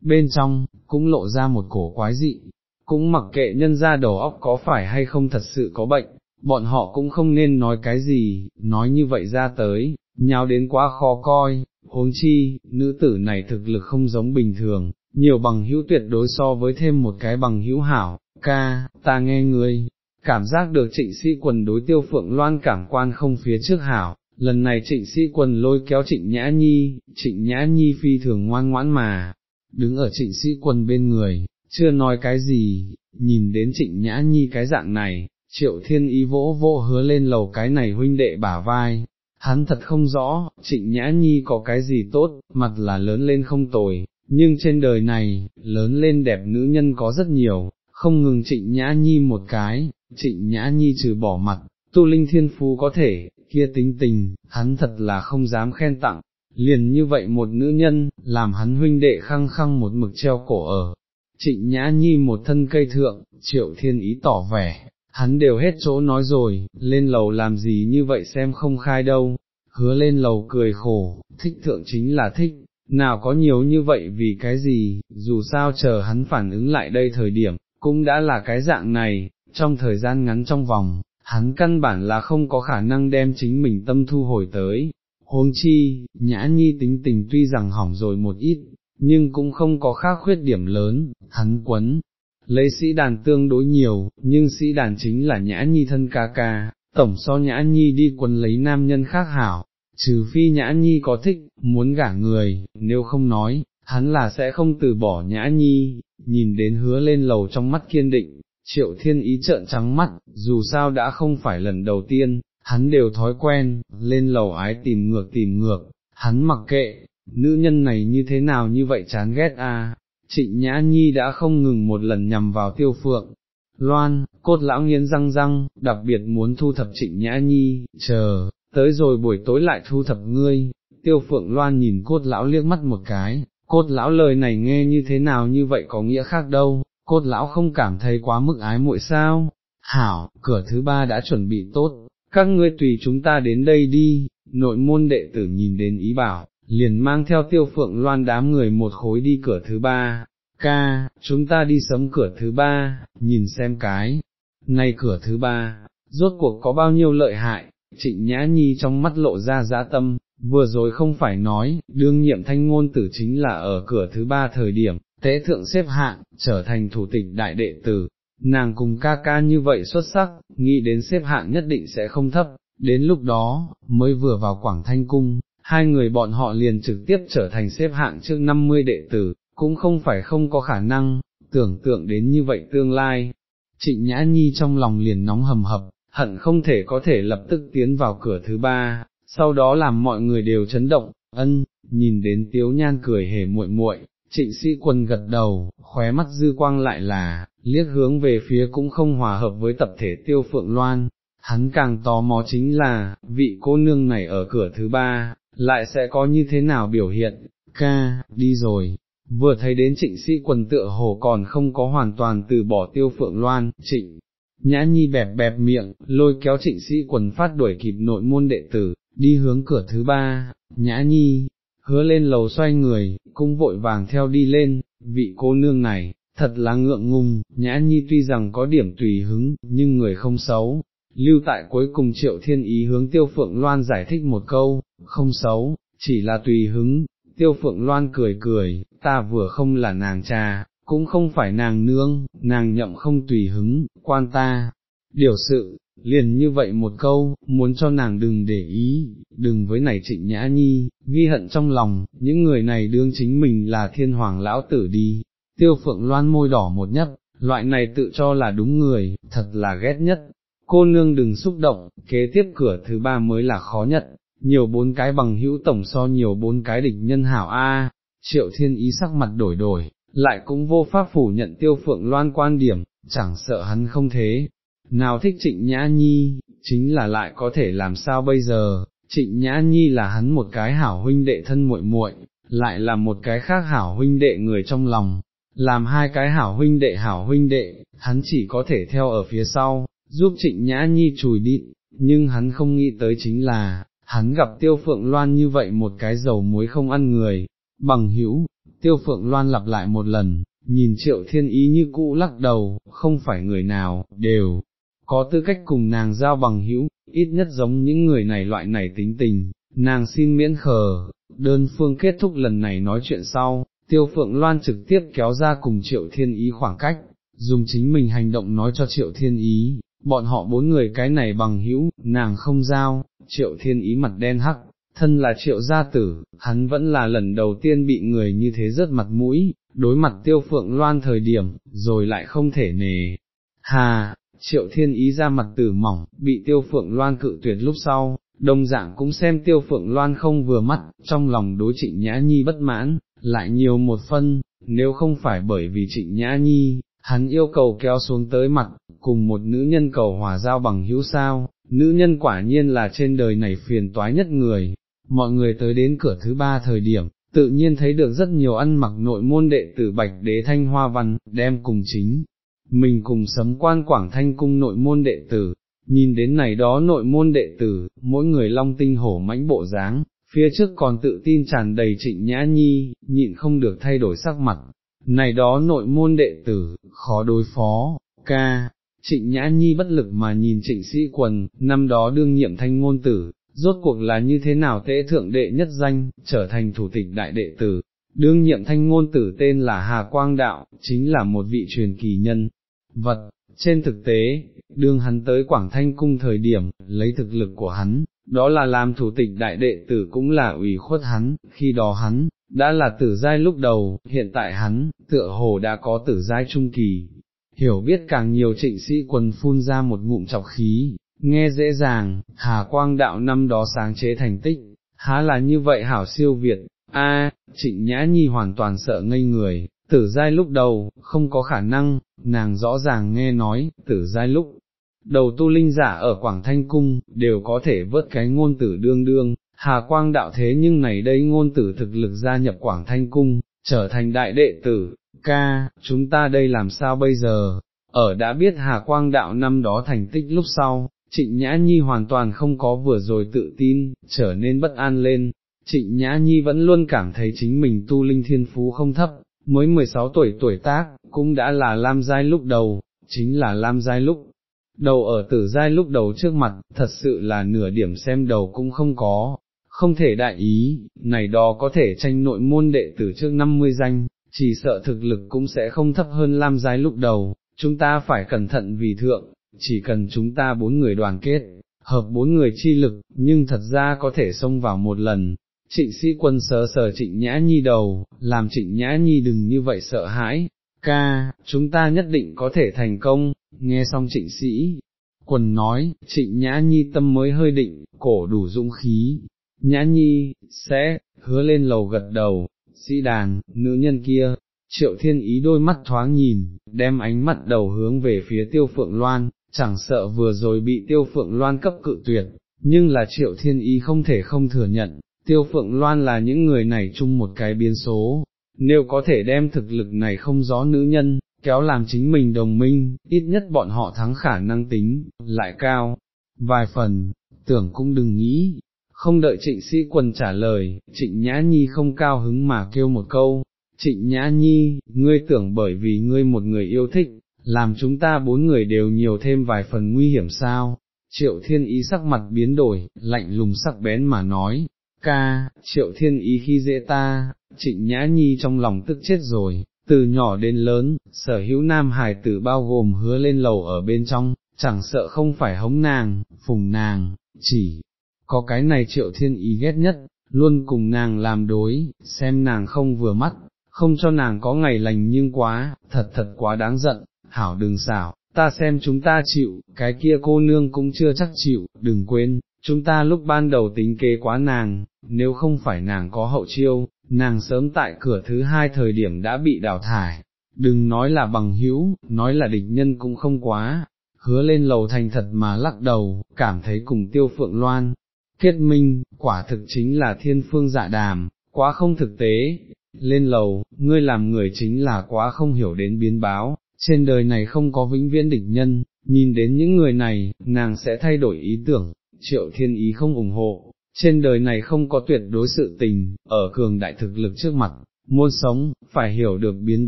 bên trong, cũng lộ ra một cổ quái dị, cũng mặc kệ nhân ra đầu óc có phải hay không thật sự có bệnh, bọn họ cũng không nên nói cái gì, nói như vậy ra tới, nhào đến quá khó coi, huống chi, nữ tử này thực lực không giống bình thường, nhiều bằng hữu tuyệt đối so với thêm một cái bằng hữu hảo, ca, ta nghe ngươi, cảm giác được trịnh sĩ quần đối tiêu phượng loan cảm quan không phía trước hảo, lần này trịnh sĩ quần lôi kéo trịnh nhã nhi, trịnh nhã nhi phi thường ngoan ngoãn mà, đứng ở trịnh sĩ quần bên người, chưa nói cái gì, nhìn đến trịnh nhã nhi cái dạng này, triệu thiên ý vỗ vỗ hứa lên lầu cái này huynh đệ bả vai, hắn thật không rõ, trịnh nhã nhi có cái gì tốt, mặt là lớn lên không tồi, nhưng trên đời này, lớn lên đẹp nữ nhân có rất nhiều, không ngừng trịnh nhã nhi một cái, trịnh nhã nhi trừ bỏ mặt, tu linh thiên phú có thể, kia tính tình, hắn thật là không dám khen tặng, liền như vậy một nữ nhân, làm hắn huynh đệ khăng khăng một mực treo cổ ở. Trịnh Nhã Nhi một thân cây thượng, triệu thiên ý tỏ vẻ, hắn đều hết chỗ nói rồi, lên lầu làm gì như vậy xem không khai đâu, hứa lên lầu cười khổ, thích thượng chính là thích, nào có nhiều như vậy vì cái gì, dù sao chờ hắn phản ứng lại đây thời điểm, cũng đã là cái dạng này, trong thời gian ngắn trong vòng, hắn căn bản là không có khả năng đem chính mình tâm thu hồi tới. Huống chi, nhã nhi tính tình tuy rằng hỏng rồi một ít, nhưng cũng không có khác khuyết điểm lớn, hắn quấn, lấy sĩ đàn tương đối nhiều, nhưng sĩ đàn chính là nhã nhi thân ca ca, tổng so nhã nhi đi quấn lấy nam nhân khác hảo, trừ phi nhã nhi có thích, muốn gả người, nếu không nói, hắn là sẽ không từ bỏ nhã nhi, nhìn đến hứa lên lầu trong mắt kiên định, triệu thiên ý trợn trắng mắt, dù sao đã không phải lần đầu tiên, hắn đều thói quen, lên lầu ái tìm ngược tìm ngược, hắn mặc kệ, nữ nhân này như thế nào như vậy chán ghét à? Trịnh Nhã Nhi đã không ngừng một lần nhằm vào tiêu phượng. Loan, cốt lão nghiến răng răng, đặc biệt muốn thu thập trịnh Nhã Nhi, chờ, tới rồi buổi tối lại thu thập ngươi, tiêu phượng loan nhìn cốt lão liếc mắt một cái, cốt lão lời này nghe như thế nào như vậy có nghĩa khác đâu, cốt lão không cảm thấy quá mức ái muội sao, hảo, cửa thứ ba đã chuẩn bị tốt, các ngươi tùy chúng ta đến đây đi, nội môn đệ tử nhìn đến ý bảo, liền mang theo tiêu phượng loan đám người một khối đi cửa thứ ba, ca, chúng ta đi sớm cửa thứ ba, nhìn xem cái, nay cửa thứ ba, rốt cuộc có bao nhiêu lợi hại, trịnh nhã nhi trong mắt lộ ra giã tâm, vừa rồi không phải nói, đương nhiệm thanh ngôn tử chính là ở cửa thứ ba thời điểm, tế thượng xếp hạng, trở thành thủ tịch đại đệ tử, nàng cùng ca ca như vậy xuất sắc, nghĩ đến xếp hạng nhất định sẽ không thấp, đến lúc đó, mới vừa vào Quảng Thanh Cung, hai người bọn họ liền trực tiếp trở thành xếp hạng trước 50 đệ tử, cũng không phải không có khả năng, tưởng tượng đến như vậy tương lai. Trịnh Nhã Nhi trong lòng liền nóng hầm hập, hận không thể có thể lập tức tiến vào cửa thứ ba, sau đó làm mọi người đều chấn động, ân, nhìn đến tiếu nhan cười hề muội muội, trịnh sĩ quân gật đầu, khóe mắt dư quang lại là, liếc hướng về phía cũng không hòa hợp với tập thể tiêu phượng loan, hắn càng tò mò chính là, vị cô nương này ở cửa thứ ba, lại sẽ có như thế nào biểu hiện, ca, đi rồi. Vừa thấy đến trịnh sĩ quần tựa hồ còn không có hoàn toàn từ bỏ tiêu phượng loan, trịnh, nhã nhi bẹp bẹp miệng, lôi kéo trịnh sĩ quần phát đuổi kịp nội môn đệ tử, đi hướng cửa thứ ba, nhã nhi, hứa lên lầu xoay người, cũng vội vàng theo đi lên, vị cô nương này, thật là ngượng ngùng, nhã nhi tuy rằng có điểm tùy hứng, nhưng người không xấu. Lưu tại cuối cùng triệu thiên ý hướng tiêu phượng loan giải thích một câu, không xấu, chỉ là tùy hứng, tiêu phượng loan cười cười, ta vừa không là nàng cha, cũng không phải nàng nương, nàng nhậm không tùy hứng, quan ta, điều sự, liền như vậy một câu, muốn cho nàng đừng để ý, đừng với này trịnh nhã nhi, ghi hận trong lòng, những người này đương chính mình là thiên hoàng lão tử đi, tiêu phượng loan môi đỏ một nhất, loại này tự cho là đúng người, thật là ghét nhất, cô nương đừng xúc động, kế tiếp cửa thứ ba mới là khó nhất, nhiều bốn cái bằng hữu tổng so nhiều bốn cái địch nhân hảo A, triệu thiên ý sắc mặt đổi đổi, lại cũng vô pháp phủ nhận tiêu phượng loan quan điểm, chẳng sợ hắn không thế, nào thích trịnh nhã nhi, chính là lại có thể làm sao bây giờ, trịnh nhã nhi là hắn một cái hảo huynh đệ thân muội muội, lại là một cái khác hảo huynh đệ người trong lòng, làm hai cái hảo huynh đệ hảo huynh đệ, hắn chỉ có thể theo ở phía sau, giúp trịnh nhã nhi chùi đi, nhưng hắn không nghĩ tới chính là, hắn gặp tiêu phượng loan như vậy một cái dầu muối không ăn người, bằng hữu, tiêu phượng loan lặp lại một lần, nhìn triệu thiên ý như cũ lắc đầu, không phải người nào, đều, có tư cách cùng nàng giao bằng hữu, ít nhất giống những người này loại này tính tình, nàng xin miễn khờ, đơn phương kết thúc lần này nói chuyện sau, tiêu phượng loan trực tiếp kéo ra cùng triệu thiên ý khoảng cách, dùng chính mình hành động nói cho triệu thiên ý, bọn họ bốn người cái này bằng hữu, nàng không giao, triệu thiên ý mặt đen hắc, thân là triệu gia tử, hắn vẫn là lần đầu tiên bị người như thế rất mặt mũi, đối mặt tiêu phượng loan thời điểm, rồi lại không thể nề. Hà, triệu thiên ý ra mặt từ mỏng, bị tiêu phượng loan cự tuyệt lúc sau, đồng dạng cũng xem tiêu phượng loan không vừa mắt, trong lòng đối trịnh nhã nhi bất mãn, lại nhiều một phân, nếu không phải bởi vì trịnh nhã nhi, hắn yêu cầu kéo xuống tới mặt, cùng một nữ nhân cầu hòa giao bằng hữu sao, nữ nhân quả nhiên là trên đời này phiền toái nhất người, mọi người tới đến cửa thứ ba thời điểm, tự nhiên thấy được rất nhiều ăn mặc nội môn đệ tử bạch đế thanh hoa văn, đem cùng chính, mình cùng sấm quan quảng thanh cung nội môn đệ tử, nhìn đến này đó nội môn đệ tử, mỗi người long tinh hổ mãnh bộ dáng, phía trước còn tự tin tràn đầy trịnh nhã nhi, nhịn không được thay đổi sắc mặt, này đó nội môn đệ tử, khó đối phó, ca, trịnh nhã nhi bất lực mà nhìn trịnh sĩ quần, năm đó đương nhiệm thanh ngôn tử, rốt cuộc là như thế nào tế thượng đệ nhất danh, trở thành thủ tịch đại đệ tử. Đương nhiệm thanh ngôn tử tên là Hà Quang Đạo, chính là một vị truyền kỳ nhân, vật, trên thực tế, đương hắn tới Quảng Thanh Cung thời điểm, lấy thực lực của hắn, đó là làm thủ tịch đại đệ tử cũng là ủy khuất hắn, khi đó hắn, đã là tử giai lúc đầu, hiện tại hắn, tựa hồ đã có tử giai trung kỳ, hiểu biết càng nhiều trịnh sĩ quần phun ra một ngụm chọc khí, nghe dễ dàng, hà quang đạo năm đó sáng chế thành tích, há là như vậy hảo siêu Việt, a trịnh nhã nhi hoàn toàn sợ ngây người, tử giai lúc đầu, không có khả năng, nàng rõ ràng nghe nói, tử giai lúc đầu tu linh giả ở Quảng Thanh Cung, đều có thể vớt cái ngôn tử đương đương, hà quang đạo thế nhưng này đây ngôn tử thực lực gia nhập Quảng Thanh Cung, trở thành đại đệ tử, ca, chúng ta đây làm sao bây giờ, ở đã biết hà quang đạo năm đó thành tích lúc sau, trịnh Nhã Nhi hoàn toàn không có vừa rồi tự tin, trở nên bất an lên, trịnh Nhã Nhi vẫn luôn cảm thấy chính mình tu linh thiên phú không thấp, mới 16 tuổi tuổi tác, cũng đã là Lam Giai lúc đầu, chính là Lam Giai lúc đầu ở tử giai lúc đầu trước mặt, thật sự là nửa điểm xem đầu cũng không có, không thể đại ý, này đó có thể tranh nội môn đệ tử trước 50 danh, chỉ sợ thực lực cũng sẽ không thấp hơn Lam giai lúc đầu, chúng ta phải cẩn thận vì thượng, chỉ cần chúng ta bốn người đoàn kết, hợp bốn người chi lực, nhưng thật ra có thể xông vào một lần. Trịnh sĩ quân sờ sờ trịnh nhã nhi đầu, làm trịnh nhã nhi đừng như vậy sợ hãi, ca, chúng ta nhất định có thể thành công, nghe xong trịnh sĩ, quần nói, trịnh nhã nhi tâm mới hơi định, cổ đủ dũng khí, nhã nhi, sẽ, hứa lên lầu gật đầu, sĩ đàn, nữ nhân kia, triệu thiên ý đôi mắt thoáng nhìn, đem ánh mắt đầu hướng về phía tiêu phượng loan, chẳng sợ vừa rồi bị tiêu phượng loan cấp cự tuyệt, nhưng là triệu thiên ý không thể không thừa nhận, tiêu phượng loan là những người này chung một cái biến số, nếu có thể đem thực lực này không rõ nữ nhân, kéo làm chính mình đồng minh, ít nhất bọn họ thắng khả năng tính, lại cao, vài phần, tưởng cũng đừng nghĩ, không đợi trịnh sĩ quần trả lời, trịnh nhã nhi không cao hứng mà kêu một câu, trịnh nhã nhi, ngươi tưởng bởi vì ngươi một người yêu thích, làm chúng ta bốn người đều nhiều thêm vài phần nguy hiểm sao, triệu thiên ý sắc mặt biến đổi, lạnh lùng sắc bén mà nói, ca, triệu thiên ý khi dễ ta, trịnh nhã nhi trong lòng tức chết rồi, từ nhỏ đến lớn, sở hữu nam hải tử bao gồm hứa lên lầu ở bên trong, chẳng sợ không phải hống nàng, phùng nàng, chỉ có cái này triệu thiên ý ghét nhất, luôn cùng nàng làm đối, xem nàng không vừa mắt, không cho nàng có ngày lành nhưng quá, thật thật quá đáng giận, hảo đừng xảo, ta xem chúng ta chịu, cái kia cô nương cũng chưa chắc chịu, đừng quên, chúng ta lúc ban đầu tính kế quá nàng, nếu không phải nàng có hậu chiêu, nàng sớm tại cửa thứ hai thời điểm đã bị đào thải, đừng nói là bằng hữu, nói là địch nhân cũng không quá, hứa lên lầu thành thật mà lắc đầu, cảm thấy cùng tiêu phượng loan, kết minh, quả thực chính là thiên phương dạ đàm, quá không thực tế, lên lầu, ngươi làm người chính là quá không hiểu đến biến báo, trên đời này không có vĩnh viễn địch nhân, nhìn đến những người này, nàng sẽ thay đổi ý tưởng, triệu thiên ý không ủng hộ, trên đời này không có tuyệt đối sự tình, ở cường đại thực lực trước mặt, muốn sống, phải hiểu được biến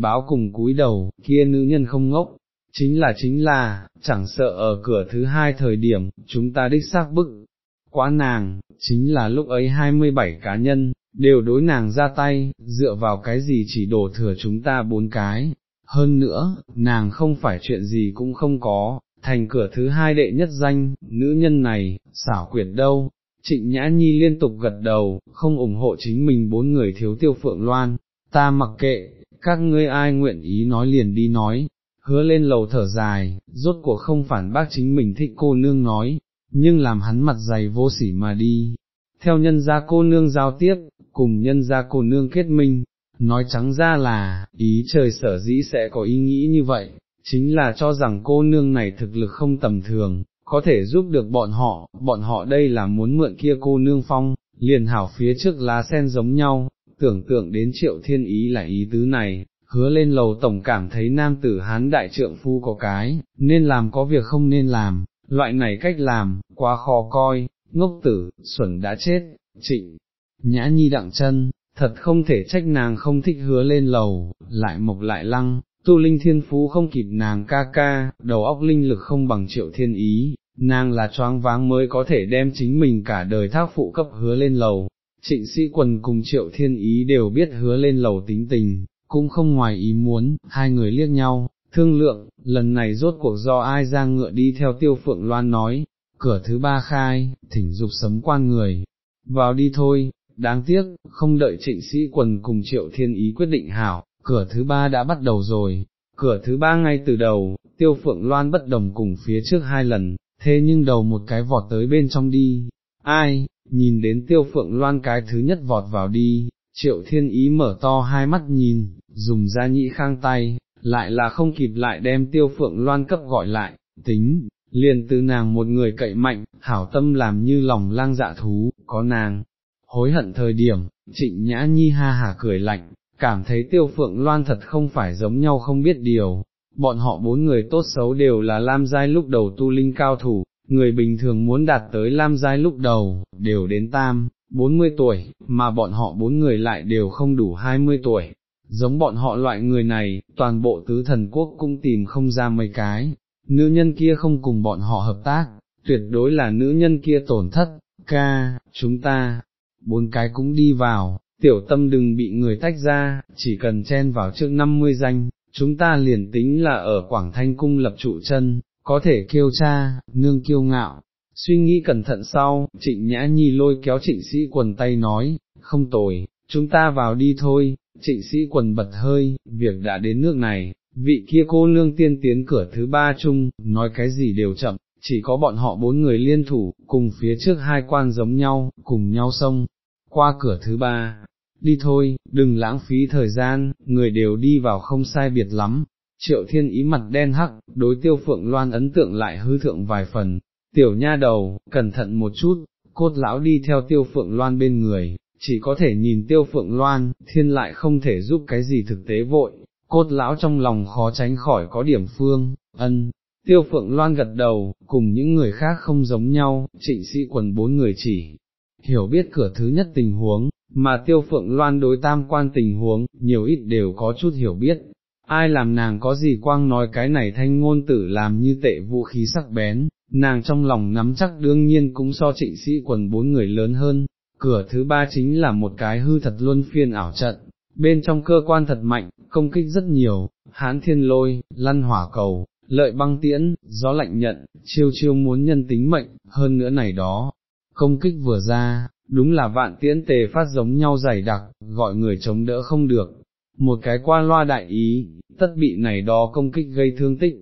báo cùng cúi đầu, kia nữ nhân không ngốc, chính là chính là, chẳng sợ ở cửa thứ hai thời điểm, chúng ta đích xác bức, quá nàng, chính là lúc ấy 27 cá nhân, đều đối nàng ra tay, dựa vào cái gì chỉ đổ thừa chúng ta bốn cái, hơn nữa, nàng không phải chuyện gì cũng không có, thành cửa thứ hai đệ nhất danh, nữ nhân này, xảo quyệt đâu. Trịnh Nhã Nhi liên tục gật đầu, không ủng hộ chính mình bốn người thiếu tiêu phượng loan, ta mặc kệ, các ngươi ai nguyện ý nói liền đi nói, hứa lên lầu thở dài, rốt cuộc không phản bác chính mình thích cô nương nói, nhưng làm hắn mặt dày vô sỉ mà đi. Theo nhân gia cô nương giao tiếp, cùng nhân gia cô nương kết minh, nói trắng ra là, ý trời sở dĩ sẽ có ý nghĩ như vậy, chính là cho rằng cô nương này thực lực không tầm thường, có thể giúp được bọn họ, bọn họ đây là muốn mượn kia cô nương phong, liền hảo phía trước lá sen giống nhau, tưởng tượng đến triệu thiên ý là ý tứ này, hứa lên lầu tổng cảm thấy nam tử hán đại trượng phu có cái, nên làm có việc không nên làm, loại này cách làm, quá khó coi, ngốc tử, xuẩn đã chết, trịnh, nhã nhi đặng chân, thật không thể trách nàng không thích hứa lên lầu, lại mộc lại lăng, tu linh thiên phú không kịp nàng ca ca, đầu óc linh lực không bằng triệu thiên ý, nàng là choáng váng mới có thể đem chính mình cả đời thác phụ cấp hứa lên lầu. Trịnh sĩ quần cùng triệu thiên ý đều biết hứa lên lầu tính tình, cũng không ngoài ý muốn, hai người liếc nhau, thương lượng, lần này rốt cuộc do ai ra ngựa đi theo tiêu phượng loan nói, cửa thứ ba khai, thỉnh dục sấm quan người, vào đi thôi, đáng tiếc, không đợi trịnh sĩ quần cùng triệu thiên ý quyết định hảo, cửa thứ ba đã bắt đầu rồi, cửa thứ ba ngay từ đầu, tiêu phượng loan bất đồng cùng phía trước hai lần, thế nhưng đầu một cái vọt tới bên trong đi, ai, nhìn đến tiêu phượng loan cái thứ nhất vọt vào đi, triệu thiên ý mở to hai mắt nhìn, dùng ra nhĩ khang tay, lại là không kịp lại đem tiêu phượng loan cấp gọi lại, tính, liền từ nàng một người cậy mạnh, hảo tâm làm như lòng lang dạ thú, có nàng, hối hận thời điểm, trịnh nhã nhi ha hả cười lạnh, cảm thấy tiêu phượng loan thật không phải giống nhau không biết điều, bọn họ bốn người tốt xấu đều là lam giai lúc đầu tu linh cao thủ, người bình thường muốn đạt tới lam giai lúc đầu, đều đến tam, 40 tuổi, mà bọn họ bốn người lại đều không đủ 20 tuổi. Giống bọn họ loại người này, toàn bộ tứ thần quốc cũng tìm không ra mấy cái, nữ nhân kia không cùng bọn họ hợp tác, tuyệt đối là nữ nhân kia tổn thất, ca, chúng ta, bốn cái cũng đi vào, tiểu tâm đừng bị người tách ra, chỉ cần chen vào trước 50 danh, chúng ta liền tính là ở Quảng Thanh Cung lập trụ chân, có thể kêu cha, nương kiêu ngạo. Suy nghĩ cẩn thận sau, trịnh nhã nhi lôi kéo trịnh sĩ quần tay nói, không tồi, chúng ta vào đi thôi, trịnh sĩ quần bật hơi, việc đã đến nước này, vị kia cô nương tiên tiến cửa thứ ba chung, nói cái gì đều chậm, chỉ có bọn họ bốn người liên thủ, cùng phía trước hai quan giống nhau, cùng nhau xông, qua cửa thứ ba, đi thôi, đừng lãng phí thời gian, người đều đi vào không sai biệt lắm. Triệu thiên ý mặt đen hắc, đối tiêu phượng loan ấn tượng lại hư thượng vài phần, tiểu nha đầu, cẩn thận một chút, cốt lão đi theo tiêu phượng loan bên người, chỉ có thể nhìn tiêu phượng loan, thiên lại không thể giúp cái gì thực tế vội, cốt lão trong lòng khó tránh khỏi có điểm phương, ân. Tiêu phượng loan gật đầu, cùng những người khác không giống nhau, trịnh sĩ quần bốn người chỉ, hiểu biết cửa thứ nhất tình huống, mà tiêu phượng loan đối tam quan tình huống, nhiều ít đều có chút hiểu biết, ai làm nàng có gì quang nói cái này thanh ngôn tử làm như tệ vũ khí sắc bén, nàng trong lòng nắm chắc đương nhiên cũng so trịnh sĩ quần bốn người lớn hơn, cửa thứ ba chính là một cái hư thật luân phiên ảo trận, bên trong cơ quan thật mạnh, công kích rất nhiều, hán thiên lôi, lăn hỏa cầu, lợi băng tiễn, gió lạnh nhận, chiêu chiêu muốn nhân tính mệnh, hơn nữa này đó, công kích vừa ra, đúng là vạn tiễn tề phát giống nhau dày đặc, gọi người chống đỡ không được, một cái qua loa đại ý, tất bị này đó công kích gây thương tích,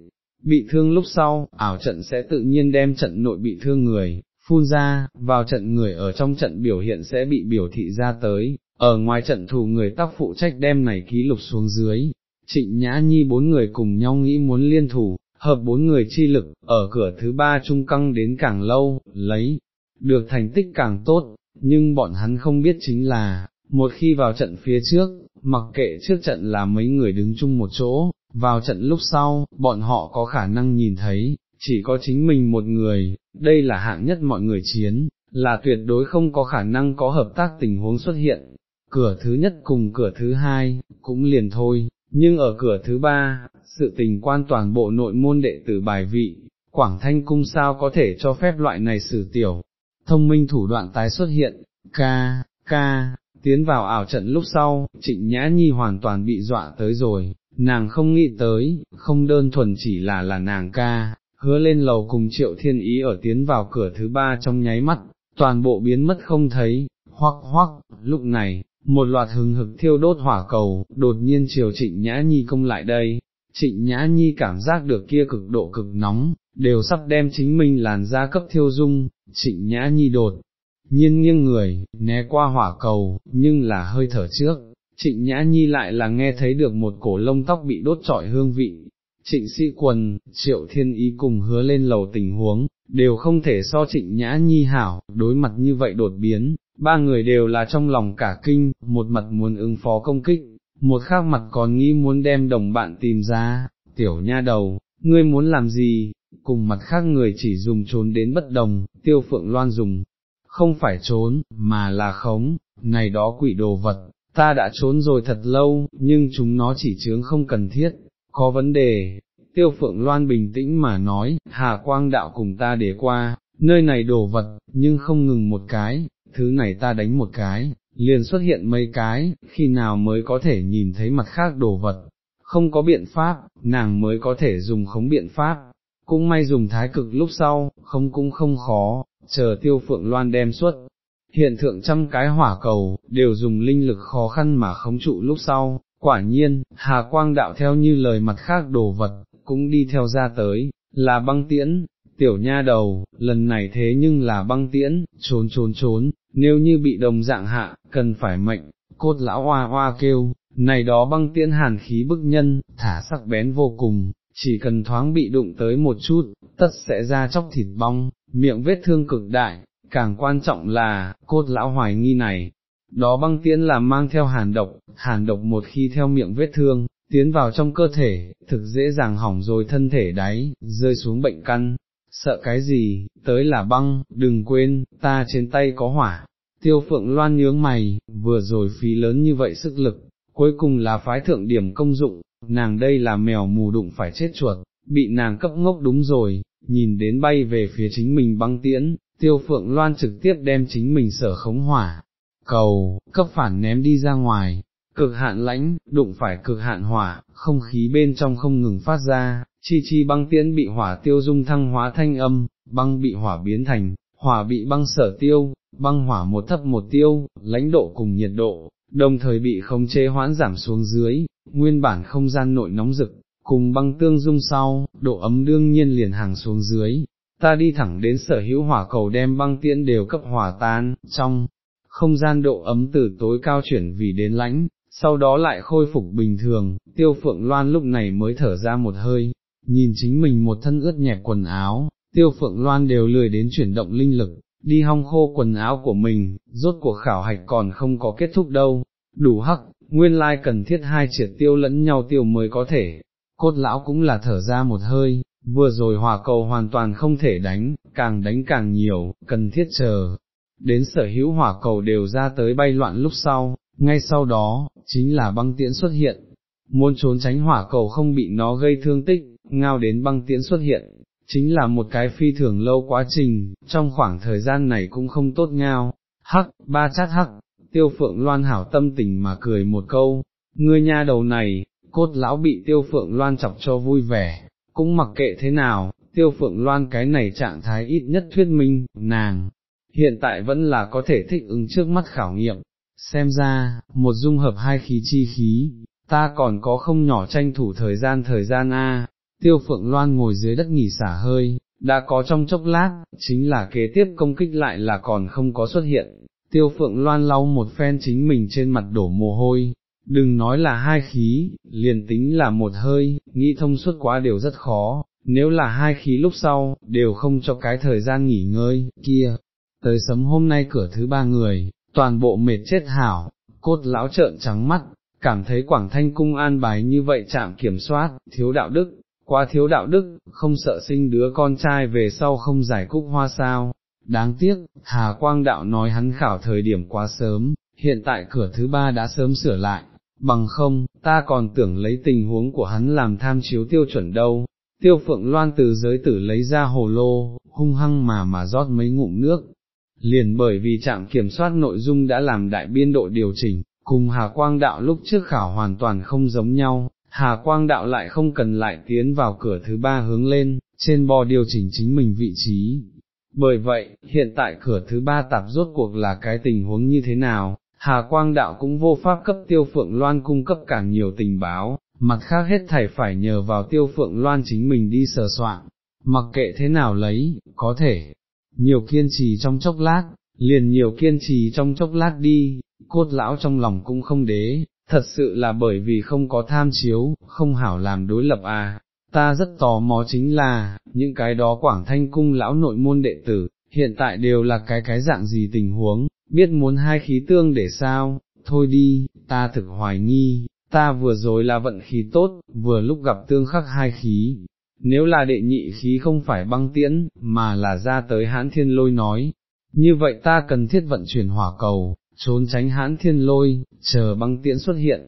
bị thương lúc sau, ảo trận sẽ tự nhiên đem trận nội bị thương người, phun ra, vào trận người ở trong trận biểu hiện sẽ bị biểu thị ra tới, ở ngoài trận thù người tác phụ trách đem này ký lục xuống dưới, trịnh nhã nhi bốn người cùng nhau nghĩ muốn liên thủ, hợp bốn người chi lực, ở cửa thứ ba trung căng đến càng lâu, lấy, được thành tích càng tốt, nhưng bọn hắn không biết chính là, một khi vào trận phía trước, mặc kệ trước trận là mấy người đứng chung một chỗ, vào trận lúc sau, bọn họ có khả năng nhìn thấy, chỉ có chính mình một người, đây là hạng nhất mọi người chiến, là tuyệt đối không có khả năng có hợp tác tình huống xuất hiện. Cửa thứ nhất cùng cửa thứ hai, cũng liền thôi, nhưng ở cửa thứ ba, sự tình quan toàn bộ nội môn đệ tử bài vị, Quảng Thanh Cung sao có thể cho phép loại này xử tiểu, thông minh thủ đoạn tái xuất hiện, ca, ca, tiến vào ảo trận lúc sau, trịnh nhã nhi hoàn toàn bị dọa tới rồi, nàng không nghĩ tới, không đơn thuần chỉ là là nàng ca, hứa lên lầu cùng triệu thiên ý ở tiến vào cửa thứ ba trong nháy mắt, toàn bộ biến mất không thấy, hoắc hoắc, lúc này, một loạt hừng hực thiêu đốt hỏa cầu, đột nhiên chiều trịnh nhã nhi công lại đây, trịnh nhã nhi cảm giác được kia cực độ cực nóng, đều sắp đem chính mình làn da cấp thiêu dung, trịnh nhã nhi đột, nhiên nghiêng người, né qua hỏa cầu, nhưng là hơi thở trước, trịnh nhã nhi lại là nghe thấy được một cổ lông tóc bị đốt trọi hương vị. Trịnh sĩ quần, triệu thiên ý cùng hứa lên lầu tình huống, đều không thể so trịnh nhã nhi hảo, đối mặt như vậy đột biến, ba người đều là trong lòng cả kinh, một mặt muốn ứng phó công kích, một khác mặt còn nghĩ muốn đem đồng bạn tìm ra, tiểu nha đầu, ngươi muốn làm gì, cùng mặt khác người chỉ dùng trốn đến bất đồng, tiêu phượng loan dùng, không phải trốn, mà là khống, này đó quỷ đồ vật, ta đã trốn rồi thật lâu, nhưng chúng nó chỉ chướng không cần thiết, có vấn đề. Tiêu phượng loan bình tĩnh mà nói, hà quang đạo cùng ta để qua, nơi này đồ vật, nhưng không ngừng một cái, thứ này ta đánh một cái, liền xuất hiện mấy cái, khi nào mới có thể nhìn thấy mặt khác đồ vật, không có biện pháp, nàng mới có thể dùng khống biện pháp, cũng may dùng thái cực lúc sau, không cũng không khó, chờ tiêu phượng loan đem xuất. Hiện thượng trăm cái hỏa cầu, đều dùng linh lực khó khăn mà khống trụ lúc sau, quả nhiên, hà quang đạo theo như lời mặt khác đồ vật, cũng đi theo ra tới, là băng tiễn, tiểu nha đầu, lần này thế nhưng là băng tiễn, trốn trốn trốn, nếu như bị đồng dạng hạ, cần phải mệnh, cốt lão hoa hoa kêu, này đó băng tiễn hàn khí bức nhân, thả sắc bén vô cùng, chỉ cần thoáng bị đụng tới một chút, tất sẽ ra chóc thịt bong, miệng vết thương cực đại, càng quan trọng là, cốt lão hoài nghi này, đó băng tiễn là mang theo hàn độc, hàn độc một khi theo miệng vết thương, tiến vào trong cơ thể, thực dễ dàng hỏng rồi thân thể đáy, rơi xuống bệnh căn, sợ cái gì, tới là băng, đừng quên, ta trên tay có hỏa. Tiêu phượng loan nhướng mày, vừa rồi phí lớn như vậy sức lực, cuối cùng là phái thượng điểm công dụng, nàng đây là mèo mù đụng phải chết chuột, bị nàng cấp ngốc đúng rồi, nhìn đến bay về phía chính mình băng tiễn, tiêu phượng loan trực tiếp đem chính mình sở khống hỏa, cầu, cấp phản ném đi ra ngoài, cực hạn lãnh, đụng phải cực hạn hỏa, không khí bên trong không ngừng phát ra, chi chi băng tiễn bị hỏa tiêu dung thăng hóa thanh âm, băng bị hỏa biến thành, hỏa bị băng sở tiêu, băng hỏa một thấp một tiêu, lãnh độ cùng nhiệt độ, đồng thời bị khống chế hoãn giảm xuống dưới, nguyên bản không gian nội nóng rực, cùng băng tương dung sau, độ ấm đương nhiên liền hàng xuống dưới. Ta đi thẳng đến sở hữu hỏa cầu đem băng tiễn đều cấp hỏa tan, trong không gian độ ấm từ tối cao chuyển vì đến lãnh, sau đó lại khôi phục bình thường, tiêu phượng loan lúc này mới thở ra một hơi, nhìn chính mình một thân ướt nhẹp quần áo, tiêu phượng loan đều lười đến chuyển động linh lực, đi hong khô quần áo của mình, rốt cuộc khảo hạch còn không có kết thúc đâu, đủ hắc, nguyên lai cần thiết hai triệt tiêu lẫn nhau tiêu mới có thể, cốt lão cũng là thở ra một hơi, vừa rồi hỏa cầu hoàn toàn không thể đánh, càng đánh càng nhiều, cần thiết chờ. Đến sở hữu hỏa cầu đều ra tới bay loạn lúc sau, ngay sau đó, chính là băng tiễn xuất hiện, muốn trốn tránh hỏa cầu không bị nó gây thương tích, ngao đến băng tiễn xuất hiện, chính là một cái phi thường lâu quá trình, trong khoảng thời gian này cũng không tốt ngao, hắc, ba chát hắc, tiêu phượng loan hảo tâm tình mà cười một câu, ngươi nha đầu này, cốt lão bị tiêu phượng loan chọc cho vui vẻ, cũng mặc kệ thế nào, tiêu phượng loan cái này trạng thái ít nhất thuyết minh, nàng, hiện tại vẫn là có thể thích ứng trước mắt khảo nghiệm, xem ra, một dung hợp hai khí chi khí, ta còn có không nhỏ tranh thủ thời gian thời gian a tiêu phượng loan ngồi dưới đất nghỉ xả hơi, đã có trong chốc lát, chính là kế tiếp công kích lại là còn không có xuất hiện, tiêu phượng loan lau một phen chính mình trên mặt đổ mồ hôi, đừng nói là hai khí, liền tính là một hơi, nghĩ thông suốt quá đều rất khó, nếu là hai khí lúc sau, đều không cho cái thời gian nghỉ ngơi, kia, tới sấm hôm nay cửa thứ ba người, toàn bộ mệt chết hảo, cốt lão trợn trắng mắt, cảm thấy Quảng Thanh Cung an bài như vậy chạm kiểm soát, thiếu đạo đức, quá thiếu đạo đức, không sợ sinh đứa con trai về sau không giải cúc hoa sao. Đáng tiếc, Hà Quang Đạo nói hắn khảo thời điểm quá sớm, hiện tại cửa thứ ba đã sớm sửa lại, bằng không, ta còn tưởng lấy tình huống của hắn làm tham chiếu tiêu chuẩn đâu. Tiêu phượng loan từ giới tử lấy ra hồ lô, hung hăng mà mà rót mấy ngụm nước, liền bởi vì trạm kiểm soát nội dung đã làm đại biên độ điều chỉnh, cùng Hà Quang Đạo lúc trước khảo hoàn toàn không giống nhau, Hà Quang Đạo lại không cần lại tiến vào cửa thứ ba hướng lên, trên bò điều chỉnh chính mình vị trí. Bởi vậy, hiện tại cửa thứ ba tạp rốt cuộc là cái tình huống như thế nào, Hà Quang Đạo cũng vô pháp cấp tiêu phượng loan cung cấp càng nhiều tình báo, mặt khác hết thảy phải nhờ vào tiêu phượng loan chính mình đi sờ soạn, mặc kệ thế nào lấy, có thể, nhiều kiên trì trong chốc lát, liền nhiều kiên trì trong chốc lát đi, cốt lão trong lòng cũng không đế, thật sự là bởi vì không có tham chiếu, không hảo làm đối lập à, ta rất tò mò chính là, những cái đó quảng thanh cung lão nội môn đệ tử, hiện tại đều là cái cái dạng gì tình huống, biết muốn hai khí tương để sao, thôi đi, ta thực hoài nghi, ta vừa rồi là vận khí tốt, vừa lúc gặp tương khắc hai khí, nếu là đệ nhị khí không phải băng tiễn, mà là ra tới hãn thiên lôi nói, như vậy ta cần thiết vận chuyển hỏa cầu, trốn tránh hãn thiên lôi, chờ băng tiễn xuất hiện,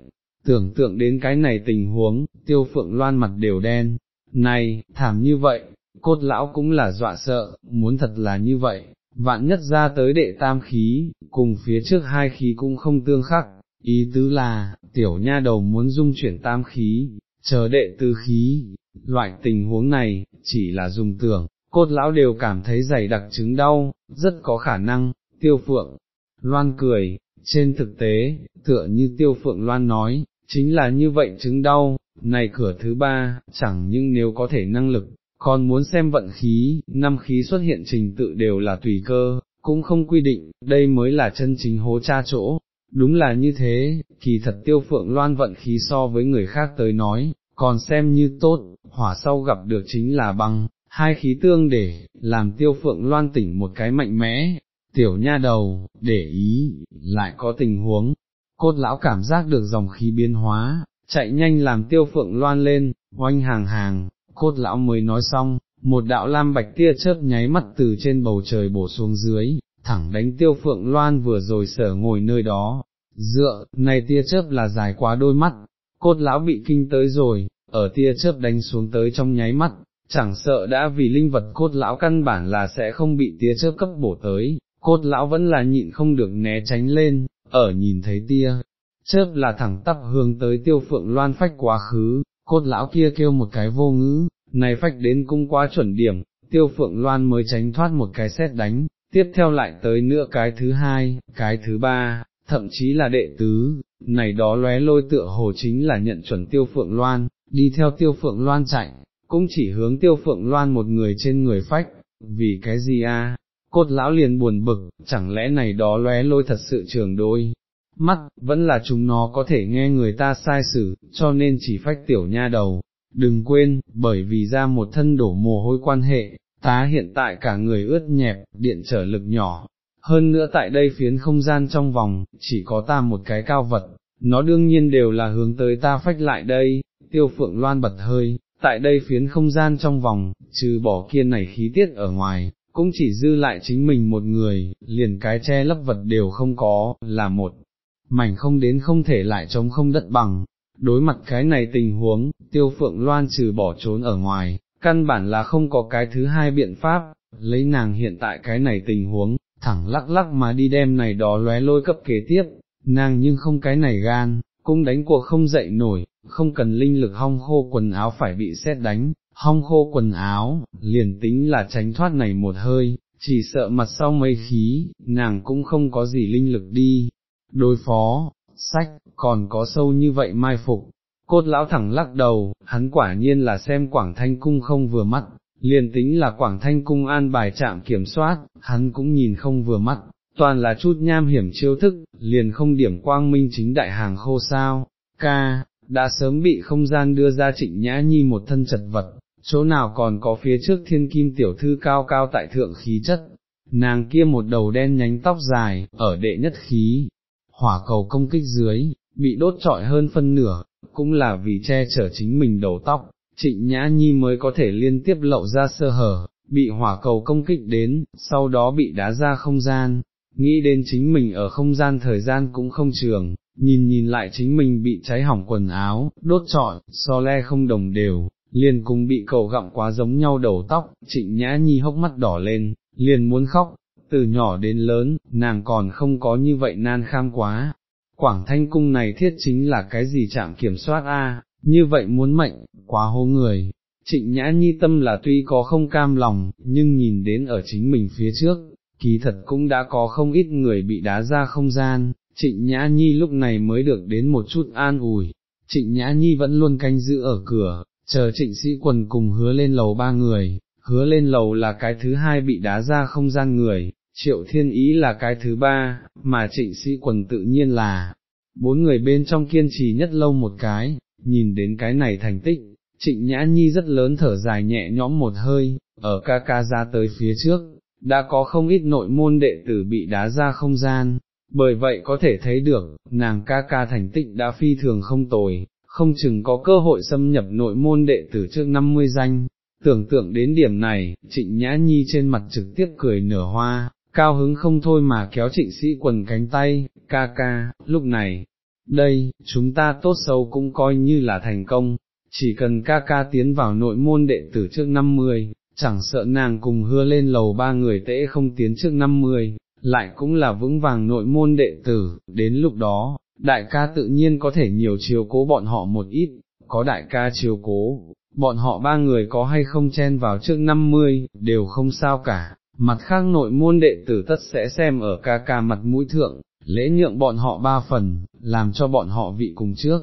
tưởng tượng đến cái này tình huống, tiêu phượng loan mặt đều đen, này, thảm như vậy, cốt lão cũng là dọa sợ, muốn thật là như vậy, vạn nhất ra tới đệ tam khí, cùng phía trước hai khí cũng không tương khắc, ý tứ là, tiểu nha đầu muốn dung chuyển tam khí, chờ đệ tư khí, loại tình huống này, chỉ là dùng tưởng, cốt lão đều cảm thấy dày đặc chứng đau, rất có khả năng, tiêu phượng, loan cười, trên thực tế, tựa như tiêu phượng loan nói, chính là như vậy chứng đau, này cửa thứ ba, chẳng nhưng nếu có thể năng lực, còn muốn xem vận khí, năm khí xuất hiện trình tự đều là tùy cơ, cũng không quy định, đây mới là chân chính hố cha chỗ. Đúng là như thế, kỳ thật tiêu phượng loan vận khí so với người khác tới nói, còn xem như tốt, hỏa sau gặp được chính là băng, hai khí tương để, làm tiêu phượng loan tỉnh một cái mạnh mẽ, tiểu nha đầu, để ý, lại có tình huống, cốt lão cảm giác được dòng khí biến hóa, chạy nhanh làm tiêu phượng loan lên, oanh hàng hàng, cốt lão mới nói xong, một đạo lam bạch tia chớp nháy mắt từ trên bầu trời bổ xuống dưới, thẳng đánh tiêu phượng loan vừa rồi sở ngồi nơi đó, dựa, này tia chớp là dài quá đôi mắt, cốt lão bị kinh tới rồi, ở tia chớp đánh xuống tới trong nháy mắt, chẳng sợ đã vì linh vật cốt lão căn bản là sẽ không bị tia chớp cấp bổ tới, cốt lão vẫn là nhịn không được né tránh lên, ở nhìn thấy tia, chớp là thẳng tắp hướng tới tiêu phượng loan phách quá khứ, cốt lão kia kêu một cái vô ngữ, này phách đến cung quá chuẩn điểm, tiêu phượng loan mới tránh thoát một cái xét đánh, tiếp theo lại tới nữa cái thứ hai, cái thứ ba, thậm chí là đệ tứ, này đó lóe lôi tựa hồ chính là nhận chuẩn tiêu phượng loan, đi theo tiêu phượng loan chạy, cũng chỉ hướng tiêu phượng loan một người trên người phách, vì cái gì a? Cốt lão liền buồn bực, chẳng lẽ này đó lóe lôi thật sự trường đôi, mắt, vẫn là chúng nó có thể nghe người ta sai xử, cho nên chỉ phách tiểu nha đầu. Đừng quên, bởi vì ra một thân đổ mồ hôi quan hệ, tá hiện tại cả người ướt nhẹp, điện trở lực nhỏ. Hơn nữa tại đây phiến không gian trong vòng, chỉ có ta một cái cao vật, nó đương nhiên đều là hướng tới ta phách lại đây, tiêu phượng loan bật hơi, tại đây phiến không gian trong vòng, trừ bỏ kiên này khí tiết ở ngoài, cũng chỉ dư lại chính mình một người, liền cái che lấp vật đều không có, là một mảnh không đến không thể lại chống không đất bằng. Đối mặt cái này tình huống, tiêu phượng loan trừ bỏ trốn ở ngoài, căn bản là không có cái thứ hai biện pháp, lấy nàng hiện tại cái này tình huống, thẳng lắc lắc mà đi đem này đó lóe lôi cấp kế tiếp, nàng nhưng không cái này gan, cũng đánh cuộc không dậy nổi, không cần linh lực hong khô quần áo phải bị xét đánh, hong khô quần áo, liền tính là tránh thoát này một hơi, chỉ sợ mặt sau mây khí, nàng cũng không có gì linh lực đi, đối phó, sách, còn có sâu như vậy mai phục. Cốt lão thẳng lắc đầu, hắn quả nhiên là xem Quảng Thanh Cung không vừa mắt, liền tính là Quảng Thanh Cung an bài trạm kiểm soát, hắn cũng nhìn không vừa mắt, toàn là chút nham hiểm chiêu thức, liền không điểm quang minh chính đại hàng khô sao, ca, đã sớm bị không gian đưa ra trịnh nhã nhi một thân chật vật, chỗ nào còn có phía trước thiên kim tiểu thư cao cao tại thượng khí chất, nàng kia một đầu đen nhánh tóc dài, ở đệ nhất khí, hỏa cầu công kích dưới, bị đốt trọi hơn phân nửa, cũng là vì che chở chính mình đầu tóc, trịnh nhã nhi mới có thể liên tiếp lậu ra sơ hở, bị hỏa cầu công kích đến, sau đó bị đá ra không gian, nghĩ đến chính mình ở không gian thời gian cũng không trường, nhìn nhìn lại chính mình bị cháy hỏng quần áo, đốt trọi, so le không đồng đều, liền cùng bị cầu gặm quá giống nhau đầu tóc, trịnh nhã nhi hốc mắt đỏ lên, liền muốn khóc, từ nhỏ đến lớn, nàng còn không có như vậy nan kham quá. Quảng thanh cung này thiết chính là cái gì chạm kiểm soát a như vậy muốn mệnh, quá hô người. Trịnh nhã nhi tâm là tuy có không cam lòng, nhưng nhìn đến ở chính mình phía trước, kỳ thật cũng đã có không ít người bị đá ra không gian, trịnh nhã nhi lúc này mới được đến một chút an ủi. Trịnh Nhã Nhi vẫn luôn canh giữ ở cửa, chờ trịnh sĩ quần cùng hứa lên lầu ba người, hứa lên lầu là cái thứ hai bị đá ra không gian người, triệu thiên ý là cái thứ ba, mà trịnh sĩ quần tự nhiên là, bốn người bên trong kiên trì nhất lâu một cái, nhìn đến cái này thành tích, trịnh nhã nhi rất lớn thở dài nhẹ nhõm một hơi, ở ca ca ra tới phía trước, đã có không ít nội môn đệ tử bị đá ra không gian, bởi vậy có thể thấy được, nàng ca ca thành tích đã phi thường không tồi, không chừng có cơ hội xâm nhập nội môn đệ tử trước 50 danh. Tưởng tượng đến điểm này, trịnh nhã nhi trên mặt trực tiếp cười nở hoa, cao hứng không thôi mà kéo trịnh sĩ quần cánh tay, ca ca, lúc này, đây, chúng ta tốt xấu cũng coi như là thành công, chỉ cần ca ca tiến vào nội môn đệ tử trước 50, chẳng sợ nàng cùng hứa lên lầu ba người tễ không tiến trước 50, lại cũng là vững vàng nội môn đệ tử, đến lúc đó, đại ca tự nhiên có thể nhiều chiều cố bọn họ một ít, có đại ca chiều cố, bọn họ ba người có hay không chen vào trước 50, đều không sao cả, mặt khác nội môn đệ tử tất sẽ xem ở ca ca mặt mũi thượng, lễ nhượng bọn họ ba phần, làm cho bọn họ vị cùng trước.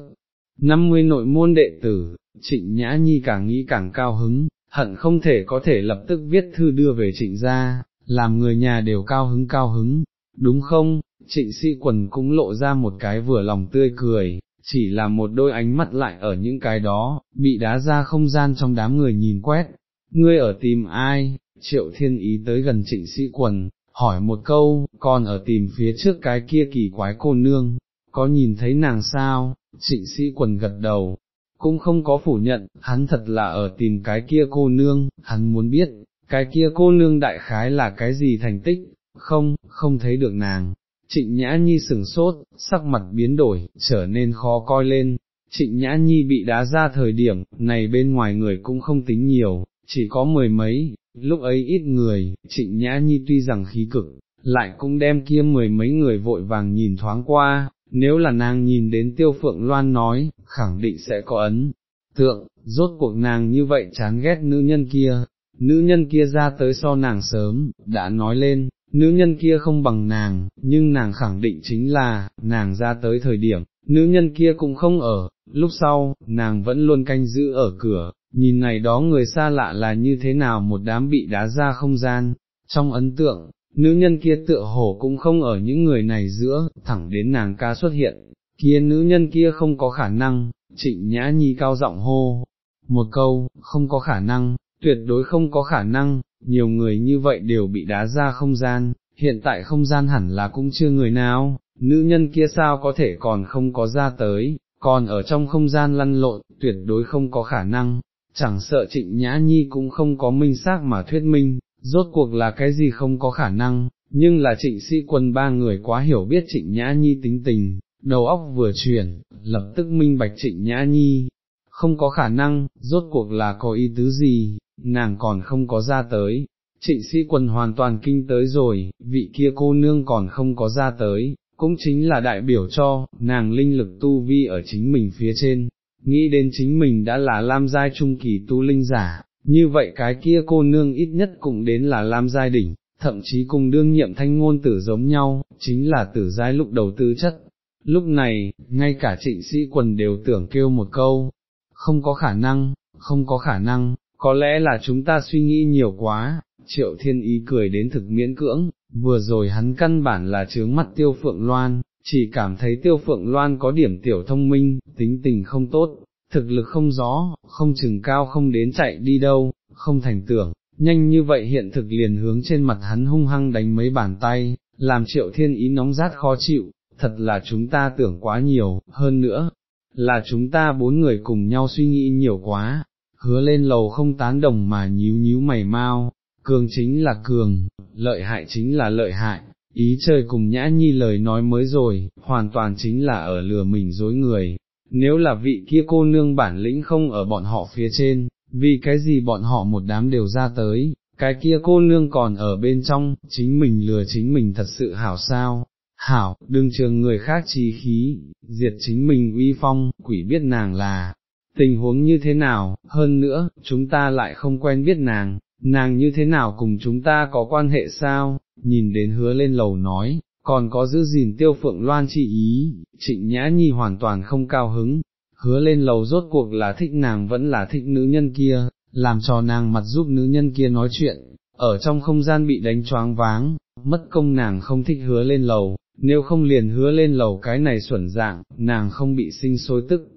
50 nội môn đệ tử, trịnh nhã nhi càng nghĩ càng cao hứng, hận không thể có thể lập tức viết thư đưa về trịnh gia, làm người nhà đều cao hứng cao hứng, đúng không, trịnh sĩ quần cũng lộ ra một cái vừa lòng tươi cười, chỉ là một đôi ánh mắt lại ở những cái đó, bị đá ra không gian trong đám người nhìn quét, ngươi ở tìm ai, triệu thiên ý tới gần trịnh sĩ quần, hỏi một câu, còn ở tìm phía trước cái kia kỳ quái cô nương, có nhìn thấy nàng sao, trịnh sĩ quần gật đầu, cũng không có phủ nhận, hắn thật là ở tìm cái kia cô nương, hắn muốn biết, cái kia cô nương đại khái là cái gì thành tích, không, không thấy được nàng. Trịnh Nhã Nhi sừng sốt, sắc mặt biến đổi, trở nên khó coi lên, trịnh nhã nhi bị đá ra thời điểm, này bên ngoài người cũng không tính nhiều, chỉ có mười mấy, lúc ấy ít người, trịnh nhã nhi tuy rằng khí cực, lại cũng đem kia mười mấy người vội vàng nhìn thoáng qua, nếu là nàng nhìn đến tiêu phượng loan nói, khẳng định sẽ có ấn. Tượng, rốt cuộc nàng như vậy chán ghét nữ nhân kia, nữ nhân kia ra tới so nàng sớm, đã nói lên, nữ nhân kia không bằng nàng, nhưng nàng khẳng định chính là, nàng ra tới thời điểm, nữ nhân kia cũng không ở, lúc sau, nàng vẫn luôn canh giữ ở cửa, nhìn này đó người xa lạ là như thế nào một đám bị đá ra không gian, trong ấn tượng, nữ nhân kia tựa hồ cũng không ở những người này giữa, thẳng đến nàng ca xuất hiện, kia nữ nhân kia không có khả năng, trịnh nhã nhi cao giọng hô, một câu, không có khả năng, tuyệt đối không có khả năng, nhiều người như vậy đều bị đá ra không gian, hiện tại không gian hẳn là cũng chưa người nào, nữ nhân kia sao có thể còn không có ra tới, còn ở trong không gian lăn lộn, tuyệt đối không có khả năng, chẳng sợ trịnh nhã nhi cũng không có minh xác mà thuyết minh, rốt cuộc là cái gì không có khả năng, nhưng là trịnh sĩ quân ba người quá hiểu biết trịnh nhã nhi tính tình, đầu óc vừa chuyển, lập tức minh bạch trịnh nhã nhi, không có khả năng, rốt cuộc là có ý tứ gì, nàng còn không có ra tới. Trịnh sĩ quân hoàn toàn kinh tới rồi, vị kia cô nương còn không có ra tới, cũng chính là đại biểu cho, nàng linh lực tu vi ở chính mình phía trên, nghĩ đến chính mình đã là lam giai trung kỳ tu linh giả, như vậy cái kia cô nương ít nhất cũng đến là lam giai đỉnh, thậm chí cùng đương nhiệm thanh ngôn tử giống nhau, chính là tử giai lúc đầu tư chất. Lúc này, ngay cả trịnh sĩ quần đều tưởng kêu một câu, không có khả năng, không có khả năng, có lẽ là chúng ta suy nghĩ nhiều quá, triệu thiên ý cười đến thực miễn cưỡng, vừa rồi hắn căn bản là chướng mắt tiêu phượng loan, chỉ cảm thấy tiêu phượng loan có điểm tiểu thông minh, tính tình không tốt, thực lực không rõ, không chừng cao không đến chạy đi đâu, không thành tưởng, nhanh như vậy hiện thực liền hướng trên mặt hắn hung hăng đánh mấy bàn tay, làm triệu thiên ý nóng rát khó chịu, thật là chúng ta tưởng quá nhiều, hơn nữa, là chúng ta bốn người cùng nhau suy nghĩ nhiều quá, hứa lên lầu không tán đồng mà nhíu nhíu mày mau, cường chính là cường, lợi hại chính là lợi hại, ý trời cùng nhã nhi lời nói mới rồi, hoàn toàn chính là ở lừa mình dối người, nếu là vị kia cô nương bản lĩnh không ở bọn họ phía trên, vì cái gì bọn họ một đám đều ra tới, cái kia cô nương còn ở bên trong, chính mình lừa chính mình thật sự hảo sao, hảo, đừng trường người khác trí khí, diệt chính mình uy phong, quỷ biết nàng là, tình huống như thế nào, hơn nữa, chúng ta lại không quen biết nàng, nàng như thế nào cùng chúng ta có quan hệ sao, nhìn đến hứa lên lầu nói, còn có giữ gìn tiêu phượng loan chi ý, trịnh nhã nhi hoàn toàn không cao hứng, hứa lên lầu rốt cuộc là thích nàng vẫn là thích nữ nhân kia, làm cho nàng mặt giúp nữ nhân kia nói chuyện, ở trong không gian bị đánh choáng váng, mất công nàng không thích hứa lên lầu, nếu không liền hứa lên lầu cái này xuẩn dạng, nàng không bị sinh sôi tức.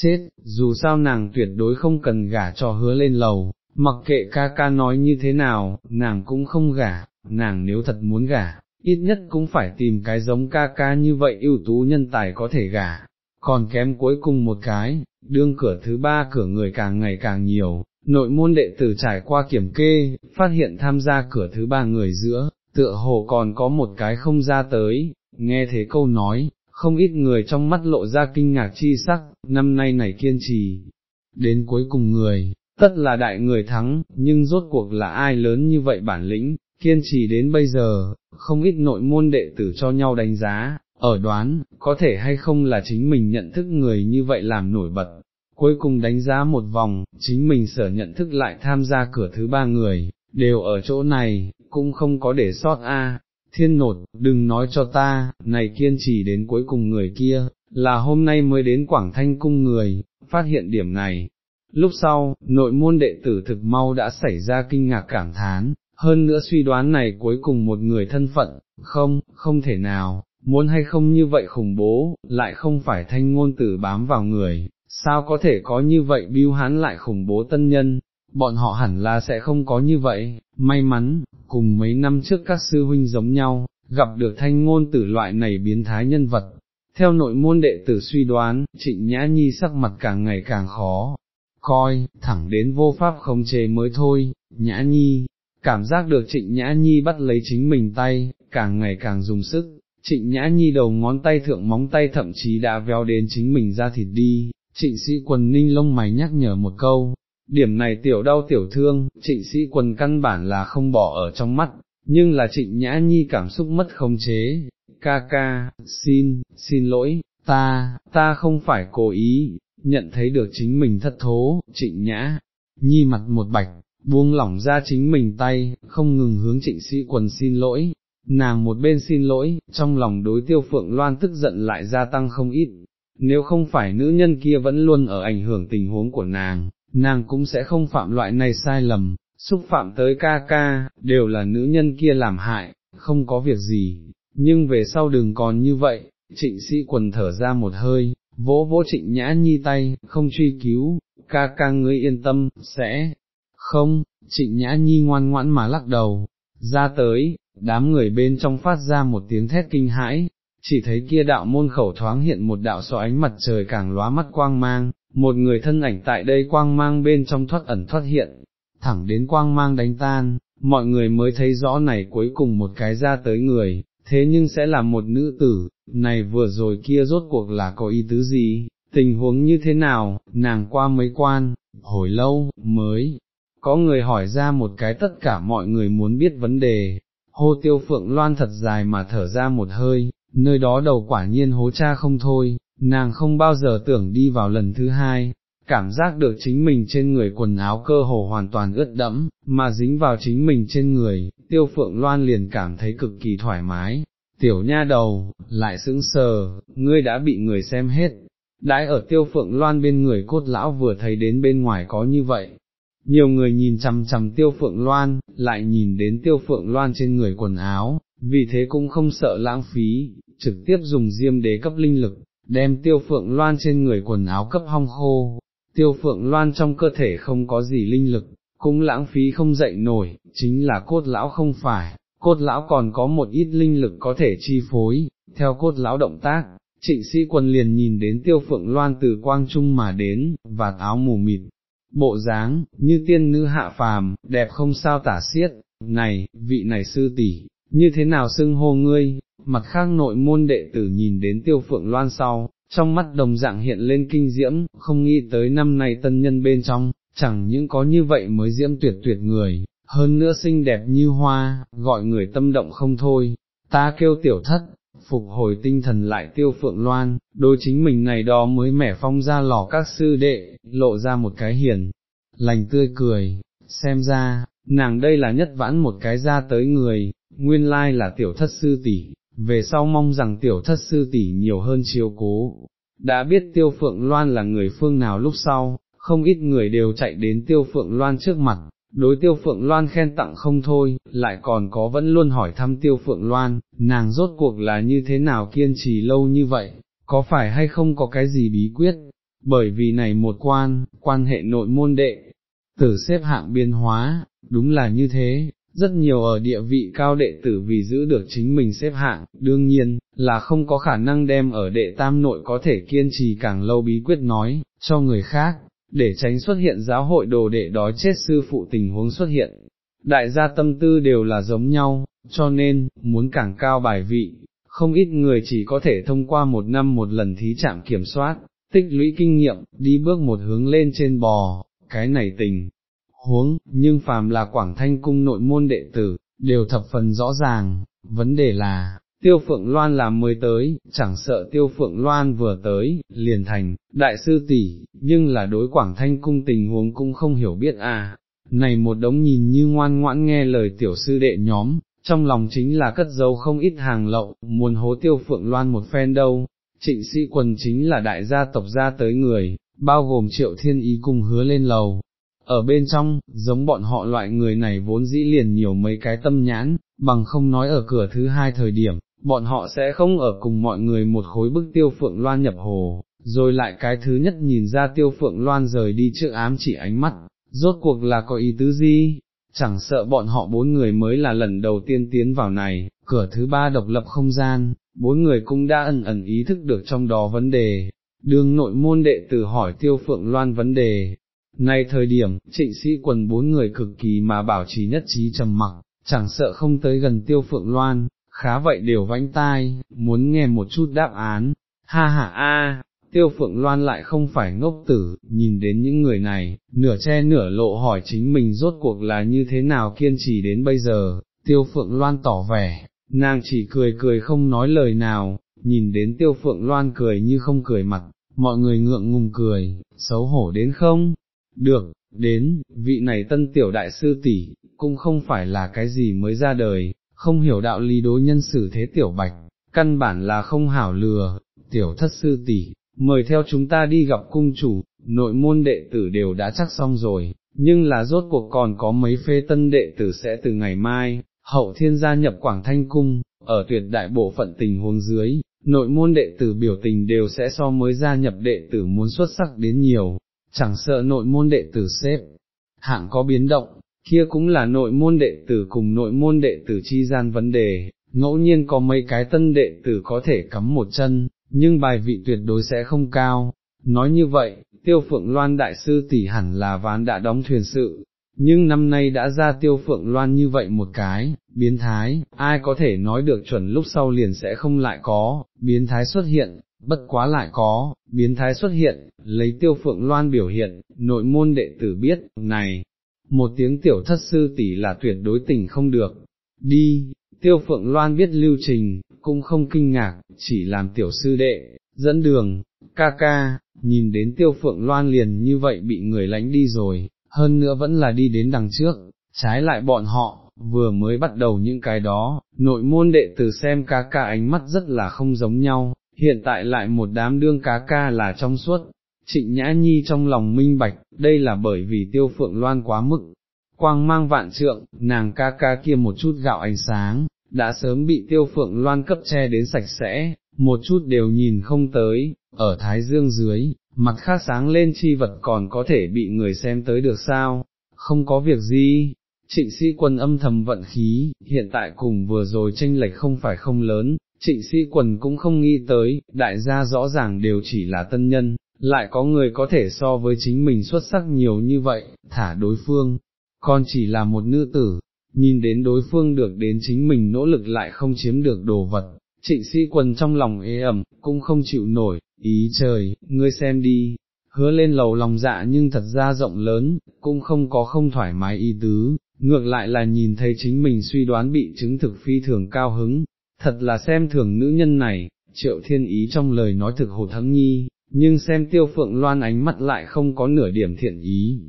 Chết, dù sao nàng tuyệt đối không cần gả cho hứa lên lầu, mặc kệ ca ca nói như thế nào, nàng cũng không gả, nàng nếu thật muốn gả, ít nhất cũng phải tìm cái giống ca ca như vậy ưu tú nhân tài có thể gả, còn kém cuối cùng một cái, đương cửa thứ ba cửa người càng ngày càng nhiều, nội môn đệ tử trải qua kiểm kê, phát hiện tham gia cửa thứ ba người giữa, tựa hồ còn có một cái không ra tới, nghe thế câu nói, không ít người trong mắt lộ ra kinh ngạc chi sắc, năm nay này kiên trì, đến cuối cùng người, tất là đại người thắng, nhưng rốt cuộc là ai lớn như vậy bản lĩnh, kiên trì đến bây giờ, không ít nội môn đệ tử cho nhau đánh giá, ở đoán, có thể hay không là chính mình nhận thức người như vậy làm nổi bật. Cuối cùng đánh giá một vòng, chính mình sở nhận thức lại tham gia cửa thứ ba người, đều ở chỗ này, cũng không có để sót a. Thiên nột, đừng nói cho ta, này kiên trì đến cuối cùng người kia, là hôm nay mới đến Quảng Thanh cung người, phát hiện điểm này. Lúc sau, nội môn đệ tử thực mau đã xảy ra kinh ngạc cảm thán, hơn nữa suy đoán này cuối cùng một người thân phận, không, không thể nào, muốn hay không như vậy khủng bố, lại không phải thanh ngôn tử bám vào người, sao có thể có như vậy biêu hán lại khủng bố tân nhân, bọn họ hẳn là sẽ không có như vậy, may mắn, cùng mấy năm trước các sư huynh giống nhau, gặp được thanh ngôn tử loại này biến thái nhân vật. Theo nội môn đệ tử suy đoán, trịnh nhã nhi sắc mặt càng ngày càng khó, coi, thẳng đến vô pháp không chế mới thôi, nhã nhi, cảm giác được trịnh nhã nhi bắt lấy chính mình tay, càng ngày càng dùng sức, trịnh nhã nhi đầu ngón tay thượng móng tay thậm chí đã véo đến chính mình ra thịt đi, trịnh sĩ quần ninh lông mày nhắc nhở một câu, điểm này tiểu đau tiểu thương, trịnh sĩ quần căn bản là không bỏ ở trong mắt, nhưng là trịnh nhã nhi cảm xúc mất khống chế, ca ca, xin, xin lỗi, ta, ta không phải cố ý, nhận thấy được chính mình thất thố, trịnh nhã, nhi mặt một bạch, buông lỏng ra chính mình tay, không ngừng hướng trịnh sĩ quần xin lỗi, nàng một bên xin lỗi, trong lòng đối tiêu phượng loan tức giận lại gia tăng không ít, nếu không phải nữ nhân kia vẫn luôn ở ảnh hưởng tình huống của nàng, nàng cũng sẽ không phạm loại này sai lầm, xúc phạm tới ca ca, đều là nữ nhân kia làm hại, không có việc gì, nhưng về sau đừng còn như vậy, trịnh sĩ quần thở ra một hơi, vỗ vỗ trịnh nhã nhi tay, không truy cứu, ca ca ngươi yên tâm, sẽ, không, trịnh nhã nhi ngoan ngoãn mà lắc đầu, ra tới, đám người bên trong phát ra một tiếng thét kinh hãi, chỉ thấy kia đạo môn khẩu thoáng hiện một đạo so ánh mặt trời càng lóa mắt quang mang, một người thân ảnh tại đây quang mang bên trong thoát ẩn thoát hiện, thẳng đến quang mang đánh tan, mọi người mới thấy rõ này cuối cùng một cái ra tới người, thế nhưng sẽ là một nữ tử, này vừa rồi kia rốt cuộc là có ý tứ gì, tình huống như thế nào, nàng qua mấy quan, hồi lâu, mới, có người hỏi ra một cái tất cả mọi người muốn biết vấn đề, hô tiêu phượng loan thật dài mà thở ra một hơi, nơi đó đầu quả nhiên hố cha không thôi, nàng không bao giờ tưởng đi vào lần thứ hai, cảm giác được chính mình trên người quần áo cơ hồ hoàn toàn ướt đẫm, mà dính vào chính mình trên người, tiêu phượng loan liền cảm thấy cực kỳ thoải mái. Tiểu nha đầu, lại sững sờ, ngươi đã bị người xem hết, đãi ở tiêu phượng loan bên người cốt lão vừa thấy đến bên ngoài có như vậy. Nhiều người nhìn chằm chằm tiêu phượng loan, lại nhìn đến tiêu phượng loan trên người quần áo, vì thế cũng không sợ lãng phí, trực tiếp dùng diêm đế cấp linh lực, đem tiêu phượng loan trên người quần áo cấp hong khô, tiêu phượng loan trong cơ thể không có gì linh lực, cũng lãng phí không dậy nổi, chính là cốt lão không phải, cốt lão còn có một ít linh lực có thể chi phối, theo cốt lão động tác, trịnh sĩ quân liền nhìn đến tiêu phượng loan từ quang trung mà đến, và áo mù mịt, bộ dáng, như tiên nữ hạ phàm, đẹp không sao tả xiết, này, vị này sư tỷ, như thế nào xưng hô ngươi, mặt khác nội môn đệ tử nhìn đến tiêu phượng loan sau, trong mắt đồng dạng hiện lên kinh diễm, không nghĩ tới năm nay tân nhân bên trong, chẳng những có như vậy mới diễm tuyệt tuyệt người, hơn nữa xinh đẹp như hoa, gọi người tâm động không thôi, ta kêu tiểu thất, phục hồi tinh thần lại tiêu phượng loan, đôi chính mình này đó mới mẻ phong ra lò các sư đệ, lộ ra một cái hiền, lành tươi cười, xem ra, nàng đây là nhất vãn một cái ra tới người, nguyên lai là tiểu thất sư tỷ, về sau mong rằng tiểu thất sư tỷ nhiều hơn chiếu cố. Đã biết tiêu phượng loan là người phương nào lúc sau, không ít người đều chạy đến tiêu phượng loan trước mặt, đối tiêu phượng loan khen tặng không thôi, lại còn có vẫn luôn hỏi thăm tiêu phượng loan, nàng rốt cuộc là như thế nào kiên trì lâu như vậy, có phải hay không có cái gì bí quyết, bởi vì này một quan, quan hệ nội môn đệ, tử xếp hạng biên hóa, đúng là như thế, rất nhiều ở địa vị cao đệ tử vì giữ được chính mình xếp hạng, đương nhiên, là không có khả năng đem ở đệ tam nội có thể kiên trì càng lâu bí quyết nói, cho người khác, để tránh xuất hiện giáo hội đồ đệ đói chết sư phụ tình huống xuất hiện. Đại gia tâm tư đều là giống nhau, cho nên, muốn càng cao bài vị, không ít người chỉ có thể thông qua một năm một lần thí trạm kiểm soát, tích lũy kinh nghiệm, đi bước một hướng lên trên bò, cái này tình huống, nhưng phàm là Quảng Thanh Cung nội môn đệ tử, đều thập phần rõ ràng, vấn đề là, Tiêu Phượng Loan làm mới tới, chẳng sợ Tiêu Phượng Loan vừa tới, liền thành, đại sư tỷ, nhưng là đối Quảng Thanh Cung tình huống cũng không hiểu biết à, này một đống nhìn như ngoan ngoãn nghe lời tiểu sư đệ nhóm, trong lòng chính là cất dấu không ít hàng lậu, muốn hố Tiêu Phượng Loan một phen đâu, trịnh sĩ quần chính là đại gia tộc gia tới người, bao gồm triệu thiên ý cùng hứa lên lầu, ở bên trong, giống bọn họ loại người này vốn dĩ liền nhiều mấy cái tâm nhãn, bằng không nói ở cửa thứ hai thời điểm, bọn họ sẽ không ở cùng mọi người một khối bức tiêu phượng loan nhập hồ, rồi lại cái thứ nhất nhìn ra tiêu phượng loan rời đi trước ám chỉ ánh mắt, rốt cuộc là có ý tứ gì, chẳng sợ bọn họ bốn người mới là lần đầu tiên tiến vào này, cửa thứ ba độc lập không gian, bốn người cũng đã ẩn ẩn ý thức được trong đó vấn đề. Đường nội môn đệ tử hỏi tiêu phượng loan vấn đề, Nay thời điểm, trịnh sĩ quần bốn người cực kỳ mà bảo trì nhất trí trầm mặc, chẳng sợ không tới gần tiêu phượng loan, khá vậy đều vánh tai, muốn nghe một chút đáp án, ha ha a, tiêu phượng loan lại không phải ngốc tử, nhìn đến những người này, nửa che nửa lộ hỏi chính mình rốt cuộc là như thế nào kiên trì đến bây giờ, tiêu phượng loan tỏ vẻ, nàng chỉ cười cười không nói lời nào, nhìn đến tiêu phượng loan cười như không cười mặt, mọi người ngượng ngùng cười, xấu hổ đến không? Được, đến, vị này tân tiểu đại sư tỷ cũng không phải là cái gì mới ra đời, không hiểu đạo lý đối nhân xử thế tiểu bạch, căn bản là không hảo lừa, tiểu thất sư tỷ mời theo chúng ta đi gặp cung chủ, nội môn đệ tử đều đã chắc xong rồi, nhưng là rốt cuộc còn có mấy phê tân đệ tử sẽ từ ngày mai, hậu thiên gia nhập Quảng Thanh Cung, ở tuyệt đại bộ phận tình huống dưới, nội môn đệ tử biểu tình đều sẽ so mới gia nhập đệ tử muốn xuất sắc đến nhiều, chẳng sợ nội môn đệ tử xếp, hạng có biến động, kia cũng là nội môn đệ tử cùng nội môn đệ tử chi gian vấn đề, ngẫu nhiên có mấy cái tân đệ tử có thể cắm một chân, nhưng bài vị tuyệt đối sẽ không cao. Nói như vậy, tiêu phượng loan đại sư tỷ hẳn là ván đã đóng thuyền sự, nhưng năm nay đã ra tiêu phượng loan như vậy một cái, biến thái, ai có thể nói được chuẩn lúc sau liền sẽ không lại có, biến thái xuất hiện, bất quá lại có, biến thái xuất hiện, lấy tiêu phượng loan biểu hiện, nội môn đệ tử biết, này, một tiếng tiểu thất sư tỷ là tuyệt đối tình không được, đi, tiêu phượng loan biết lưu trình, cũng không kinh ngạc, chỉ làm tiểu sư đệ, dẫn đường, ca ca, nhìn đến tiêu phượng loan liền như vậy bị người lánh đi rồi, hơn nữa vẫn là đi đến đằng trước, trái lại bọn họ, vừa mới bắt đầu những cái đó, nội môn đệ tử xem ca ca ánh mắt rất là không giống nhau, hiện tại lại một đám đương cá ca là trong suốt, trịnh nhã nhi trong lòng minh bạch, đây là bởi vì tiêu phượng loan quá mức, quang mang vạn trượng, nàng ca ca kia một chút gạo ánh sáng, đã sớm bị tiêu phượng loan cấp che đến sạch sẽ, một chút đều nhìn không tới, ở thái dương dưới, mặt khác sáng lên chi vật còn có thể bị người xem tới được sao, không có việc gì. Trịnh sĩ quân âm thầm vận khí, hiện tại cùng vừa rồi tranh lệch không phải không lớn, trịnh sĩ quần cũng không nghĩ tới, đại gia rõ ràng đều chỉ là tân nhân, lại có người có thể so với chính mình xuất sắc nhiều như vậy, thả đối phương, còn chỉ là một nữ tử, nhìn đến đối phương được đến chính mình nỗ lực lại không chiếm được đồ vật, trịnh sĩ quần trong lòng ế ẩm, cũng không chịu nổi, ý trời, ngươi xem đi, hứa lên lầu lòng dạ nhưng thật ra rộng lớn, cũng không có không thoải mái y tứ, ngược lại là nhìn thấy chính mình suy đoán bị chứng thực phi thường cao hứng, thật là xem thường nữ nhân này, triệu thiên ý trong lời nói thực hồ thắng nhi, nhưng xem tiêu phượng loan ánh mắt lại không có nửa điểm thiện ý.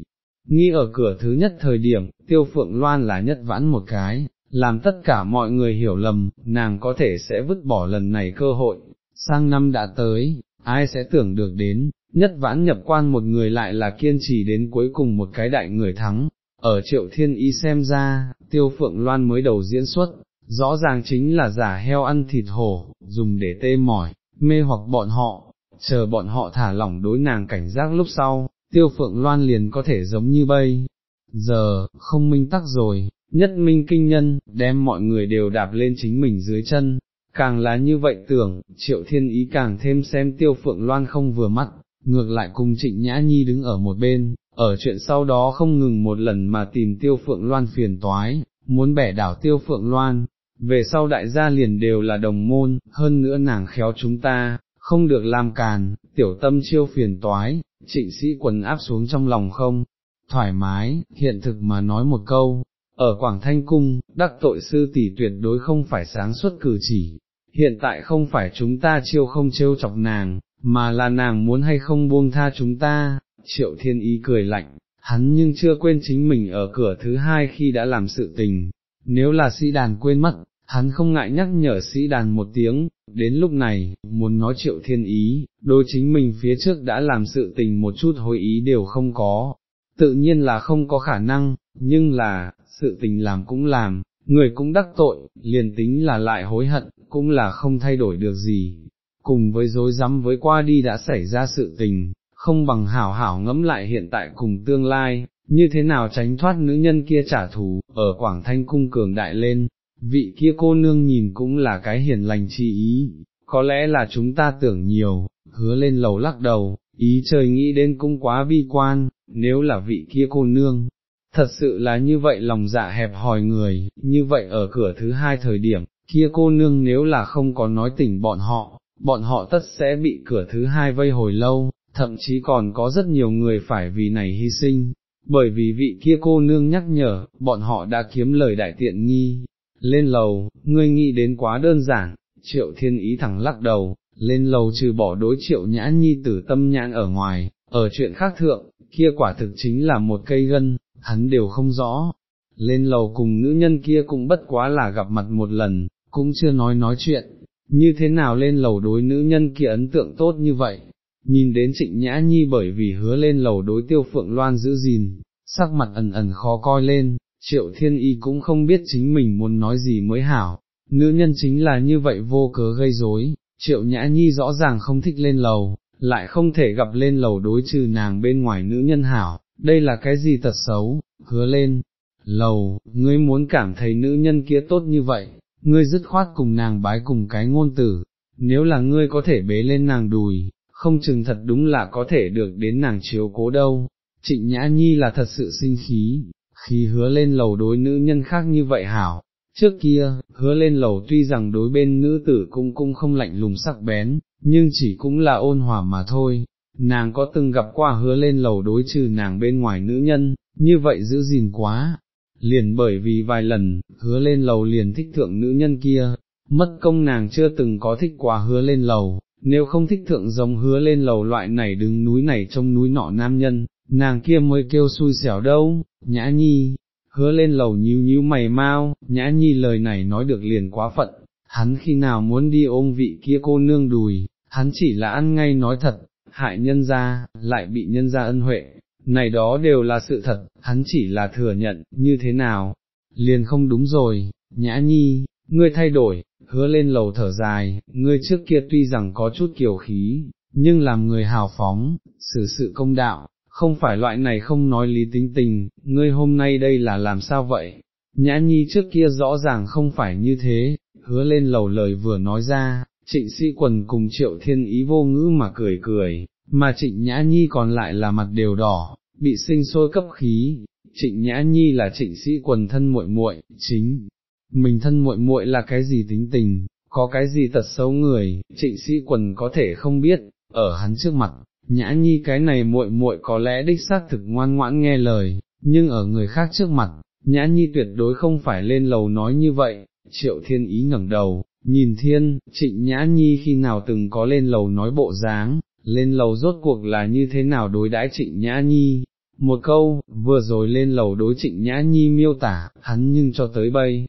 Nghi ở cửa thứ nhất thời điểm, tiêu phượng loan là nhất vãn một cái, làm tất cả mọi người hiểu lầm, nàng có thể sẽ vứt bỏ lần này cơ hội, sang năm đã tới, ai sẽ tưởng được đến, nhất vãn nhập quan một người lại là kiên trì đến cuối cùng một cái đại người thắng, ở triệu thiên ý xem ra, tiêu phượng loan mới đầu diễn xuất, rõ ràng chính là giả heo ăn thịt hổ, dùng để tê mỏi, mê hoặc bọn họ, chờ bọn họ thả lỏng đối nàng cảnh giác lúc sau, tiêu phượng loan liền có thể giống như bây. Giờ, không minh tắc rồi, nhất minh kinh nhân, đem mọi người đều đạp lên chính mình dưới chân, càng là như vậy tưởng, triệu thiên ý càng thêm xem tiêu phượng loan không vừa mắt, ngược lại cùng trịnh nhã nhi đứng ở một bên, ở chuyện sau đó không ngừng một lần mà tìm tiêu phượng loan phiền toái, muốn bẻ đảo tiêu phượng loan, về sau đại gia liền đều là đồng môn, hơn nữa nàng khéo chúng ta, không được làm càn, tiểu tâm chiêu phiền toái, trịnh sĩ quần áp xuống trong lòng không, thoải mái, hiện thực mà nói một câu, ở Quảng Thanh Cung, đắc tội sư tỷ tuyệt đối không phải sáng suốt cử chỉ, hiện tại không phải chúng ta chiêu không chiêu chọc nàng, mà là nàng muốn hay không buông tha chúng ta, triệu thiên ý cười lạnh, hắn nhưng chưa quên chính mình ở cửa thứ hai khi đã làm sự tình, nếu là sĩ đàn quên mất, hắn không ngại nhắc nhở sĩ đàn một tiếng, đến lúc này, muốn nói triệu thiên ý, đôi chính mình phía trước đã làm sự tình một chút hối ý đều không có, tự nhiên là không có khả năng, nhưng là, sự tình làm cũng làm, người cũng đắc tội, liền tính là lại hối hận, cũng là không thay đổi được gì, cùng với dối rắm với qua đi đã xảy ra sự tình, không bằng hảo hảo ngẫm lại hiện tại cùng tương lai, như thế nào tránh thoát nữ nhân kia trả thù, ở Quảng Thanh Cung cường đại lên, vị kia cô nương nhìn cũng là cái hiền lành chi ý, có lẽ là chúng ta tưởng nhiều, hứa lên lầu lắc đầu, ý trời nghĩ đến cũng quá bi quan, nếu là vị kia cô nương, thật sự là như vậy lòng dạ hẹp hòi người, như vậy ở cửa thứ hai thời điểm, kia cô nương nếu là không có nói tỉnh bọn họ, bọn họ tất sẽ bị cửa thứ hai vây hồi lâu, thậm chí còn có rất nhiều người phải vì này hy sinh, bởi vì vị kia cô nương nhắc nhở, bọn họ đã kiếm lời đại tiện nghi. Lên lầu, ngươi nghĩ đến quá đơn giản, triệu thiên ý thẳng lắc đầu, lên lầu trừ bỏ đối triệu nhã nhi tử tâm nhãn ở ngoài, ở chuyện khác thượng, kia quả thực chính là một cây gân, hắn đều không rõ. Lên lầu cùng nữ nhân kia cũng bất quá là gặp mặt một lần, cũng chưa nói nói chuyện, như thế nào lên lầu đối nữ nhân kia ấn tượng tốt như vậy, nhìn đến trịnh nhã nhi bởi vì hứa lên lầu đối tiêu phượng loan giữ gìn, sắc mặt ẩn ẩn khó coi lên, triệu thiên y cũng không biết chính mình muốn nói gì mới hảo, nữ nhân chính là như vậy vô cớ gây rối. triệu nhã nhi rõ ràng không thích lên lầu, lại không thể gặp lên lầu đối trừ nàng bên ngoài nữ nhân hảo, đây là cái gì tật xấu, hứa lên, lầu, ngươi muốn cảm thấy nữ nhân kia tốt như vậy, ngươi dứt khoát cùng nàng bái cùng cái ngôn tử, nếu là ngươi có thể bế lên nàng đùi, không chừng thật đúng là có thể được đến nàng chiếu cố đâu. Trịnh Nhã Nhi là thật sự sinh khí, khi hứa lên lầu đối nữ nhân khác như vậy hảo, trước kia, hứa lên lầu tuy rằng đối bên nữ tử cung cung không lạnh lùng sắc bén, nhưng chỉ cũng là ôn hòa mà thôi, nàng có từng gặp qua hứa lên lầu đối trừ nàng bên ngoài nữ nhân, như vậy giữ gìn quá, liền bởi vì vài lần, hứa lên lầu liền thích thượng nữ nhân kia, mất công nàng chưa từng có thích quá hứa lên lầu, nếu không thích thượng giống hứa lên lầu loại này đứng núi này trong núi nọ nam nhân, nàng kia mới kêu xui xẻo đâu, nhã nhi, hứa lên lầu nhíu nhíu mày mau, nhã nhi lời này nói được liền quá phận, hắn khi nào muốn đi ôm vị kia cô nương đùi, hắn chỉ là ăn ngay nói thật, hại nhân ra, lại bị nhân ra ân huệ, này đó đều là sự thật, hắn chỉ là thừa nhận, như thế nào, liền không đúng rồi, nhã nhi, ngươi thay đổi, hứa lên lầu thở dài, ngươi trước kia tuy rằng có chút kiều khí, nhưng làm người hào phóng, xử sự công đạo, không phải loại này không nói lý tính tình, ngươi hôm nay đây là làm sao vậy? Nhã nhi trước kia rõ ràng không phải như thế, hứa lên lầu lời vừa nói ra, trịnh sĩ quần cùng triệu thiên ý vô ngữ mà cười cười, mà trịnh nhã nhi còn lại là mặt đều đỏ, bị sinh sôi cấp khí, trịnh nhã nhi là trịnh sĩ quần thân muội muội, chính, mình thân muội muội là cái gì tính tình, có cái gì tật xấu người, trịnh sĩ quần có thể không biết, ở hắn trước mặt, nhã nhi cái này muội muội có lẽ đích xác thực ngoan ngoãn nghe lời, nhưng ở người khác trước mặt, nhã nhi tuyệt đối không phải lên lầu nói như vậy, triệu thiên ý ngẩng đầu, nhìn thiên, trịnh nhã nhi khi nào từng có lên lầu nói bộ dáng, lên lầu rốt cuộc là như thế nào đối đãi trịnh nhã nhi, một câu, vừa rồi lên lầu đối trịnh nhã nhi miêu tả, hắn nhưng cho tới bây,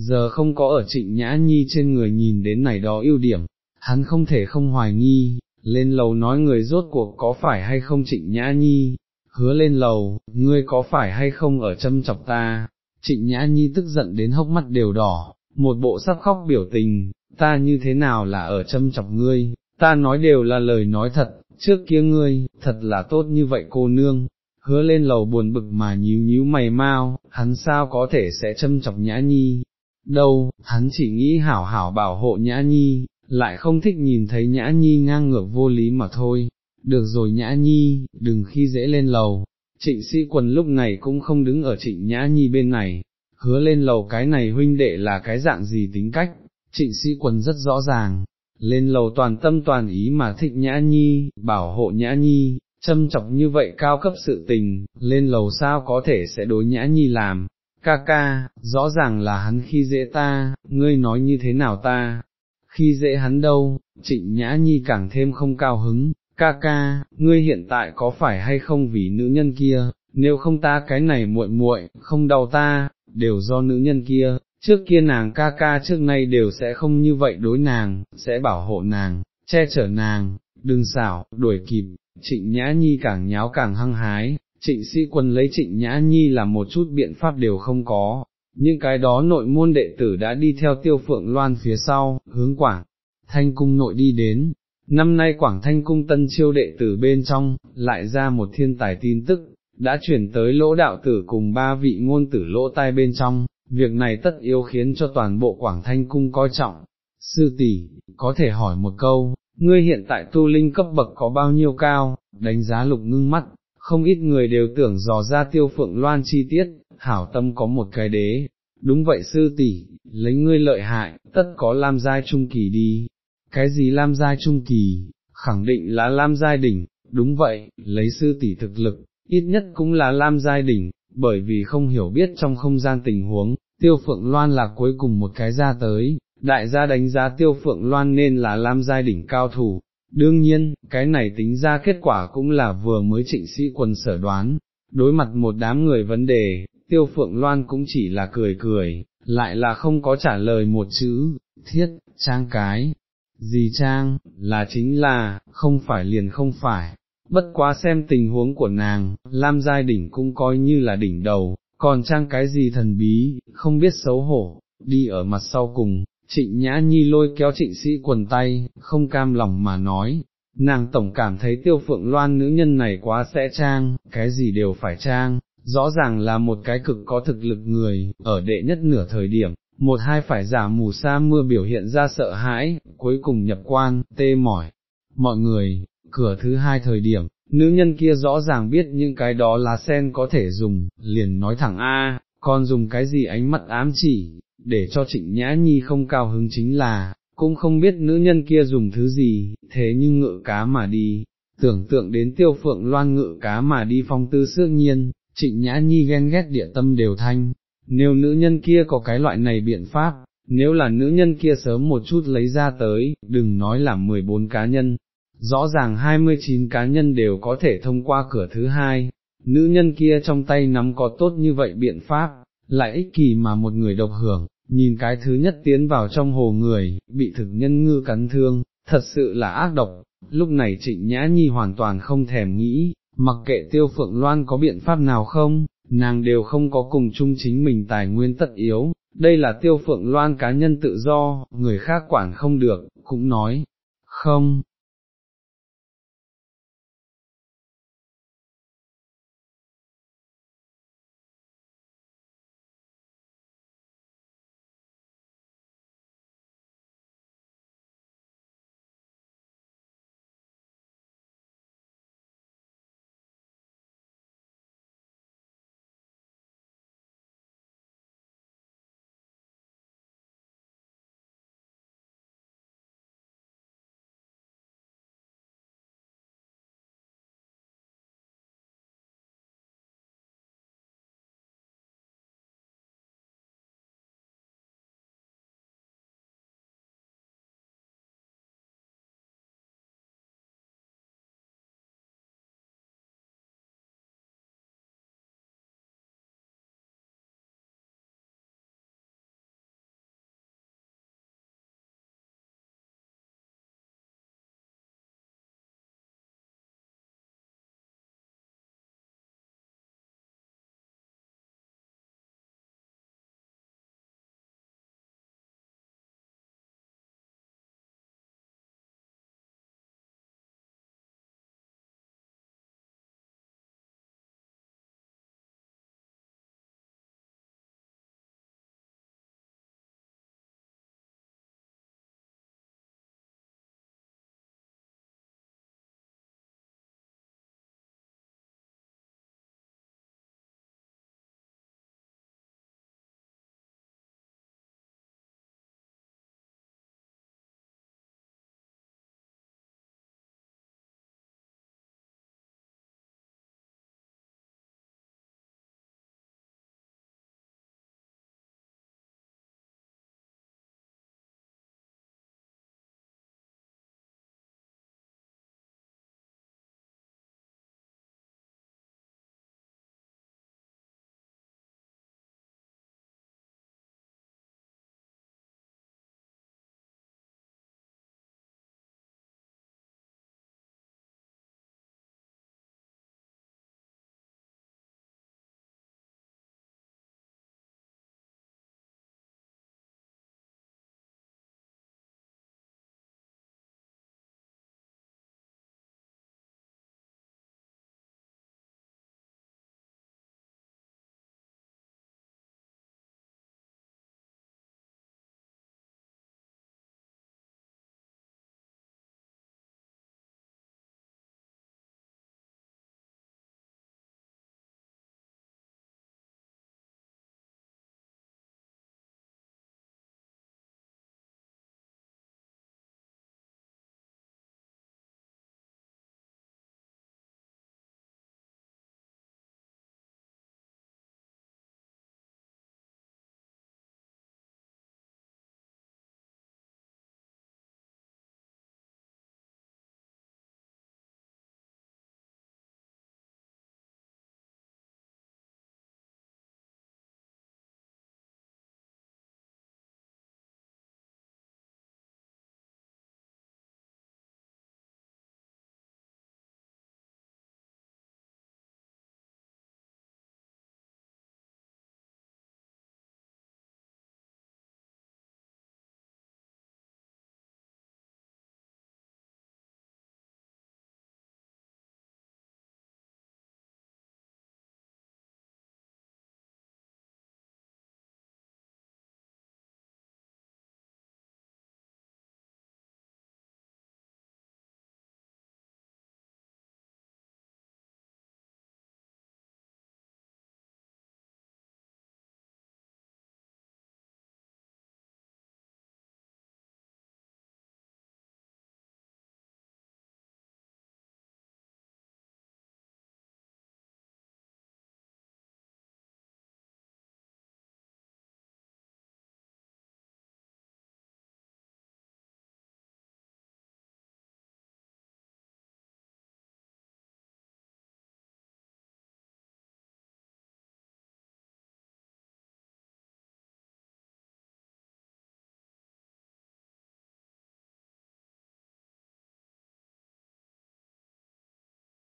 giờ không có ở trịnh nhã nhi trên người nhìn đến này đó ưu điểm, hắn không thể không hoài nghi, lên lầu nói người rốt cuộc có phải hay không trịnh nhã nhi, hứa lên lầu, ngươi có phải hay không ở châm chọc ta, trịnh nhã nhi tức giận đến hốc mắt đều đỏ, một bộ sắp khóc biểu tình, ta như thế nào là ở châm chọc ngươi, ta nói đều là lời nói thật, trước kia ngươi, thật là tốt như vậy cô nương, hứa lên lầu buồn bực mà nhíu nhíu mày mau, hắn sao có thể sẽ châm chọc nhã nhi, đâu, hắn chỉ nghĩ hảo hảo bảo hộ nhã nhi, lại không thích nhìn thấy nhã nhi ngang ngược vô lý mà thôi, được rồi nhã nhi, đừng khi dễ lên lầu, trịnh sĩ quần lúc này cũng không đứng ở trịnh nhã nhi bên này, hứa lên lầu cái này huynh đệ là cái dạng gì tính cách, trịnh sĩ quần rất rõ ràng, lên lầu toàn tâm toàn ý mà thích nhã nhi, bảo hộ nhã nhi, châm chọc như vậy cao cấp sự tình, lên lầu sao có thể sẽ đối nhã nhi làm, ca ca, rõ ràng là hắn khi dễ ta, ngươi nói như thế nào ta, khi dễ hắn đâu, trịnh nhã nhi càng thêm không cao hứng, ca ca, ngươi hiện tại có phải hay không vì nữ nhân kia, nếu không ta cái này muội muội, không đau ta, đều do nữ nhân kia, trước kia nàng ca ca trước nay đều sẽ không như vậy đối nàng, sẽ bảo hộ nàng, che chở nàng, đừng xảo, đuổi kịp, trịnh nhã nhi càng nháo càng hăng hái, trịnh sĩ quân lấy trịnh nhã nhi là một chút biện pháp đều không có, những cái đó nội môn đệ tử đã đi theo tiêu phượng loan phía sau, hướng quảng, thanh cung nội đi đến. Năm nay Quảng Thanh Cung tân chiêu đệ tử bên trong, lại ra một thiên tài tin tức, đã chuyển tới lỗ đạo tử cùng ba vị ngôn tử lỗ tai bên trong, việc này tất yếu khiến cho toàn bộ Quảng Thanh Cung coi trọng. Sư tỷ, có thể hỏi một câu, ngươi hiện tại tu linh cấp bậc có bao nhiêu cao, đánh giá lục ngưng mắt, không ít người đều tưởng dò ra tiêu phượng loan chi tiết, hảo tâm có một cái đế, đúng vậy sư tỷ, lấy ngươi lợi hại, tất có lam giai trung kỳ đi, cái gì Lam Giai Trung Kỳ, khẳng định là Lam Giai Đỉnh, đúng vậy, lấy sư tỷ thực lực, ít nhất cũng là Lam Giai Đỉnh, bởi vì không hiểu biết trong không gian tình huống, Tiêu Phượng Loan là cuối cùng một cái ra tới, đại gia đánh giá Tiêu Phượng Loan nên là Lam Giai Đỉnh cao thủ. Đương nhiên, cái này tính ra kết quả cũng là vừa mới trịnh sĩ quân sở đoán, đối mặt một đám người vấn đề, Tiêu Phượng Loan cũng chỉ là cười cười, lại là không có trả lời một chữ, thiết, trang cái, gì trang, là chính là, không phải liền không phải, bất quá xem tình huống của nàng, Lam Giai Đỉnh cũng coi như là đỉnh đầu, còn trang cái gì thần bí, không biết xấu hổ, đi ở mặt sau cùng, trịnh nhã nhi lôi kéo trịnh sĩ quần tay, không cam lòng mà nói, nàng tổng cảm thấy tiêu phượng loan nữ nhân này quá sẽ trang, cái gì đều phải trang, rõ ràng là một cái cực có thực lực người, ở đệ nhất nửa thời điểm, một hai phải giả mù sa mưa biểu hiện ra sợ hãi, cuối cùng nhập quan, tê mỏi. Mọi người, cửa thứ hai thời điểm, nữ nhân kia rõ ràng biết những cái đó là sen có thể dùng, liền nói thẳng A, còn dùng cái gì ánh mắt ám chỉ, để cho trịnh nhã nhi không cao hứng chính là, cũng không biết nữ nhân kia dùng thứ gì, thế nhưng ngự cá mà đi, tưởng tượng đến tiêu phượng loan ngự cá mà đi phong tư sương nhiên, trịnh nhã nhi ghen ghét địa tâm đều thanh, nếu nữ nhân kia có cái loại này biện pháp, nếu là nữ nhân kia sớm một chút lấy ra tới, đừng nói là 14 cá nhân, rõ ràng 29 cá nhân đều có thể thông qua cửa thứ hai, nữ nhân kia trong tay nắm có tốt như vậy biện pháp, lại ích kỳ mà một người độc hưởng, nhìn cái thứ nhất tiến vào trong hồ người, bị thực nhân ngư cắn thương, thật sự là ác độc, lúc này trịnh nhã nhi hoàn toàn không thèm nghĩ, mặc kệ tiêu phượng loan có biện pháp nào không, nàng đều không có cùng chung chính mình tài nguyên tất yếu, đây là tiêu phượng loan cá nhân tự do, người khác quản không được, cũng nói, không,